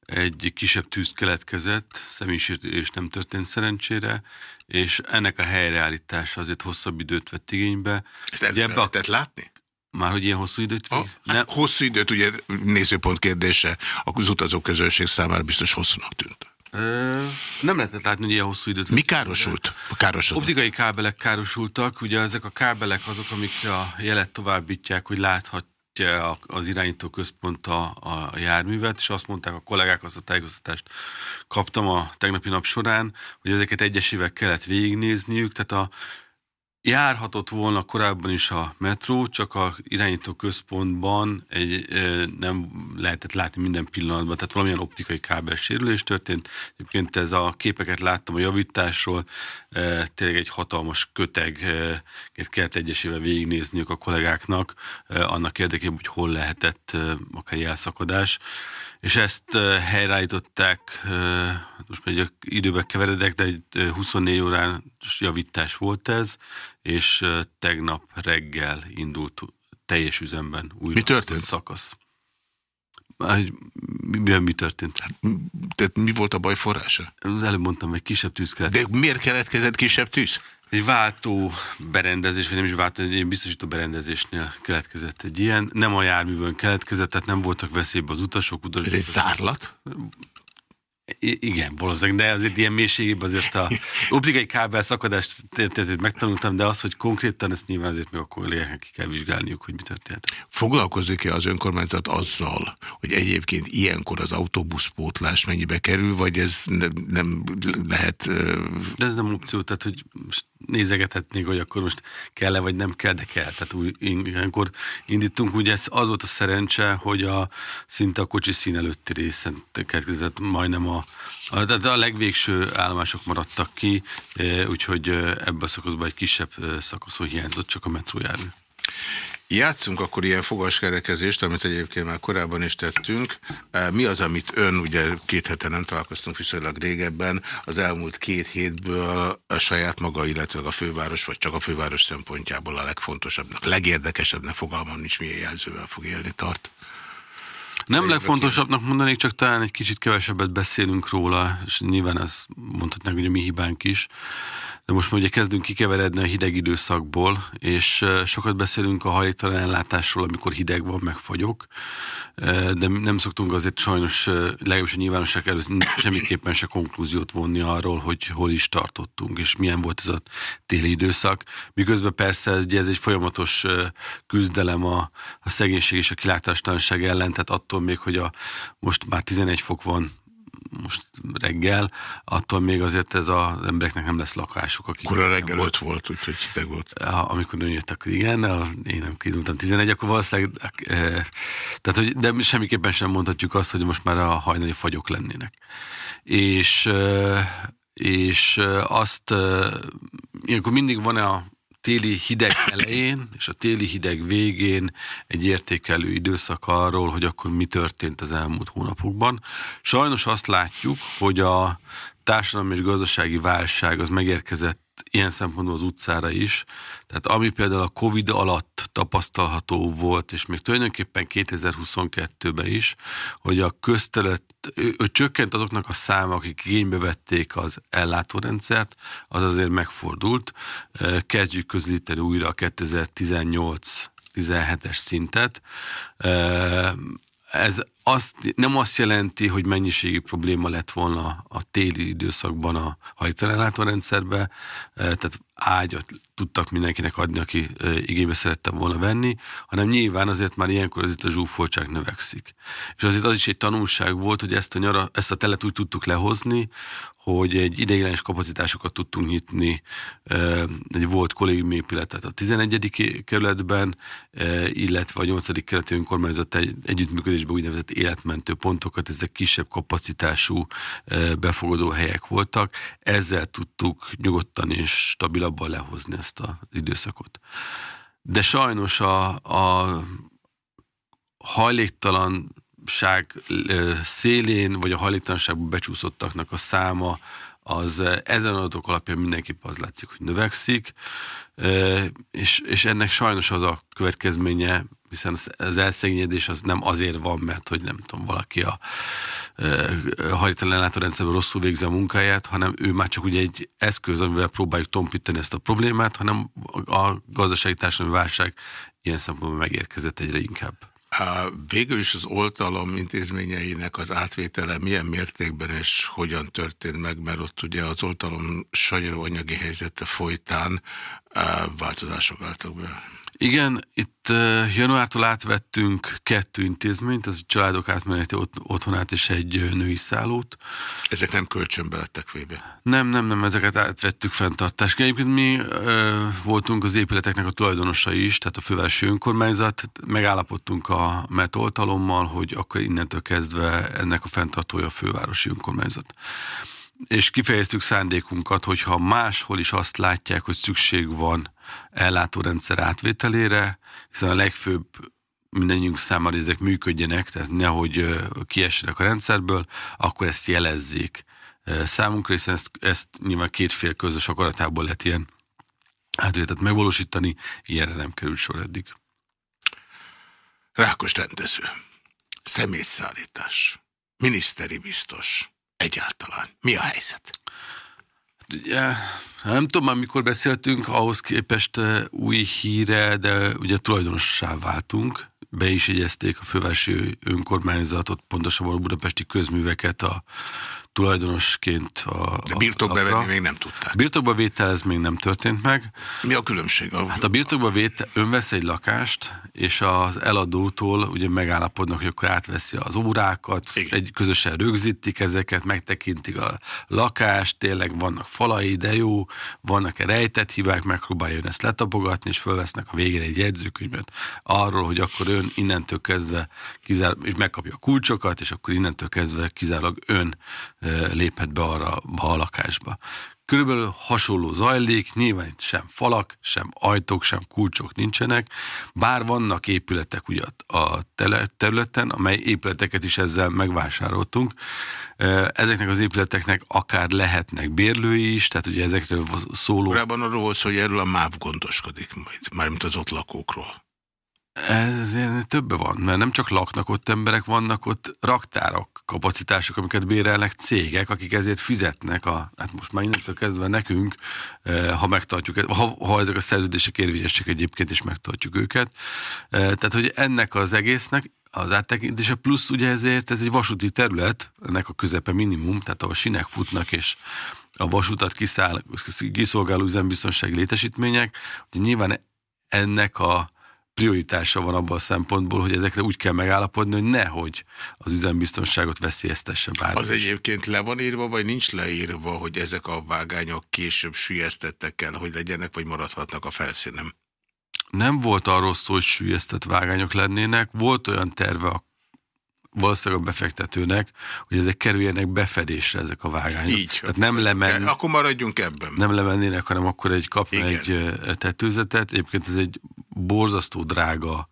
egy kisebb tűz keletkezett, személyisértés nem történt szerencsére, és ennek a helyreállítása azért hosszabb időt vett igénybe. Ezt előre ebbe lehetett látni? Már hogy ilyen hosszú időt vég? Hát nem. Hosszú időt, ugye nézőpont kérdése, az utazóközönség számára biztos hosszúnak tűnt. Nem lehetett látni, hogy ilyen hosszú időt. Mi károsult? Károsodott? Optikai kábelek károsultak. Ugye ezek a kábelek azok, amik a jelet továbbítják, hogy láthatja az irányító központ a, a járművet, és azt mondták a kollégák, azt a tájékoztatást kaptam a tegnapi nap során, hogy ezeket egyesével kellett végignézniük, tehát a Járhatott volna korábban is a metró, csak a irányító központban egy, nem lehetett látni minden pillanatban, tehát valamilyen optikai kábel sérülés történt. Egyébként ez a képeket láttam a javításról, tényleg egy hatalmas köteget kellett egyesével végignézniük a kollégáknak, annak érdekében, hogy hol lehetett akár jelszakadás és ezt helyreállították, most már egy időbe keveredek, de egy 24 órás javítás volt ez, és tegnap reggel indult teljes üzemben újra mi történt? a szakasz. Mi, mi történt? Hát, tehát mi volt a baj forrása? Az előbb mondtam, egy kisebb tűz keletkezett. De miért keletkezett kisebb tűz? Egy váltó berendezés, vagy nem is váltó, egy biztosító berendezésnél keletkezett egy ilyen. Nem a járművön keletkezett, tehát nem voltak veszélybe az utasok. utasok Ez egy zárlat? I- igen, valószínűleg, de azért ilyen mélységében azért a optikai kábel szakadást megtanultam, de az, hogy konkrétan ezt nyilván azért még a kollégáknak ki kell vizsgálniuk, hogy mi történt. Foglalkozik-e az önkormányzat azzal, hogy egyébként ilyenkor az autóbuszpótlás mennyibe kerül, vagy ez ne, nem lehet... De ez nem opció, tehát hogy nézegethetnék, hogy akkor most kell-e vagy nem kell, de kell. Tehát úgy, ilyenkor indítunk, ugye ez az volt a szerencse, hogy a szinte a kocsi szín előtti részen kezdett majdnem a, a, de a legvégső állomások maradtak ki, e, úgyhogy e, ebben a szakaszban egy kisebb e, szakaszon hiányzott csak a metrójármű. Játszunk akkor ilyen fogaskerekezést, amit egyébként már korábban is tettünk. Mi az, amit ön, ugye két hete nem találkoztunk viszonylag régebben, az elmúlt két hétből a saját maga, illetve a főváros, vagy csak a főváros szempontjából a legfontosabbnak, legérdekesebbnek fogalmam nincs, milyen jelzővel fog élni tart? Nem legfontosabbnak mondanék, csak talán egy kicsit kevesebbet beszélünk róla, és nyilván ez mondhatnánk, hogy a mi hibánk is. De most már ugye kezdünk kikeveredni a hideg időszakból, és sokat beszélünk a hajléktalan ellátásról, amikor hideg van, meg fagyok, de nem szoktunk azért sajnos legalábbis a nyilvánosság előtt semmiképpen se konklúziót vonni arról, hogy hol is tartottunk, és milyen volt ez a téli időszak. Miközben persze ez egy folyamatos küzdelem a, a szegénység és a kilátástalanság ellen, tehát attól még, hogy a, most már 11 fok van most reggel, attól még azért ez az embereknek nem lesz lakásuk. Akik akkor a reggel volt. volt, úgyhogy hideg volt. Amikor ön jött, akkor igen, de én nem kizultam 11, akkor valószínűleg, e, tehát, hogy, de semmiképpen sem mondhatjuk azt, hogy most már a hajnali fagyok lennének. És, e, és azt, e, ilyenkor mindig van-e a téli hideg elején és a téli hideg végén egy értékelő időszak arról, hogy akkor mi történt az elmúlt hónapokban. Sajnos azt látjuk, hogy a társadalmi és gazdasági válság az megérkezett ilyen szempontból az utcára is. Tehát ami például a Covid alatt tapasztalható volt, és még tulajdonképpen 2022-ben is, hogy a köztelet, hogy csökkent azoknak a száma, akik igénybe vették az ellátórendszert, az azért megfordult. Kezdjük közlíteni újra a 2018 17-es szintet ez azt, nem azt jelenti, hogy mennyiségi probléma lett volna a téli időszakban a hajtelenlátó rendszerbe, e, tehát ágyat tudtak mindenkinek adni, aki igénybe szerette volna venni, hanem nyilván azért már ilyenkor azért a zsúfoltság növekszik. És azért az is egy tanulság volt, hogy ezt a, nyara, ezt a telet úgy tudtuk lehozni, hogy egy ideiglenes kapacitásokat tudtunk nyitni egy volt kollégium épületet a 11. kerületben, illetve a 8. kerületi önkormányzat egy, együttműködésben úgynevezett életmentő pontokat, ezek kisebb kapacitású befogadó helyek voltak. Ezzel tudtuk nyugodtan és stabilabban lehozni ezt az időszakot. De sajnos a, a hajléktalan hajléktalanság szélén, vagy a hajléktalanságban becsúszottaknak a száma, az ezen adatok alapján mindenképp az látszik, hogy növekszik, és, és ennek sajnos az a következménye, hiszen az elszegényedés az nem azért van, mert hogy nem tudom, valaki a, a hajléktalan ellátórendszerben rosszul végzi a munkáját, hanem ő már csak ugye egy eszköz, amivel próbáljuk tompítani ezt a problémát, hanem a gazdasági társadalmi válság ilyen szempontból megérkezett egyre inkább. Végül is az oltalom intézményeinek az átvétele milyen mértékben és hogyan történt meg, mert ott ugye az oltalom sanyarú anyagi helyzete folytán változások álltak be. Igen, itt januártól átvettünk kettő intézményt, az családok átmeneti otthonát és egy női szállót. Ezek nem kölcsönbe lettek vébe? Nem, nem, nem, ezeket átvettük fenntartásra. Egyébként mi uh, voltunk az épületeknek a tulajdonosai is, tehát a fővárosi önkormányzat, megállapodtunk a metoltalommal, hogy akkor innentől kezdve ennek a fenntartója a fővárosi önkormányzat és kifejeztük szándékunkat, hogyha máshol is azt látják, hogy szükség van ellátórendszer átvételére, hiszen a legfőbb mindannyiunk számára ezek működjenek, tehát nehogy kiessenek a rendszerből, akkor ezt jelezzék számunkra, hiszen ezt, ezt nyilván két fél közös akaratából lehet ilyen átvételt megvalósítani, ilyenre nem került sor eddig. Rákos rendező, személyszállítás, miniszteri biztos, egyáltalán? Mi a helyzet? Ugye, nem tudom már mikor beszéltünk, ahhoz képest eh, új híre, de ugye tulajdonossá váltunk. Be is jegyezték a fővárosi önkormányzatot, pontosabban a budapesti közműveket a tulajdonosként a... De birtokba venni még nem tudták. Birtokba vétel ez még nem történt meg. Mi a különbség? A... Hát a birtokba vétel, ön vesz egy lakást, és az eladótól ugye megállapodnak, hogy akkor átveszi az órákat, Igen. egy közösen rögzítik ezeket, megtekintik a lakást, tényleg vannak falai, de jó, vannak-e rejtett hibák, megpróbálja ön ezt letapogatni, és fölvesznek a végén egy jegyzőkönyvet arról, hogy akkor ön innentől kezdve kizár, és megkapja a kulcsokat, és akkor innentől kezdve kizárólag ön léphet be arra a lakásba. Körülbelül hasonló zajlik, nyilván itt sem falak, sem ajtók, sem kulcsok nincsenek, bár vannak épületek ugye a területen, amely épületeket is ezzel megvásároltunk. Ezeknek az épületeknek akár lehetnek bérlői is, tehát ugye ezekről szóló... Korábban arról hogy erről a MÁV gondoskodik majd, mármint az ott lakókról. Ezért többe van, mert nem csak laknak ott emberek, vannak ott raktárak, kapacitások, amiket bérelnek cégek, akik ezért fizetnek, a, hát most már innentől kezdve nekünk, ha megtartjuk, ha, ha ezek a szerződések érvényesek egyébként is megtartjuk őket. Tehát, hogy ennek az egésznek az áttekintése, plusz ugye ezért ez egy vasúti terület, ennek a közepe minimum, tehát ahol sinek futnak, és a vasutat kiszáll, kiszolgáló üzembiztonsági létesítmények, hogy nyilván ennek a prioritása van abban a szempontból, hogy ezekre úgy kell megállapodni, hogy nehogy az üzembiztonságot veszélyeztesse bármi. Az egyébként le van írva, vagy nincs leírva, hogy ezek a vágányok később sülyeztettek kell, hogy legyenek, vagy maradhatnak a felszínen? Nem volt arról szó, hogy sülyeztett vágányok lennének. Volt olyan terve a valószínűleg a befektetőnek, hogy ezek kerüljenek befedésre, ezek a vágányok. Így. Tehát nem lemen, akkor maradjunk ebben. Nem lemennének, hanem akkor egy kapna Igen. egy tetőzetet. Egyébként ez egy borzasztó drága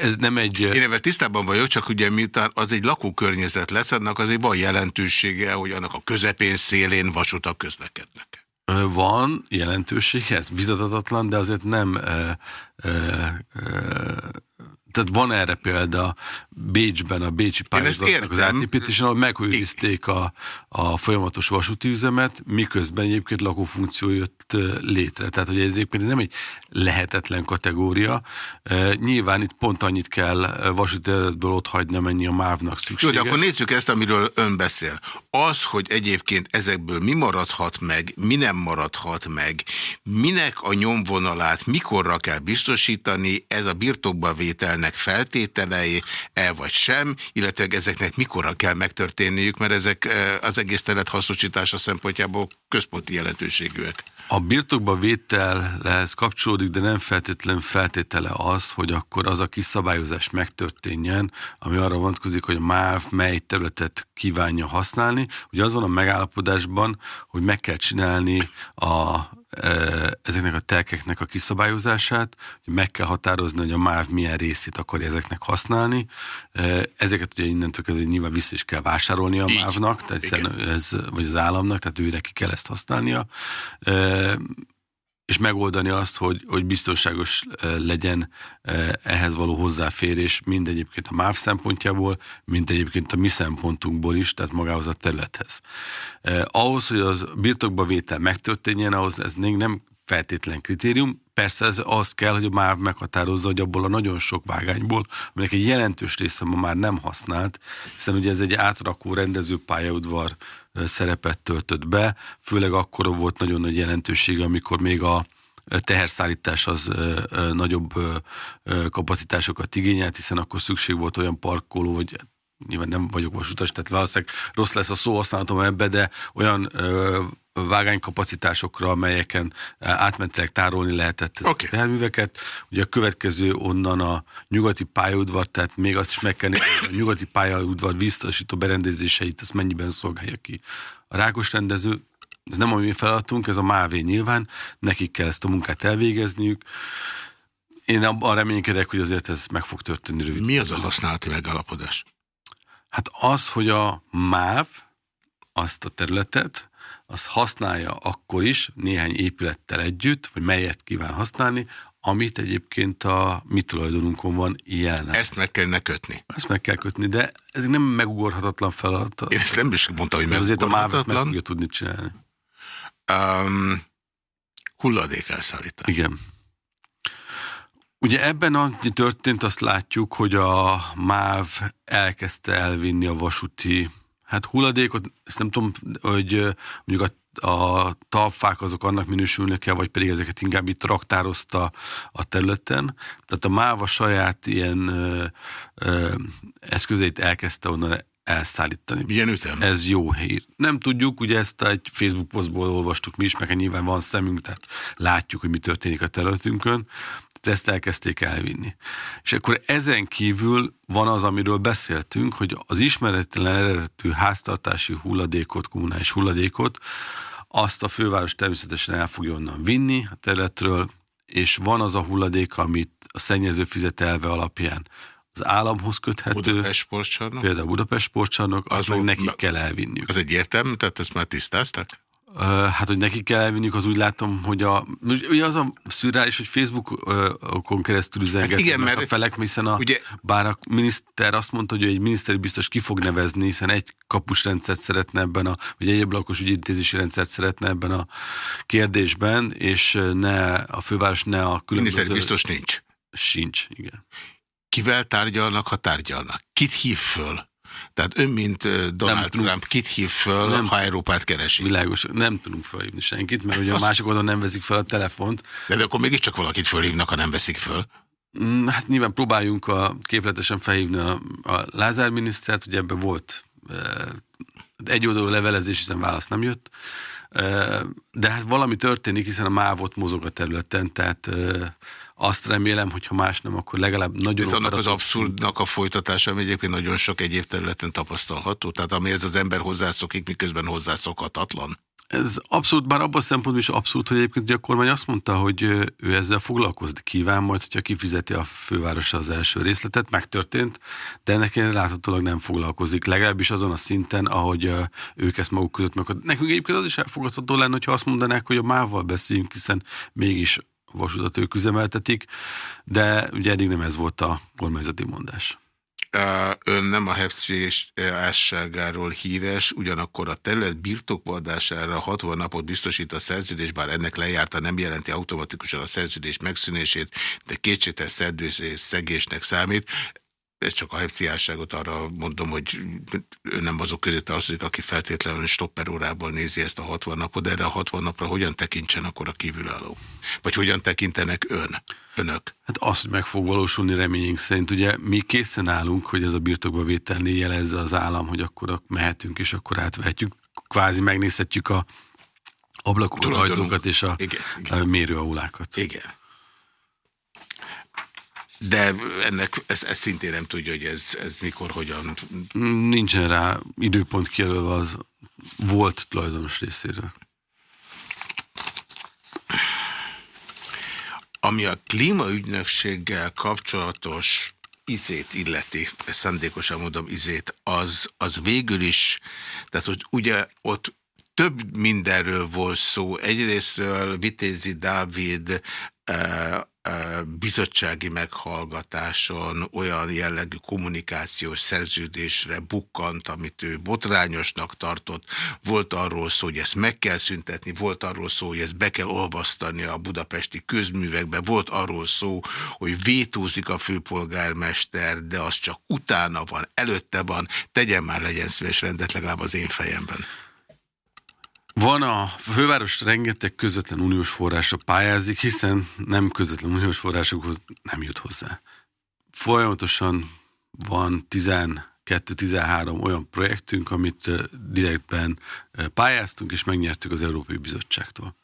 ez nem egy... Én ebben tisztában vagyok, csak ugye miután az egy lakókörnyezet lesz, annak azért van jelentősége, hogy annak a közepén szélén vasutak közlekednek. Van jelentősége, ez vitatatlan, de azért nem e, e, e, tehát van erre példa Bécsben, a Bécsi pályázatnak az átépítésen, ahol megőrizték a, a folyamatos vasúti üzemet, miközben egyébként lakófunkció jött létre. Tehát, hogy ez egyébként nem egy lehetetlen kategória. Nyilván itt pont annyit kell vasúti eredetből ott hagyni, amennyi a mávnak szüksége. Jó, de akkor nézzük ezt, amiről ön beszél. Az, hogy egyébként ezekből mi maradhat meg, mi nem maradhat meg, minek a nyomvonalát mikorra kell biztosítani, ez a birtokba vételnek ennek feltételei, el vagy sem, illetve ezeknek mikorra kell megtörténniük, mert ezek eh, az egész terület hasznosítása szempontjából központi jelentőségűek. A birtokba vételhez kapcsolódik, de nem feltétlen feltétele az, hogy akkor az a kiszabályozás megtörténjen, ami arra vonatkozik, hogy a MÁV mely területet kívánja használni. Ugye az van a megállapodásban, hogy meg kell csinálni a ezeknek a telkeknek a kiszabályozását, hogy meg kell határozni, hogy a MÁV milyen részét akarja ezeknek használni. Ezeket ugye innentől kezdve nyilván vissza is kell vásárolni a MÁV-nak, tehát ez, vagy az államnak, tehát ő neki kell ezt használnia és megoldani azt, hogy, hogy biztonságos legyen ehhez való hozzáférés, mind egyébként a MÁV szempontjából, mind egyébként a mi szempontunkból is, tehát magához a területhez. Ahhoz, hogy az birtokba vétel megtörténjen, ahhoz ez még nem feltétlen kritérium. Persze ez az kell, hogy a MÁV meghatározza, hogy abból a nagyon sok vágányból, aminek egy jelentős része ma már nem használt, hiszen ugye ez egy átrakó rendező pályaudvar szerepet töltött be, főleg akkor volt nagyon nagy jelentősége, amikor még a teherszállítás az nagyobb kapacitásokat igényelt, hiszen akkor szükség volt olyan parkoló, vagy nyilván nem vagyok vasutas, tehát valószínűleg rossz lesz a szó használatom ebbe, de olyan vágánykapacitásokra, amelyeken átmentileg tárolni lehetett okay. terműveket. Ugye a következő onnan a nyugati pályaudvar, tehát még azt is meg kell nézni, a nyugati pályaudvar biztosító berendezéseit, ezt mennyiben szolgálja ki. A rákos rendező, ez nem a mi feladatunk, ez a mávé nyilván, nekik kell ezt a munkát elvégezniük. Én abban reménykedek, hogy azért ez meg fog történni rövid. Mi az a használati megalapodás? Hát az, hogy a MÁV azt a területet, az használja akkor is néhány épülettel együtt, vagy melyet kíván használni, amit egyébként a mi tulajdonunkon van jelen. Ezt meg kellene kötni. Ezt meg kell kötni, de ez nem megugorhatatlan feladat. Én ezt nem is mondta, hogy Azért a MÁV ezt meg fogja tudni csinálni. Um, hulladék elszállítás. Igen. Ugye ebben annyi történt, azt látjuk, hogy a MÁV elkezdte elvinni a vasúti hát hulladékot, ezt nem tudom, hogy mondjuk a, a talpfák azok annak minősülnek el, vagy pedig ezeket inkább itt raktározta a területen. Tehát a MÁVA saját ilyen ö, ö, eszközeit elkezdte onnan elszállítani. Milyen ütem? Ez jó hír. Nem tudjuk, ugye ezt egy Facebook posztból olvastuk mi is, meg nyilván van szemünk, tehát látjuk, hogy mi történik a területünkön, ezt elkezdték elvinni. És akkor ezen kívül van az, amiről beszéltünk, hogy az ismeretlen eredetű háztartási hulladékot, kommunális hulladékot, azt a főváros természetesen el fogja onnan vinni a területről, és van az a hulladék, amit a szennyező fizet elve alapján az államhoz köthető. Budapest sportcsarnok? Például Budapest sportcsarnok, azt az meg nekik kell elvinniük. Az egyértelmű, tehát ezt már tisztáztak? Hát, hogy neki kell elvinnünk, az úgy látom, hogy a, ugye az a szürreális, hogy Facebookon keresztül üzengetnek hát igen, mert a felek, hiszen a, ugye, bár a miniszter azt mondta, hogy egy miniszteri biztos ki fog nevezni, hiszen egy kapus rendszert szeretne ebben a, vagy egy ablakos ügyintézési rendszert szeretne ebben a kérdésben, és ne a főváros, ne a különböző... Miniszteri biztos nincs. Sincs, igen. Kivel tárgyalnak, ha tárgyalnak? Kit hív föl? Tehát ön, mint Donald nem Trump, tudunk, kit hív föl, nem, ha Európát keresi? Világos, nem tudunk felhívni senkit, mert ugye a másik oldalon nem veszik fel a telefont. De, de akkor mégiscsak valakit fölhívnak, ha nem veszik föl. Mm, hát nyilván próbáljunk a képletesen felhívni a, a Lázár minisztert, ugye ebben volt egy oldalú levelezés, hiszen válasz nem jött, de hát valami történik, hiszen a mávot mozog a területen, tehát azt remélem, hogy ha más nem, akkor legalább nagyon... Ez annak az abszurdnak a folytatása, ami egyébként nagyon sok egyéb területen tapasztalható, tehát amihez az ember hozzászokik, miközben hozzászokhatatlan. Ez abszolút, bár abban a szempontból is abszolút, hogy egyébként a kormány azt mondta, hogy ő ezzel foglalkozni kíván, majd, hogyha kifizeti a fővárosa az első részletet, megtörtént, de ennek láthatólag nem foglalkozik, legalábbis azon a szinten, ahogy ők ezt maguk között meg. Nekünk egyébként az is elfogadható lenne, hogyha azt mondanák, hogy a mával beszéljünk, hiszen mégis vasutat ők üzemeltetik, de ugye eddig nem ez volt a kormányzati mondás. Ön nem a hefcés ásságáról híres, ugyanakkor a terület birtokvadására 60 napot biztosít a szerződés, bár ennek lejárta nem jelenti automatikusan a szerződés megszűnését, de kétségtel szerződés szegésnek számít ez csak a hepciásságot arra mondom, hogy ő nem azok közé tartozik, aki feltétlenül stopperórából nézi ezt a 60 napot, de erre a 60 napra hogyan tekintsen akkor a kívülálló? Vagy hogyan tekintenek ön, önök? Hát az, hogy meg fog valósulni reményünk szerint. Ugye mi készen állunk, hogy ez a birtokba vételni jelezze az állam, hogy akkor mehetünk, és akkor átvehetjük. Kvázi megnézhetjük a ablakokat, ajtókat és a, igen, igen. a mérőaulákat. Igen. De ennek ez, ez szintén nem tudja, hogy ez, ez mikor, hogyan. Nincsen rá időpont kijelölve az volt tulajdonos részéről. Ami a klímaügynökséggel kapcsolatos izét illeti, szándékosan mondom izét, az, az végül is, tehát hogy ugye ott több mindenről volt szó. Egyrésztről Vitézi Dávid eh, bizottsági meghallgatáson olyan jellegű kommunikációs szerződésre bukkant, amit ő botrányosnak tartott. Volt arról szó, hogy ezt meg kell szüntetni, volt arról szó, hogy ezt be kell olvasztani a budapesti közművekbe, volt arról szó, hogy vétózik a főpolgármester, de az csak utána van, előtte van, tegyen már legyen szíves rendet legalább az én fejemben. Van a főváros rengeteg közvetlen uniós forrásra pályázik, hiszen nem közvetlen uniós forrásokhoz nem jut hozzá. Folyamatosan van 12-13 olyan projektünk, amit direktben pályáztunk, és megnyertük az Európai Bizottságtól.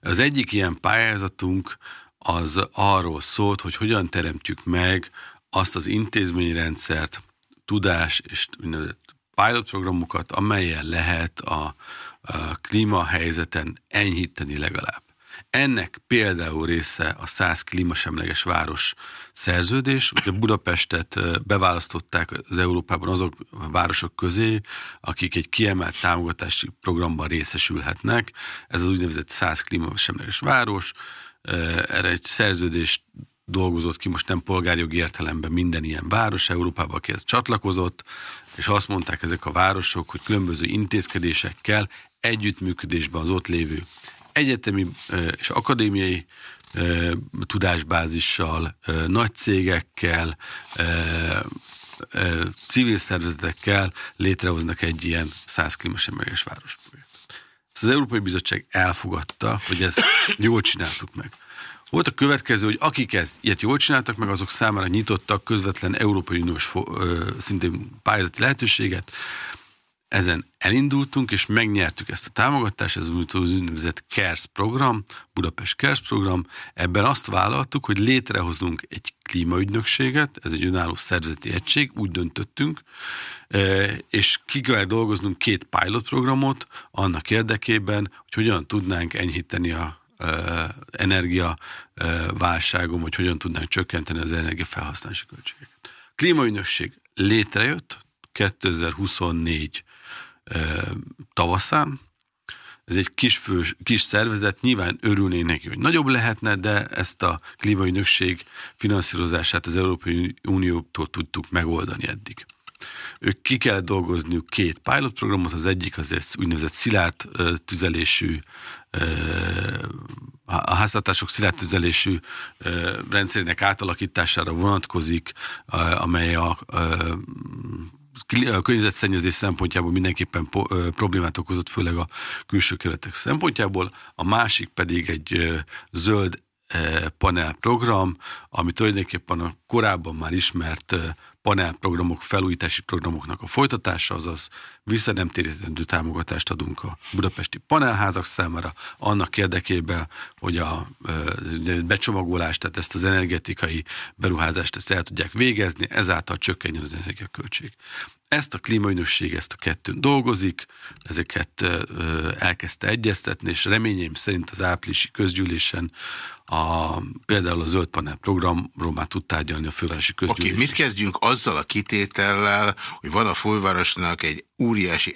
Az egyik ilyen pályázatunk az arról szólt, hogy hogyan teremtjük meg azt az intézményrendszert, tudás és pilot programokat, amelyen lehet a, a klímahelyzeten enyhíteni legalább. Ennek például része a 100 klímasemleges város szerződés. Ugye Budapestet beválasztották az Európában azok a városok közé, akik egy kiemelt támogatási programban részesülhetnek. Ez az úgynevezett 100 klímasemleges város. Erre egy szerződést dolgozott ki, most nem polgárjogi értelemben minden ilyen város Európában, aki csatlakozott, és azt mondták ezek a városok, hogy különböző intézkedésekkel együttműködésben az ott lévő egyetemi és akadémiai tudásbázissal, nagy cégekkel, civil szervezetekkel létrehoznak egy ilyen 100 klímasemleges városprojektet. Az Európai Bizottság elfogadta, hogy ezt jól csináltuk meg. Volt a következő, hogy akik ezt ilyet jól csináltak, meg azok számára nyitottak közvetlen Európai Uniós szintén pályázati lehetőséget, ezen elindultunk, és megnyertük ezt a támogatást, ez az úgynevezett KERS program, Budapest KERS program. Ebben azt vállaltuk, hogy létrehozunk egy klímaügynökséget, ez egy önálló szervezeti egység, úgy döntöttünk, e, és ki kell dolgoznunk két pilot programot annak érdekében, hogy hogyan tudnánk enyhíteni a e, energia e, hogy hogyan tudnánk csökkenteni az energiafelhasználási költségeket. Klímaügynökség létrejött 2024 tavaszán. ez egy kis, fő, kis szervezet, nyilván örülnénk neki, hogy nagyobb lehetne, de ezt a klímaügynökség finanszírozását az Európai Uniótól tudtuk megoldani eddig. Ők ki kell dolgozniuk két pilot programot, az egyik az egy úgynevezett szilárd tüzelésű a háztartások szilárd tüzelésű rendszerének átalakítására vonatkozik, amely a környezetszennyezés szempontjából mindenképpen problémát okozott, főleg a külső keretek szempontjából, a másik pedig egy zöld panelprogram, ami tulajdonképpen a korábban már ismert panelprogramok, felújítási programoknak a folytatása, azaz visszanemtérítendő támogatást adunk a budapesti panelházak számára, annak érdekében, hogy a becsomagolást, tehát ezt az energetikai beruházást ezt el tudják végezni, ezáltal csökkenjen az energiaköltség. Ezt a klímaügynökség, ezt a kettőn dolgozik, ezeket elkezdte egyeztetni, és reményeim szerint az áprilisi közgyűlésen a, például a zöld panel programról már tud tárgyalni a fővárosi közgyűlés. Oké, okay, mit kezdjünk azzal a kitétellel, hogy van a fővárosnak egy óriási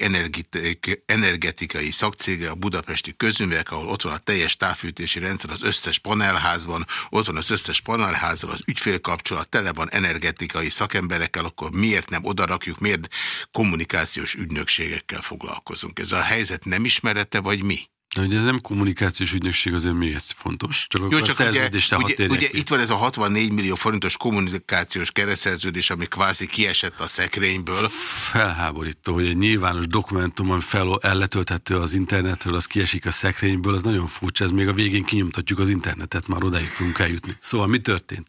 energetikai szakcége, a budapesti közművek, ahol ott van a teljes távfűtési rendszer az összes panelházban, ott van az összes panelházban, az ügyfélkapcsolat, tele van energetikai szakemberekkel, akkor miért nem odarakjuk, miért kommunikációs ügynökségekkel foglalkozunk? Ez a helyzet nem ismerete, vagy mi? De ugye ez nem kommunikációs ügynökség, azért még ez fontos. Csak Jó, csak ugye, ugye, ugye itt van ez a 64 millió forintos kommunikációs kereszerződés, ami kvázi kiesett a szekrényből. Felháborító, hogy egy nyilvános dokumentum, ami fel, elletölthető az internetről, az kiesik a szekrényből, az nagyon furcsa, ez még a végén kinyomtatjuk az internetet, már odáig fogunk eljutni. Szóval mi történt?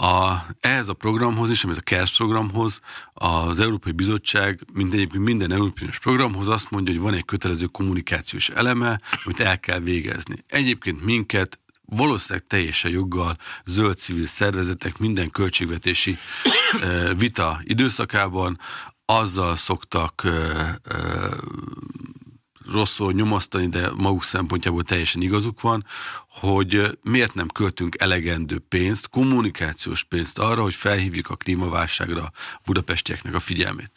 A, ehhez a programhoz is, amit a KERS programhoz, az Európai Bizottság, mint egyébként minden európai programhoz azt mondja, hogy van egy kötelező kommunikációs eleme, amit el kell végezni. Egyébként minket valószínűleg teljesen joggal zöld civil szervezetek minden költségvetési vita időszakában azzal szoktak rosszul nyomasztani, de maguk szempontjából teljesen igazuk van, hogy miért nem költünk elegendő pénzt, kommunikációs pénzt arra, hogy felhívjuk a klímaválságra budapestieknek a figyelmét.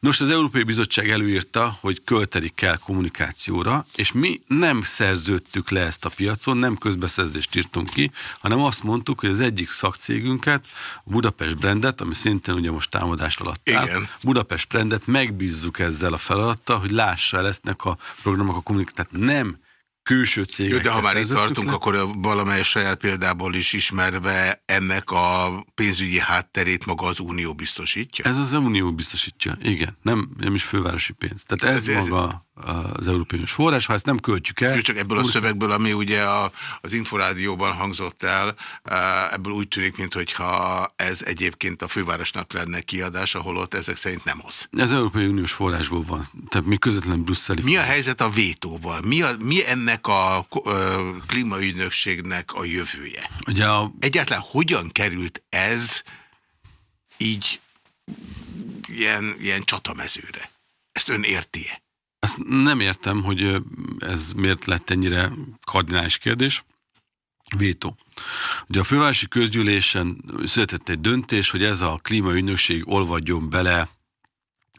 Nos, az Európai Bizottság előírta, hogy költeni kell kommunikációra, és mi nem szerződtük le ezt a piacon, nem közbeszerzést írtunk ki, hanem azt mondtuk, hogy az egyik szakcégünket, a Budapest brandet, ami szintén ugye most támadás alatt áll, Igen. Budapest brandet megbízzuk ezzel a feladattal, hogy lássa el eztnek a programok a kommunikációt. Tehát nem külső cégek. Jó, de ha már itt tartunk, le? akkor valamely saját példából is ismerve ennek a pénzügyi hátterét maga az Unió biztosítja? Ez az Unió biztosítja, igen. Nem, nem is fővárosi pénz. Tehát ez, ez maga az Európai Uniós forrás, ha ezt nem költjük el... Jó, csak ebből a szövegből, ami ugye a, az Inforádióban hangzott el, eh, ebből úgy tűnik, mintha ez egyébként a fővárosnak lenne kiadás, ahol ott ezek szerint nem az. Ez Európai Uniós forrásból van, tehát mi közvetlen brüsszeli... Mi a helyzet a vétóval? Mi, a, mi ennek a ö, klímaügynökségnek a jövője? Ugye a... Egyáltalán hogyan került ez így ilyen, ilyen csatamezőre? Ezt ön érti-e? Azt nem értem, hogy ez miért lett ennyire kardinális kérdés. Vétó. Ugye a fővárosi közgyűlésen született egy döntés, hogy ez a klímaügynökség olvadjon bele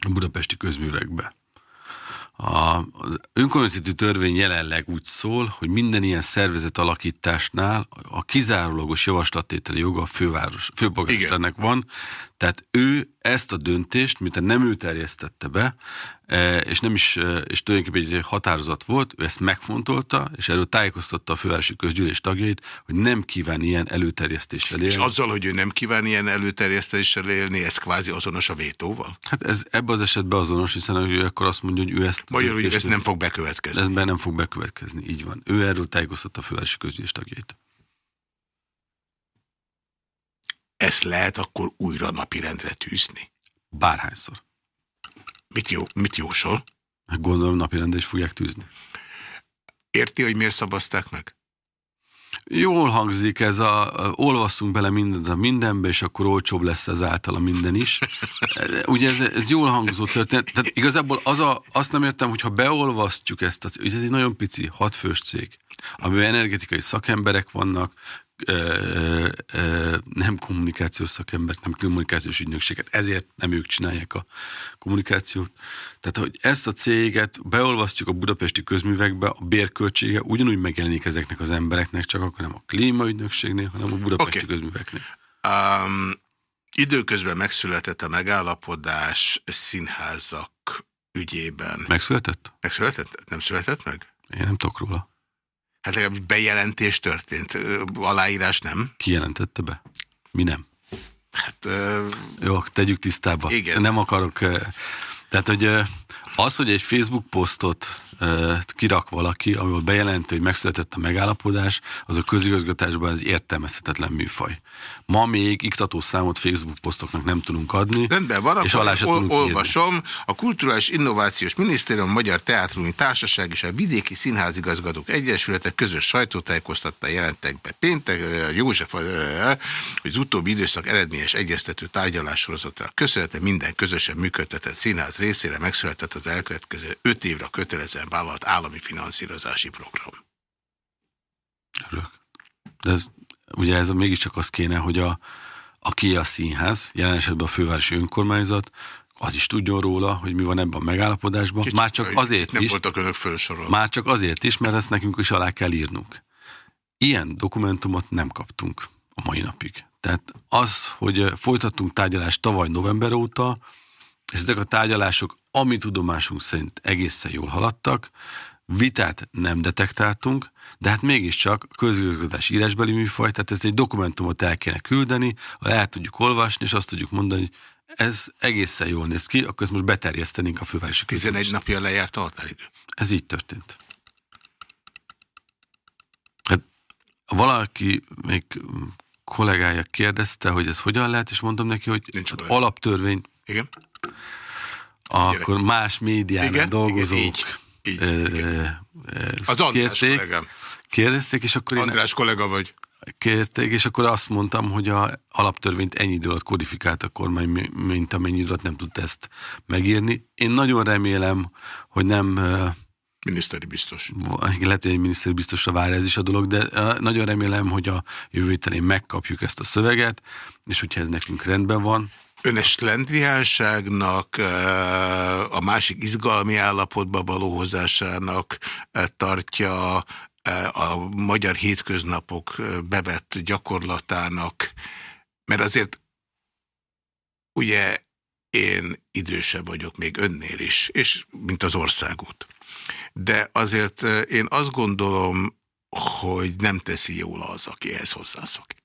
a budapesti közművekbe. A, az önkormányzati törvény jelenleg úgy szól, hogy minden ilyen szervezet alakításnál a kizárólagos javaslattételi joga a főváros, főpolgármesternek van, tehát ő ezt a döntést, mint nem ő terjesztette be, e, és nem is, e, és tulajdonképpen egy határozat volt, ő ezt megfontolta, és erről tájékoztatta a fővárosi közgyűlés tagjait, hogy nem kíván ilyen előterjesztéssel élni. És azzal, hogy ő nem kíván ilyen előterjesztéssel élni, ez kvázi azonos a vétóval? Hát ez ebben az esetben azonos, hiszen ő akkor azt mondja, hogy ő ezt... Magyarul, hogy ez nem fog bekövetkezni. Ez nem fog bekövetkezni, így van. Ő erről tájékoztatta a fővárosi közgyűlés tagjait. Ezt lehet akkor újra napirendre tűzni? Bárhányszor. Mit, jó, mit jósol? Hát gondolom napirendre is fogják tűzni. Érti, hogy miért szavazták meg? Jól hangzik ez a, olvasszunk bele mindent a mindenbe, és akkor olcsóbb lesz ez által a minden is. Ugye ez, ez jól hangzó történet. Tehát igazából az a, azt nem értem, hogyha beolvasztjuk ezt, ugye ez egy nagyon pici, hatfős cég, amiben energetikai szakemberek vannak, ö, ö, nem kommunikációs szakember, nem kommunikációs ügynökséget, ezért nem ők csinálják a kommunikációt. Tehát, hogy ezt a céget beolvasztjuk a budapesti közművekbe, a bérköltsége ugyanúgy megjelenik ezeknek az embereknek, csak akkor nem a klímaügynökségnél, hanem a budapesti okay. közműveknél. Um, időközben megszületett a megállapodás színházak ügyében. Megszületett? Megszületett? Nem született meg? Én nem tudok róla. Hát legalább bejelentés történt. Aláírás nem? Ki jelentette be? Mi nem? Hát... Uh, Jó, tegyük tisztába. Igen. Nem akarok... Tehát, hogy az, hogy egy Facebook posztot kirak valaki, amivel bejelenti, hogy megszületett a megállapodás, az a közigazgatásban egy értelmezhetetlen műfaj. Ma még iktató számot Facebook posztoknak nem tudunk adni. Rendben van, és alá ol olvasom. Írni. A Kulturális Innovációs Minisztérium, a Magyar Teátrumi Társaság és a Vidéki Színházigazgatók Egyesülete közös sajtótájékoztatta jelentek be péntek, József, hogy az utóbbi időszak eredményes egyeztető tárgyalássorozatára köszönhetően minden közösen működtetett színház részére megszületett az elkövetkező öt évre kötelezően vállalt állami finanszírozási program. Örök. De ez, ugye ez mégiscsak az kéne, hogy a, aki a színház, jelen esetben a fővárosi önkormányzat, az is tudjon róla, hogy mi van ebben a megállapodásban. Kicsit, már csak azért nem is. voltak önök felsorolva. Már csak azért is, mert ezt nekünk is alá kell írnunk. Ilyen dokumentumot nem kaptunk a mai napig. Tehát az, hogy folytattunk tárgyalást tavaly november óta, ezek a tárgyalások, ami tudomásunk szerint egészen jól haladtak, vitát nem detektáltunk, de hát mégiscsak közigazgatás írásbeli műfaj, tehát ezt egy dokumentumot el kéne küldeni, el tudjuk olvasni, és azt tudjuk mondani, hogy ez egészen jól néz ki, akkor ezt most beterjesztenénk a fővárosi 11 napja lejárt a határidő. Ez így történt. Hát, valaki még kollégája kérdezte, hogy ez hogyan lehet, és mondom neki, hogy Nincs hát alaptörvény. Igen akkor Gyerek. más médiánál igen, dolgozók igen, így, így, igen. Az András kérték, kollégám. Kérdezték, és akkor András én, kollega vagy. Kérték, és akkor azt mondtam, hogy a alaptörvényt ennyi idő alatt kodifikált a kormány, mint amennyi idő alatt nem tudta ezt megírni. Én nagyon remélem, hogy nem... Miniszteri biztos. Lehet, hogy egy miniszteri biztosra vár ez is a dolog, de nagyon remélem, hogy a jövő megkapjuk ezt a szöveget, és hogyha ez nekünk rendben van, önes a másik izgalmi állapotba való hozásának tartja a magyar hétköznapok bevett gyakorlatának, mert azért ugye én idősebb vagyok még önnél is, és mint az országút. De azért én azt gondolom, hogy nem teszi jól az, aki ehhez hozzászokik.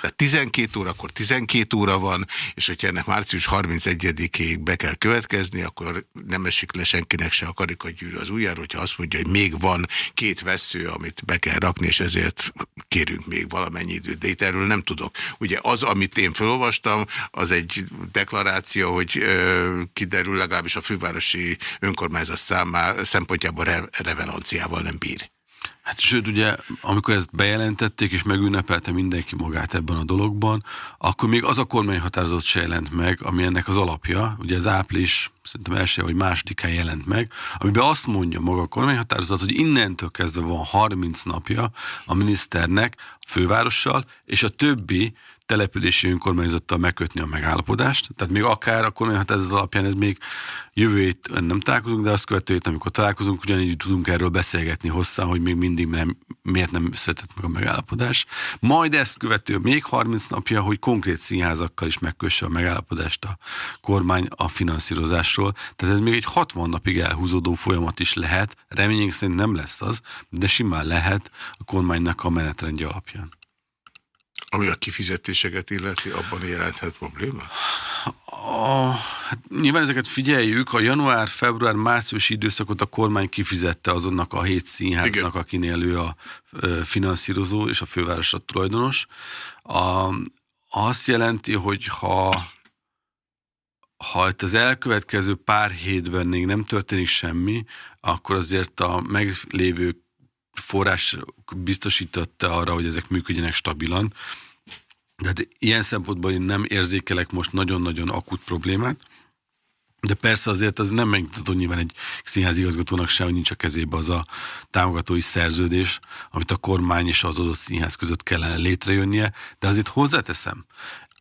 Tehát 12 órakor 12 óra van, és hogyha ennek március 31-ig be kell következni, akkor nem esik le senkinek se a karikagyűrű az ujjára, hogyha azt mondja, hogy még van két vesző, amit be kell rakni, és ezért kérünk még valamennyi időt. De itt erről nem tudok. Ugye az, amit én felolvastam, az egy deklaráció, hogy ö, kiderül legalábbis a fővárosi önkormányzat számá szempontjából re revelanciával nem bír. Hát sőt, ugye, amikor ezt bejelentették, és megünnepelte mindenki magát ebben a dologban, akkor még az a kormányhatározat se jelent meg, ami ennek az alapja, ugye az április, szerintem első vagy másodikán jelent meg, amiben azt mondja maga a kormányhatározat, hogy innentől kezdve van 30 napja a miniszternek fővárossal, és a többi települési önkormányzattal megkötni a megállapodást. Tehát még akár a kormányhatározat alapján ez még jövő nem találkozunk, de azt követő amikor találkozunk, ugyanígy tudunk erről beszélgetni hosszan, hogy még mindig nem, miért nem született meg a megállapodás. Majd ezt követő még 30 napja, hogy konkrét színházakkal is megkösse a megállapodást a kormány a finanszírozásról. Tehát ez még egy 60 napig elhúzódó folyamat is lehet. Reményünk szerint nem lesz az, de simán lehet a kormánynak a menetrendje alapján. Ami a kifizetéseket illeti, abban jelenthet probléma? A, hát nyilván ezeket figyeljük. A január, február, március időszakot a kormány kifizette azonnak a hét színháznak, Igen. akinél ő a finanszírozó és a főváros a tulajdonos. A, azt jelenti, hogy ha ha itt az elkövetkező pár hétben még nem történik semmi, akkor azért a meglévő forrás biztosította arra, hogy ezek működjenek stabilan. De hát ilyen szempontból én nem érzékelek most nagyon-nagyon akut problémát. De persze azért az nem megmutató nyilván egy színházigazgatónak se, hogy nincs a kezébe az a támogatói szerződés, amit a kormány és az adott színház között kellene létrejönnie, de azért hozzáteszem,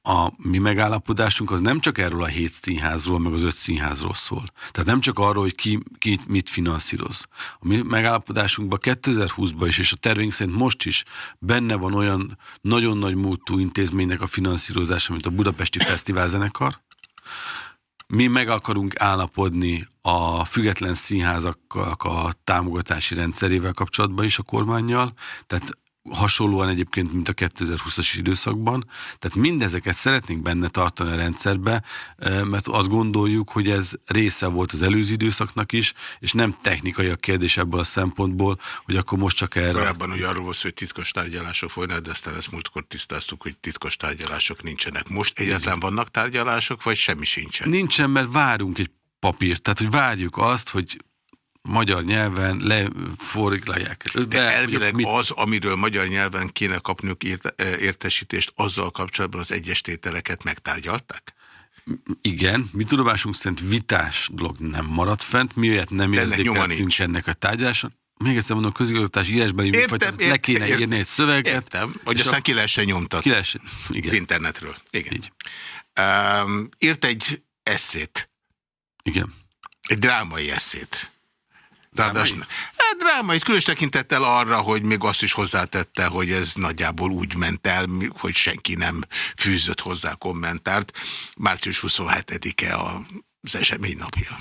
a mi megállapodásunk az nem csak erről a hét színházról, meg az öt színházról szól. Tehát nem csak arról, hogy ki, ki mit finanszíroz. A mi megállapodásunkban 2020-ban is, és a tervénk szerint most is benne van olyan nagyon nagy múltú intézménynek a finanszírozása, mint a Budapesti Fesztiválzenekar, mi meg akarunk állapodni a független színházak a támogatási rendszerével kapcsolatban is a kormányjal, tehát hasonlóan egyébként, mint a 2020-as időszakban. Tehát mindezeket szeretnénk benne tartani a rendszerbe, mert azt gondoljuk, hogy ez része volt az előző időszaknak is, és nem technikai a kérdés ebből a szempontból, hogy akkor most csak erre... Korábban ugye arról volt hogy titkos tárgyalások folynak, de aztán ezt múltkor tisztáztuk, hogy titkos tárgyalások nincsenek. Most egyáltalán vannak tárgyalások, vagy semmi sincsen? Nincsen, mert várunk egy papírt. Tehát, hogy várjuk azt, hogy magyar nyelven lefordítják. De, elvileg mit... az, amiről magyar nyelven kéne kapniuk érte, értesítést, azzal kapcsolatban az egyes tételeket megtárgyalták? Igen, mi tudomásunk szerint vitás dolog nem maradt fent, mi olyat nem érzékeltünk ennek a tárgyaláson. Még egyszer mondom, közigazgatás írásbeli értem, le kéne értem, írni egy szöveget. Értem, hogy aztán a... ki lehessen nyomtatni. Ki lehessen, igen. Az internetről. Igen. Így. Um, írt egy eszét. Igen. Egy drámai eszét. Ráadásul hát drámai, különös tekintettel arra, hogy még azt is hozzátette, hogy ez nagyjából úgy ment el, hogy senki nem fűzött hozzá kommentárt. Március 27-e az esemény napja.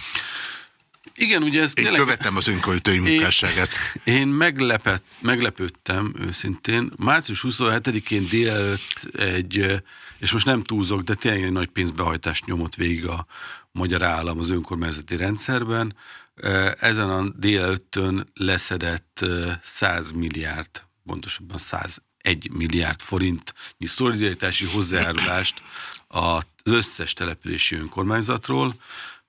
Igen, ugye ez Én tényleg... követtem az önköltői munkásságát. Én, én meglepett, meglepődtem őszintén. Március 27-én délelőtt egy, és most nem túlzok, de tényleg egy nagy pénzbehajtást nyomott végig a magyar állam az önkormányzati rendszerben, ezen a délelőttön leszedett 100 milliárd, pontosabban 101 milliárd forintnyi szolidaritási hozzájárulást az összes települési önkormányzatról,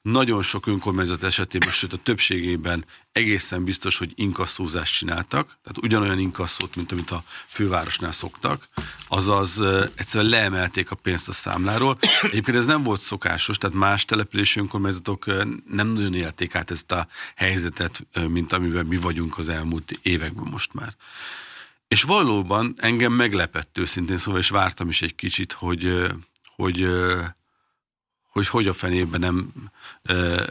nagyon sok önkormányzat esetében, sőt a többségében egészen biztos, hogy inkasszózást csináltak, tehát ugyanolyan inkasszót, mint amit a fővárosnál szoktak, azaz egyszerűen leemelték a pénzt a számláról. Egyébként ez nem volt szokásos, tehát más települési önkormányzatok nem nagyon élték át ezt a helyzetet, mint amiben mi vagyunk az elmúlt években most már. És valóban engem meglepett őszintén, szóval és vártam is egy kicsit, hogy, hogy hogy hogy a fenében nem e, e,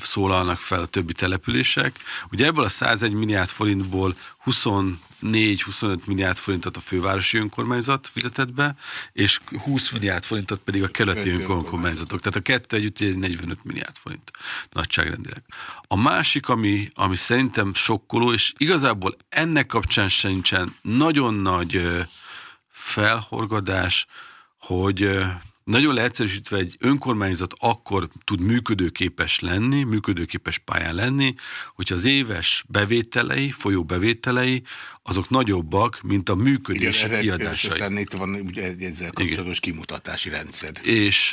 szólalnak fel a többi települések. Ugye ebből a 101 milliárd forintból 24-25 milliárd forintot a fővárosi önkormányzat fizetett be, és 20 milliárd forintot pedig a keleti önkormányzatok. Tehát a kettő együtt egy 45 milliárd forint nagyságrendileg. A másik, ami, ami szerintem sokkoló, és igazából ennek kapcsán sincsen nagyon nagy felhorgadás, hogy nagyon leegyszerűsítve egy önkormányzat akkor tud működőképes lenni, működőképes pályán lenni, hogyha az éves bevételei, folyó bevételei, azok nagyobbak, mint a működési Igen, kiadásai. Igen, itt van ugye ezzel kapcsolatos Igen. kimutatási rendszer. És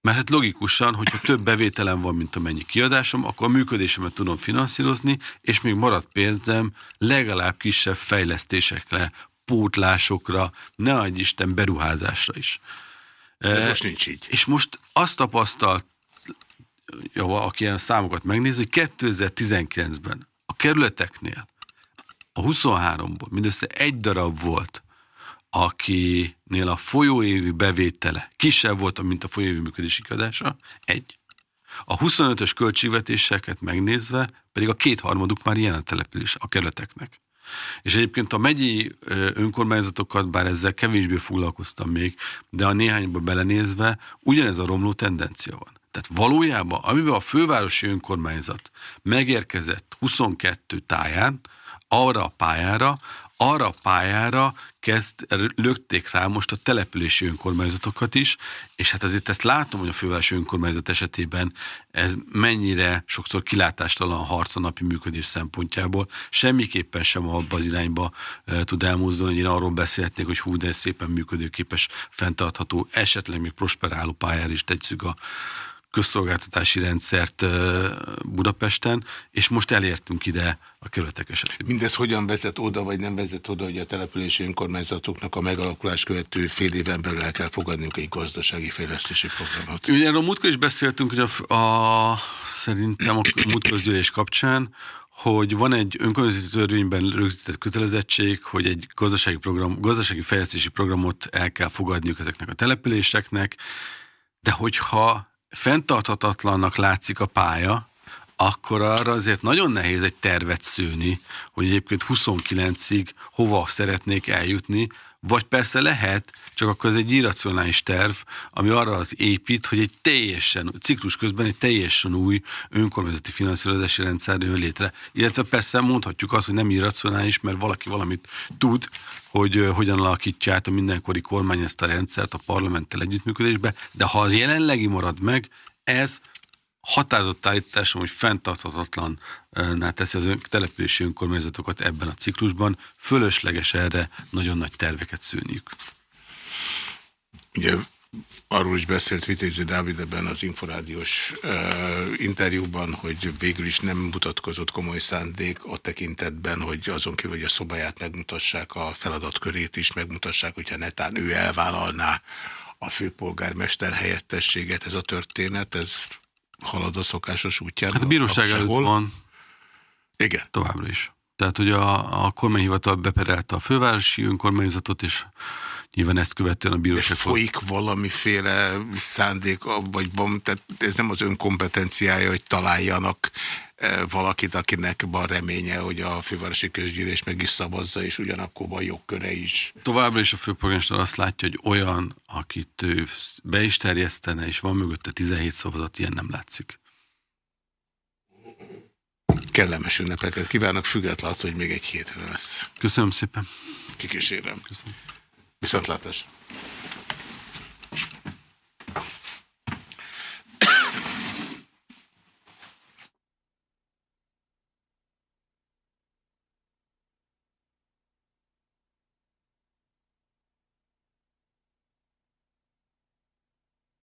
mert hát logikusan, hogyha több bevételem van, mint amennyi kiadásom, akkor a működésemet tudom finanszírozni, és még marad pénzem legalább kisebb fejlesztésekre, pótlásokra, ne adj Isten beruházásra is. Ez most nincs így. És most azt tapasztalt, jó, aki ilyen számokat megnéz, hogy 2019-ben a kerületeknél a 23-ból mindössze egy darab volt, akinél a folyóévi bevétele kisebb volt, mint a folyóévi működési kiadása, egy. A 25-ös költségvetéseket megnézve pedig a kétharmaduk már ilyen a település a kerületeknek. És egyébként a megyi önkormányzatokat, bár ezzel kevésbé foglalkoztam még, de a néhányba belenézve ugyanez a romló tendencia van. Tehát valójában, amiben a fővárosi önkormányzat megérkezett 22 táján, arra a pályára, arra a pályára kezd, lökték rá most a települési önkormányzatokat is, és hát azért ezt látom, hogy a fővárosi önkormányzat esetében ez mennyire sokszor kilátástalan harc a napi működés szempontjából. Semmiképpen sem abba az irányba e, tud elmozdulni, hogy én arról beszélhetnék, hogy hú, de szépen működőképes, fenntartható, esetleg még prosperáló pályára is tetszük a közszolgáltatási rendszert Budapesten, és most elértünk ide a kerületek esetében. Mindez hogyan vezet oda, vagy nem vezet oda, hogy a települési önkormányzatoknak a megalakulás követő fél éven belül el kell fogadniuk egy gazdasági fejlesztési programot? Ugye erről múltkor is beszéltünk, hogy a, a szerintem a múltközgyűlés kapcsán, hogy van egy önkormányzati törvényben rögzített kötelezettség, hogy egy gazdasági, program, gazdasági fejlesztési programot el kell fogadniuk ezeknek a településeknek, de hogyha fenntarthatatlannak látszik a pálya, akkor arra azért nagyon nehéz egy tervet szőni, hogy egyébként 29-ig hova szeretnék eljutni, vagy persze lehet, csak akkor ez egy irracionális terv, ami arra az épít, hogy egy teljesen, ciklus közben egy teljesen új önkormányzati finanszírozási rendszer jön létre. Illetve persze mondhatjuk azt, hogy nem irracionális, mert valaki valamit tud, hogy hogyan alakítja át a mindenkori kormány ezt a rendszert a parlamenttel együttműködésbe, de ha az jelenlegi marad meg, ez határozott állításom, hogy fenntarthatatlan teszi az ön, települési önkormányzatokat ebben a ciklusban, fölösleges erre nagyon nagy terveket szűnjük. Ugye arról is beszélt Vitézi Dávid ebben az inforádiós uh, interjúban, hogy végül is nem mutatkozott komoly szándék a tekintetben, hogy azon kívül, hogy a szobáját megmutassák, a feladatkörét is megmutassák, hogyha netán ő elvállalná a főpolgármester helyettességet. Ez a történet, ez halad a szokásos útján. Hát a bíróság előtt van. Igen. Továbbra is. Tehát, hogy a, a kormányhivatal beperelte a fővárosi önkormányzatot, és nyilván ezt követően a bíróság... De folyik valamiféle szándék, vagy van, tehát ez nem az önkompetenciája, hogy találjanak e, valakit, akinek van reménye, hogy a fővárosi közgyűlés meg is szavazza, és ugyanakkor van jogköre is. Továbbra is a főpolgármester azt látja, hogy olyan, akit ő be is terjesztene, és van mögötte 17 szavazat, ilyen nem látszik. Kellemes ünnepeket kívánok, függetlenül, hogy még egy hétre lesz. Köszönöm szépen. Kikísérem. Köszönöm. Viszontlátás.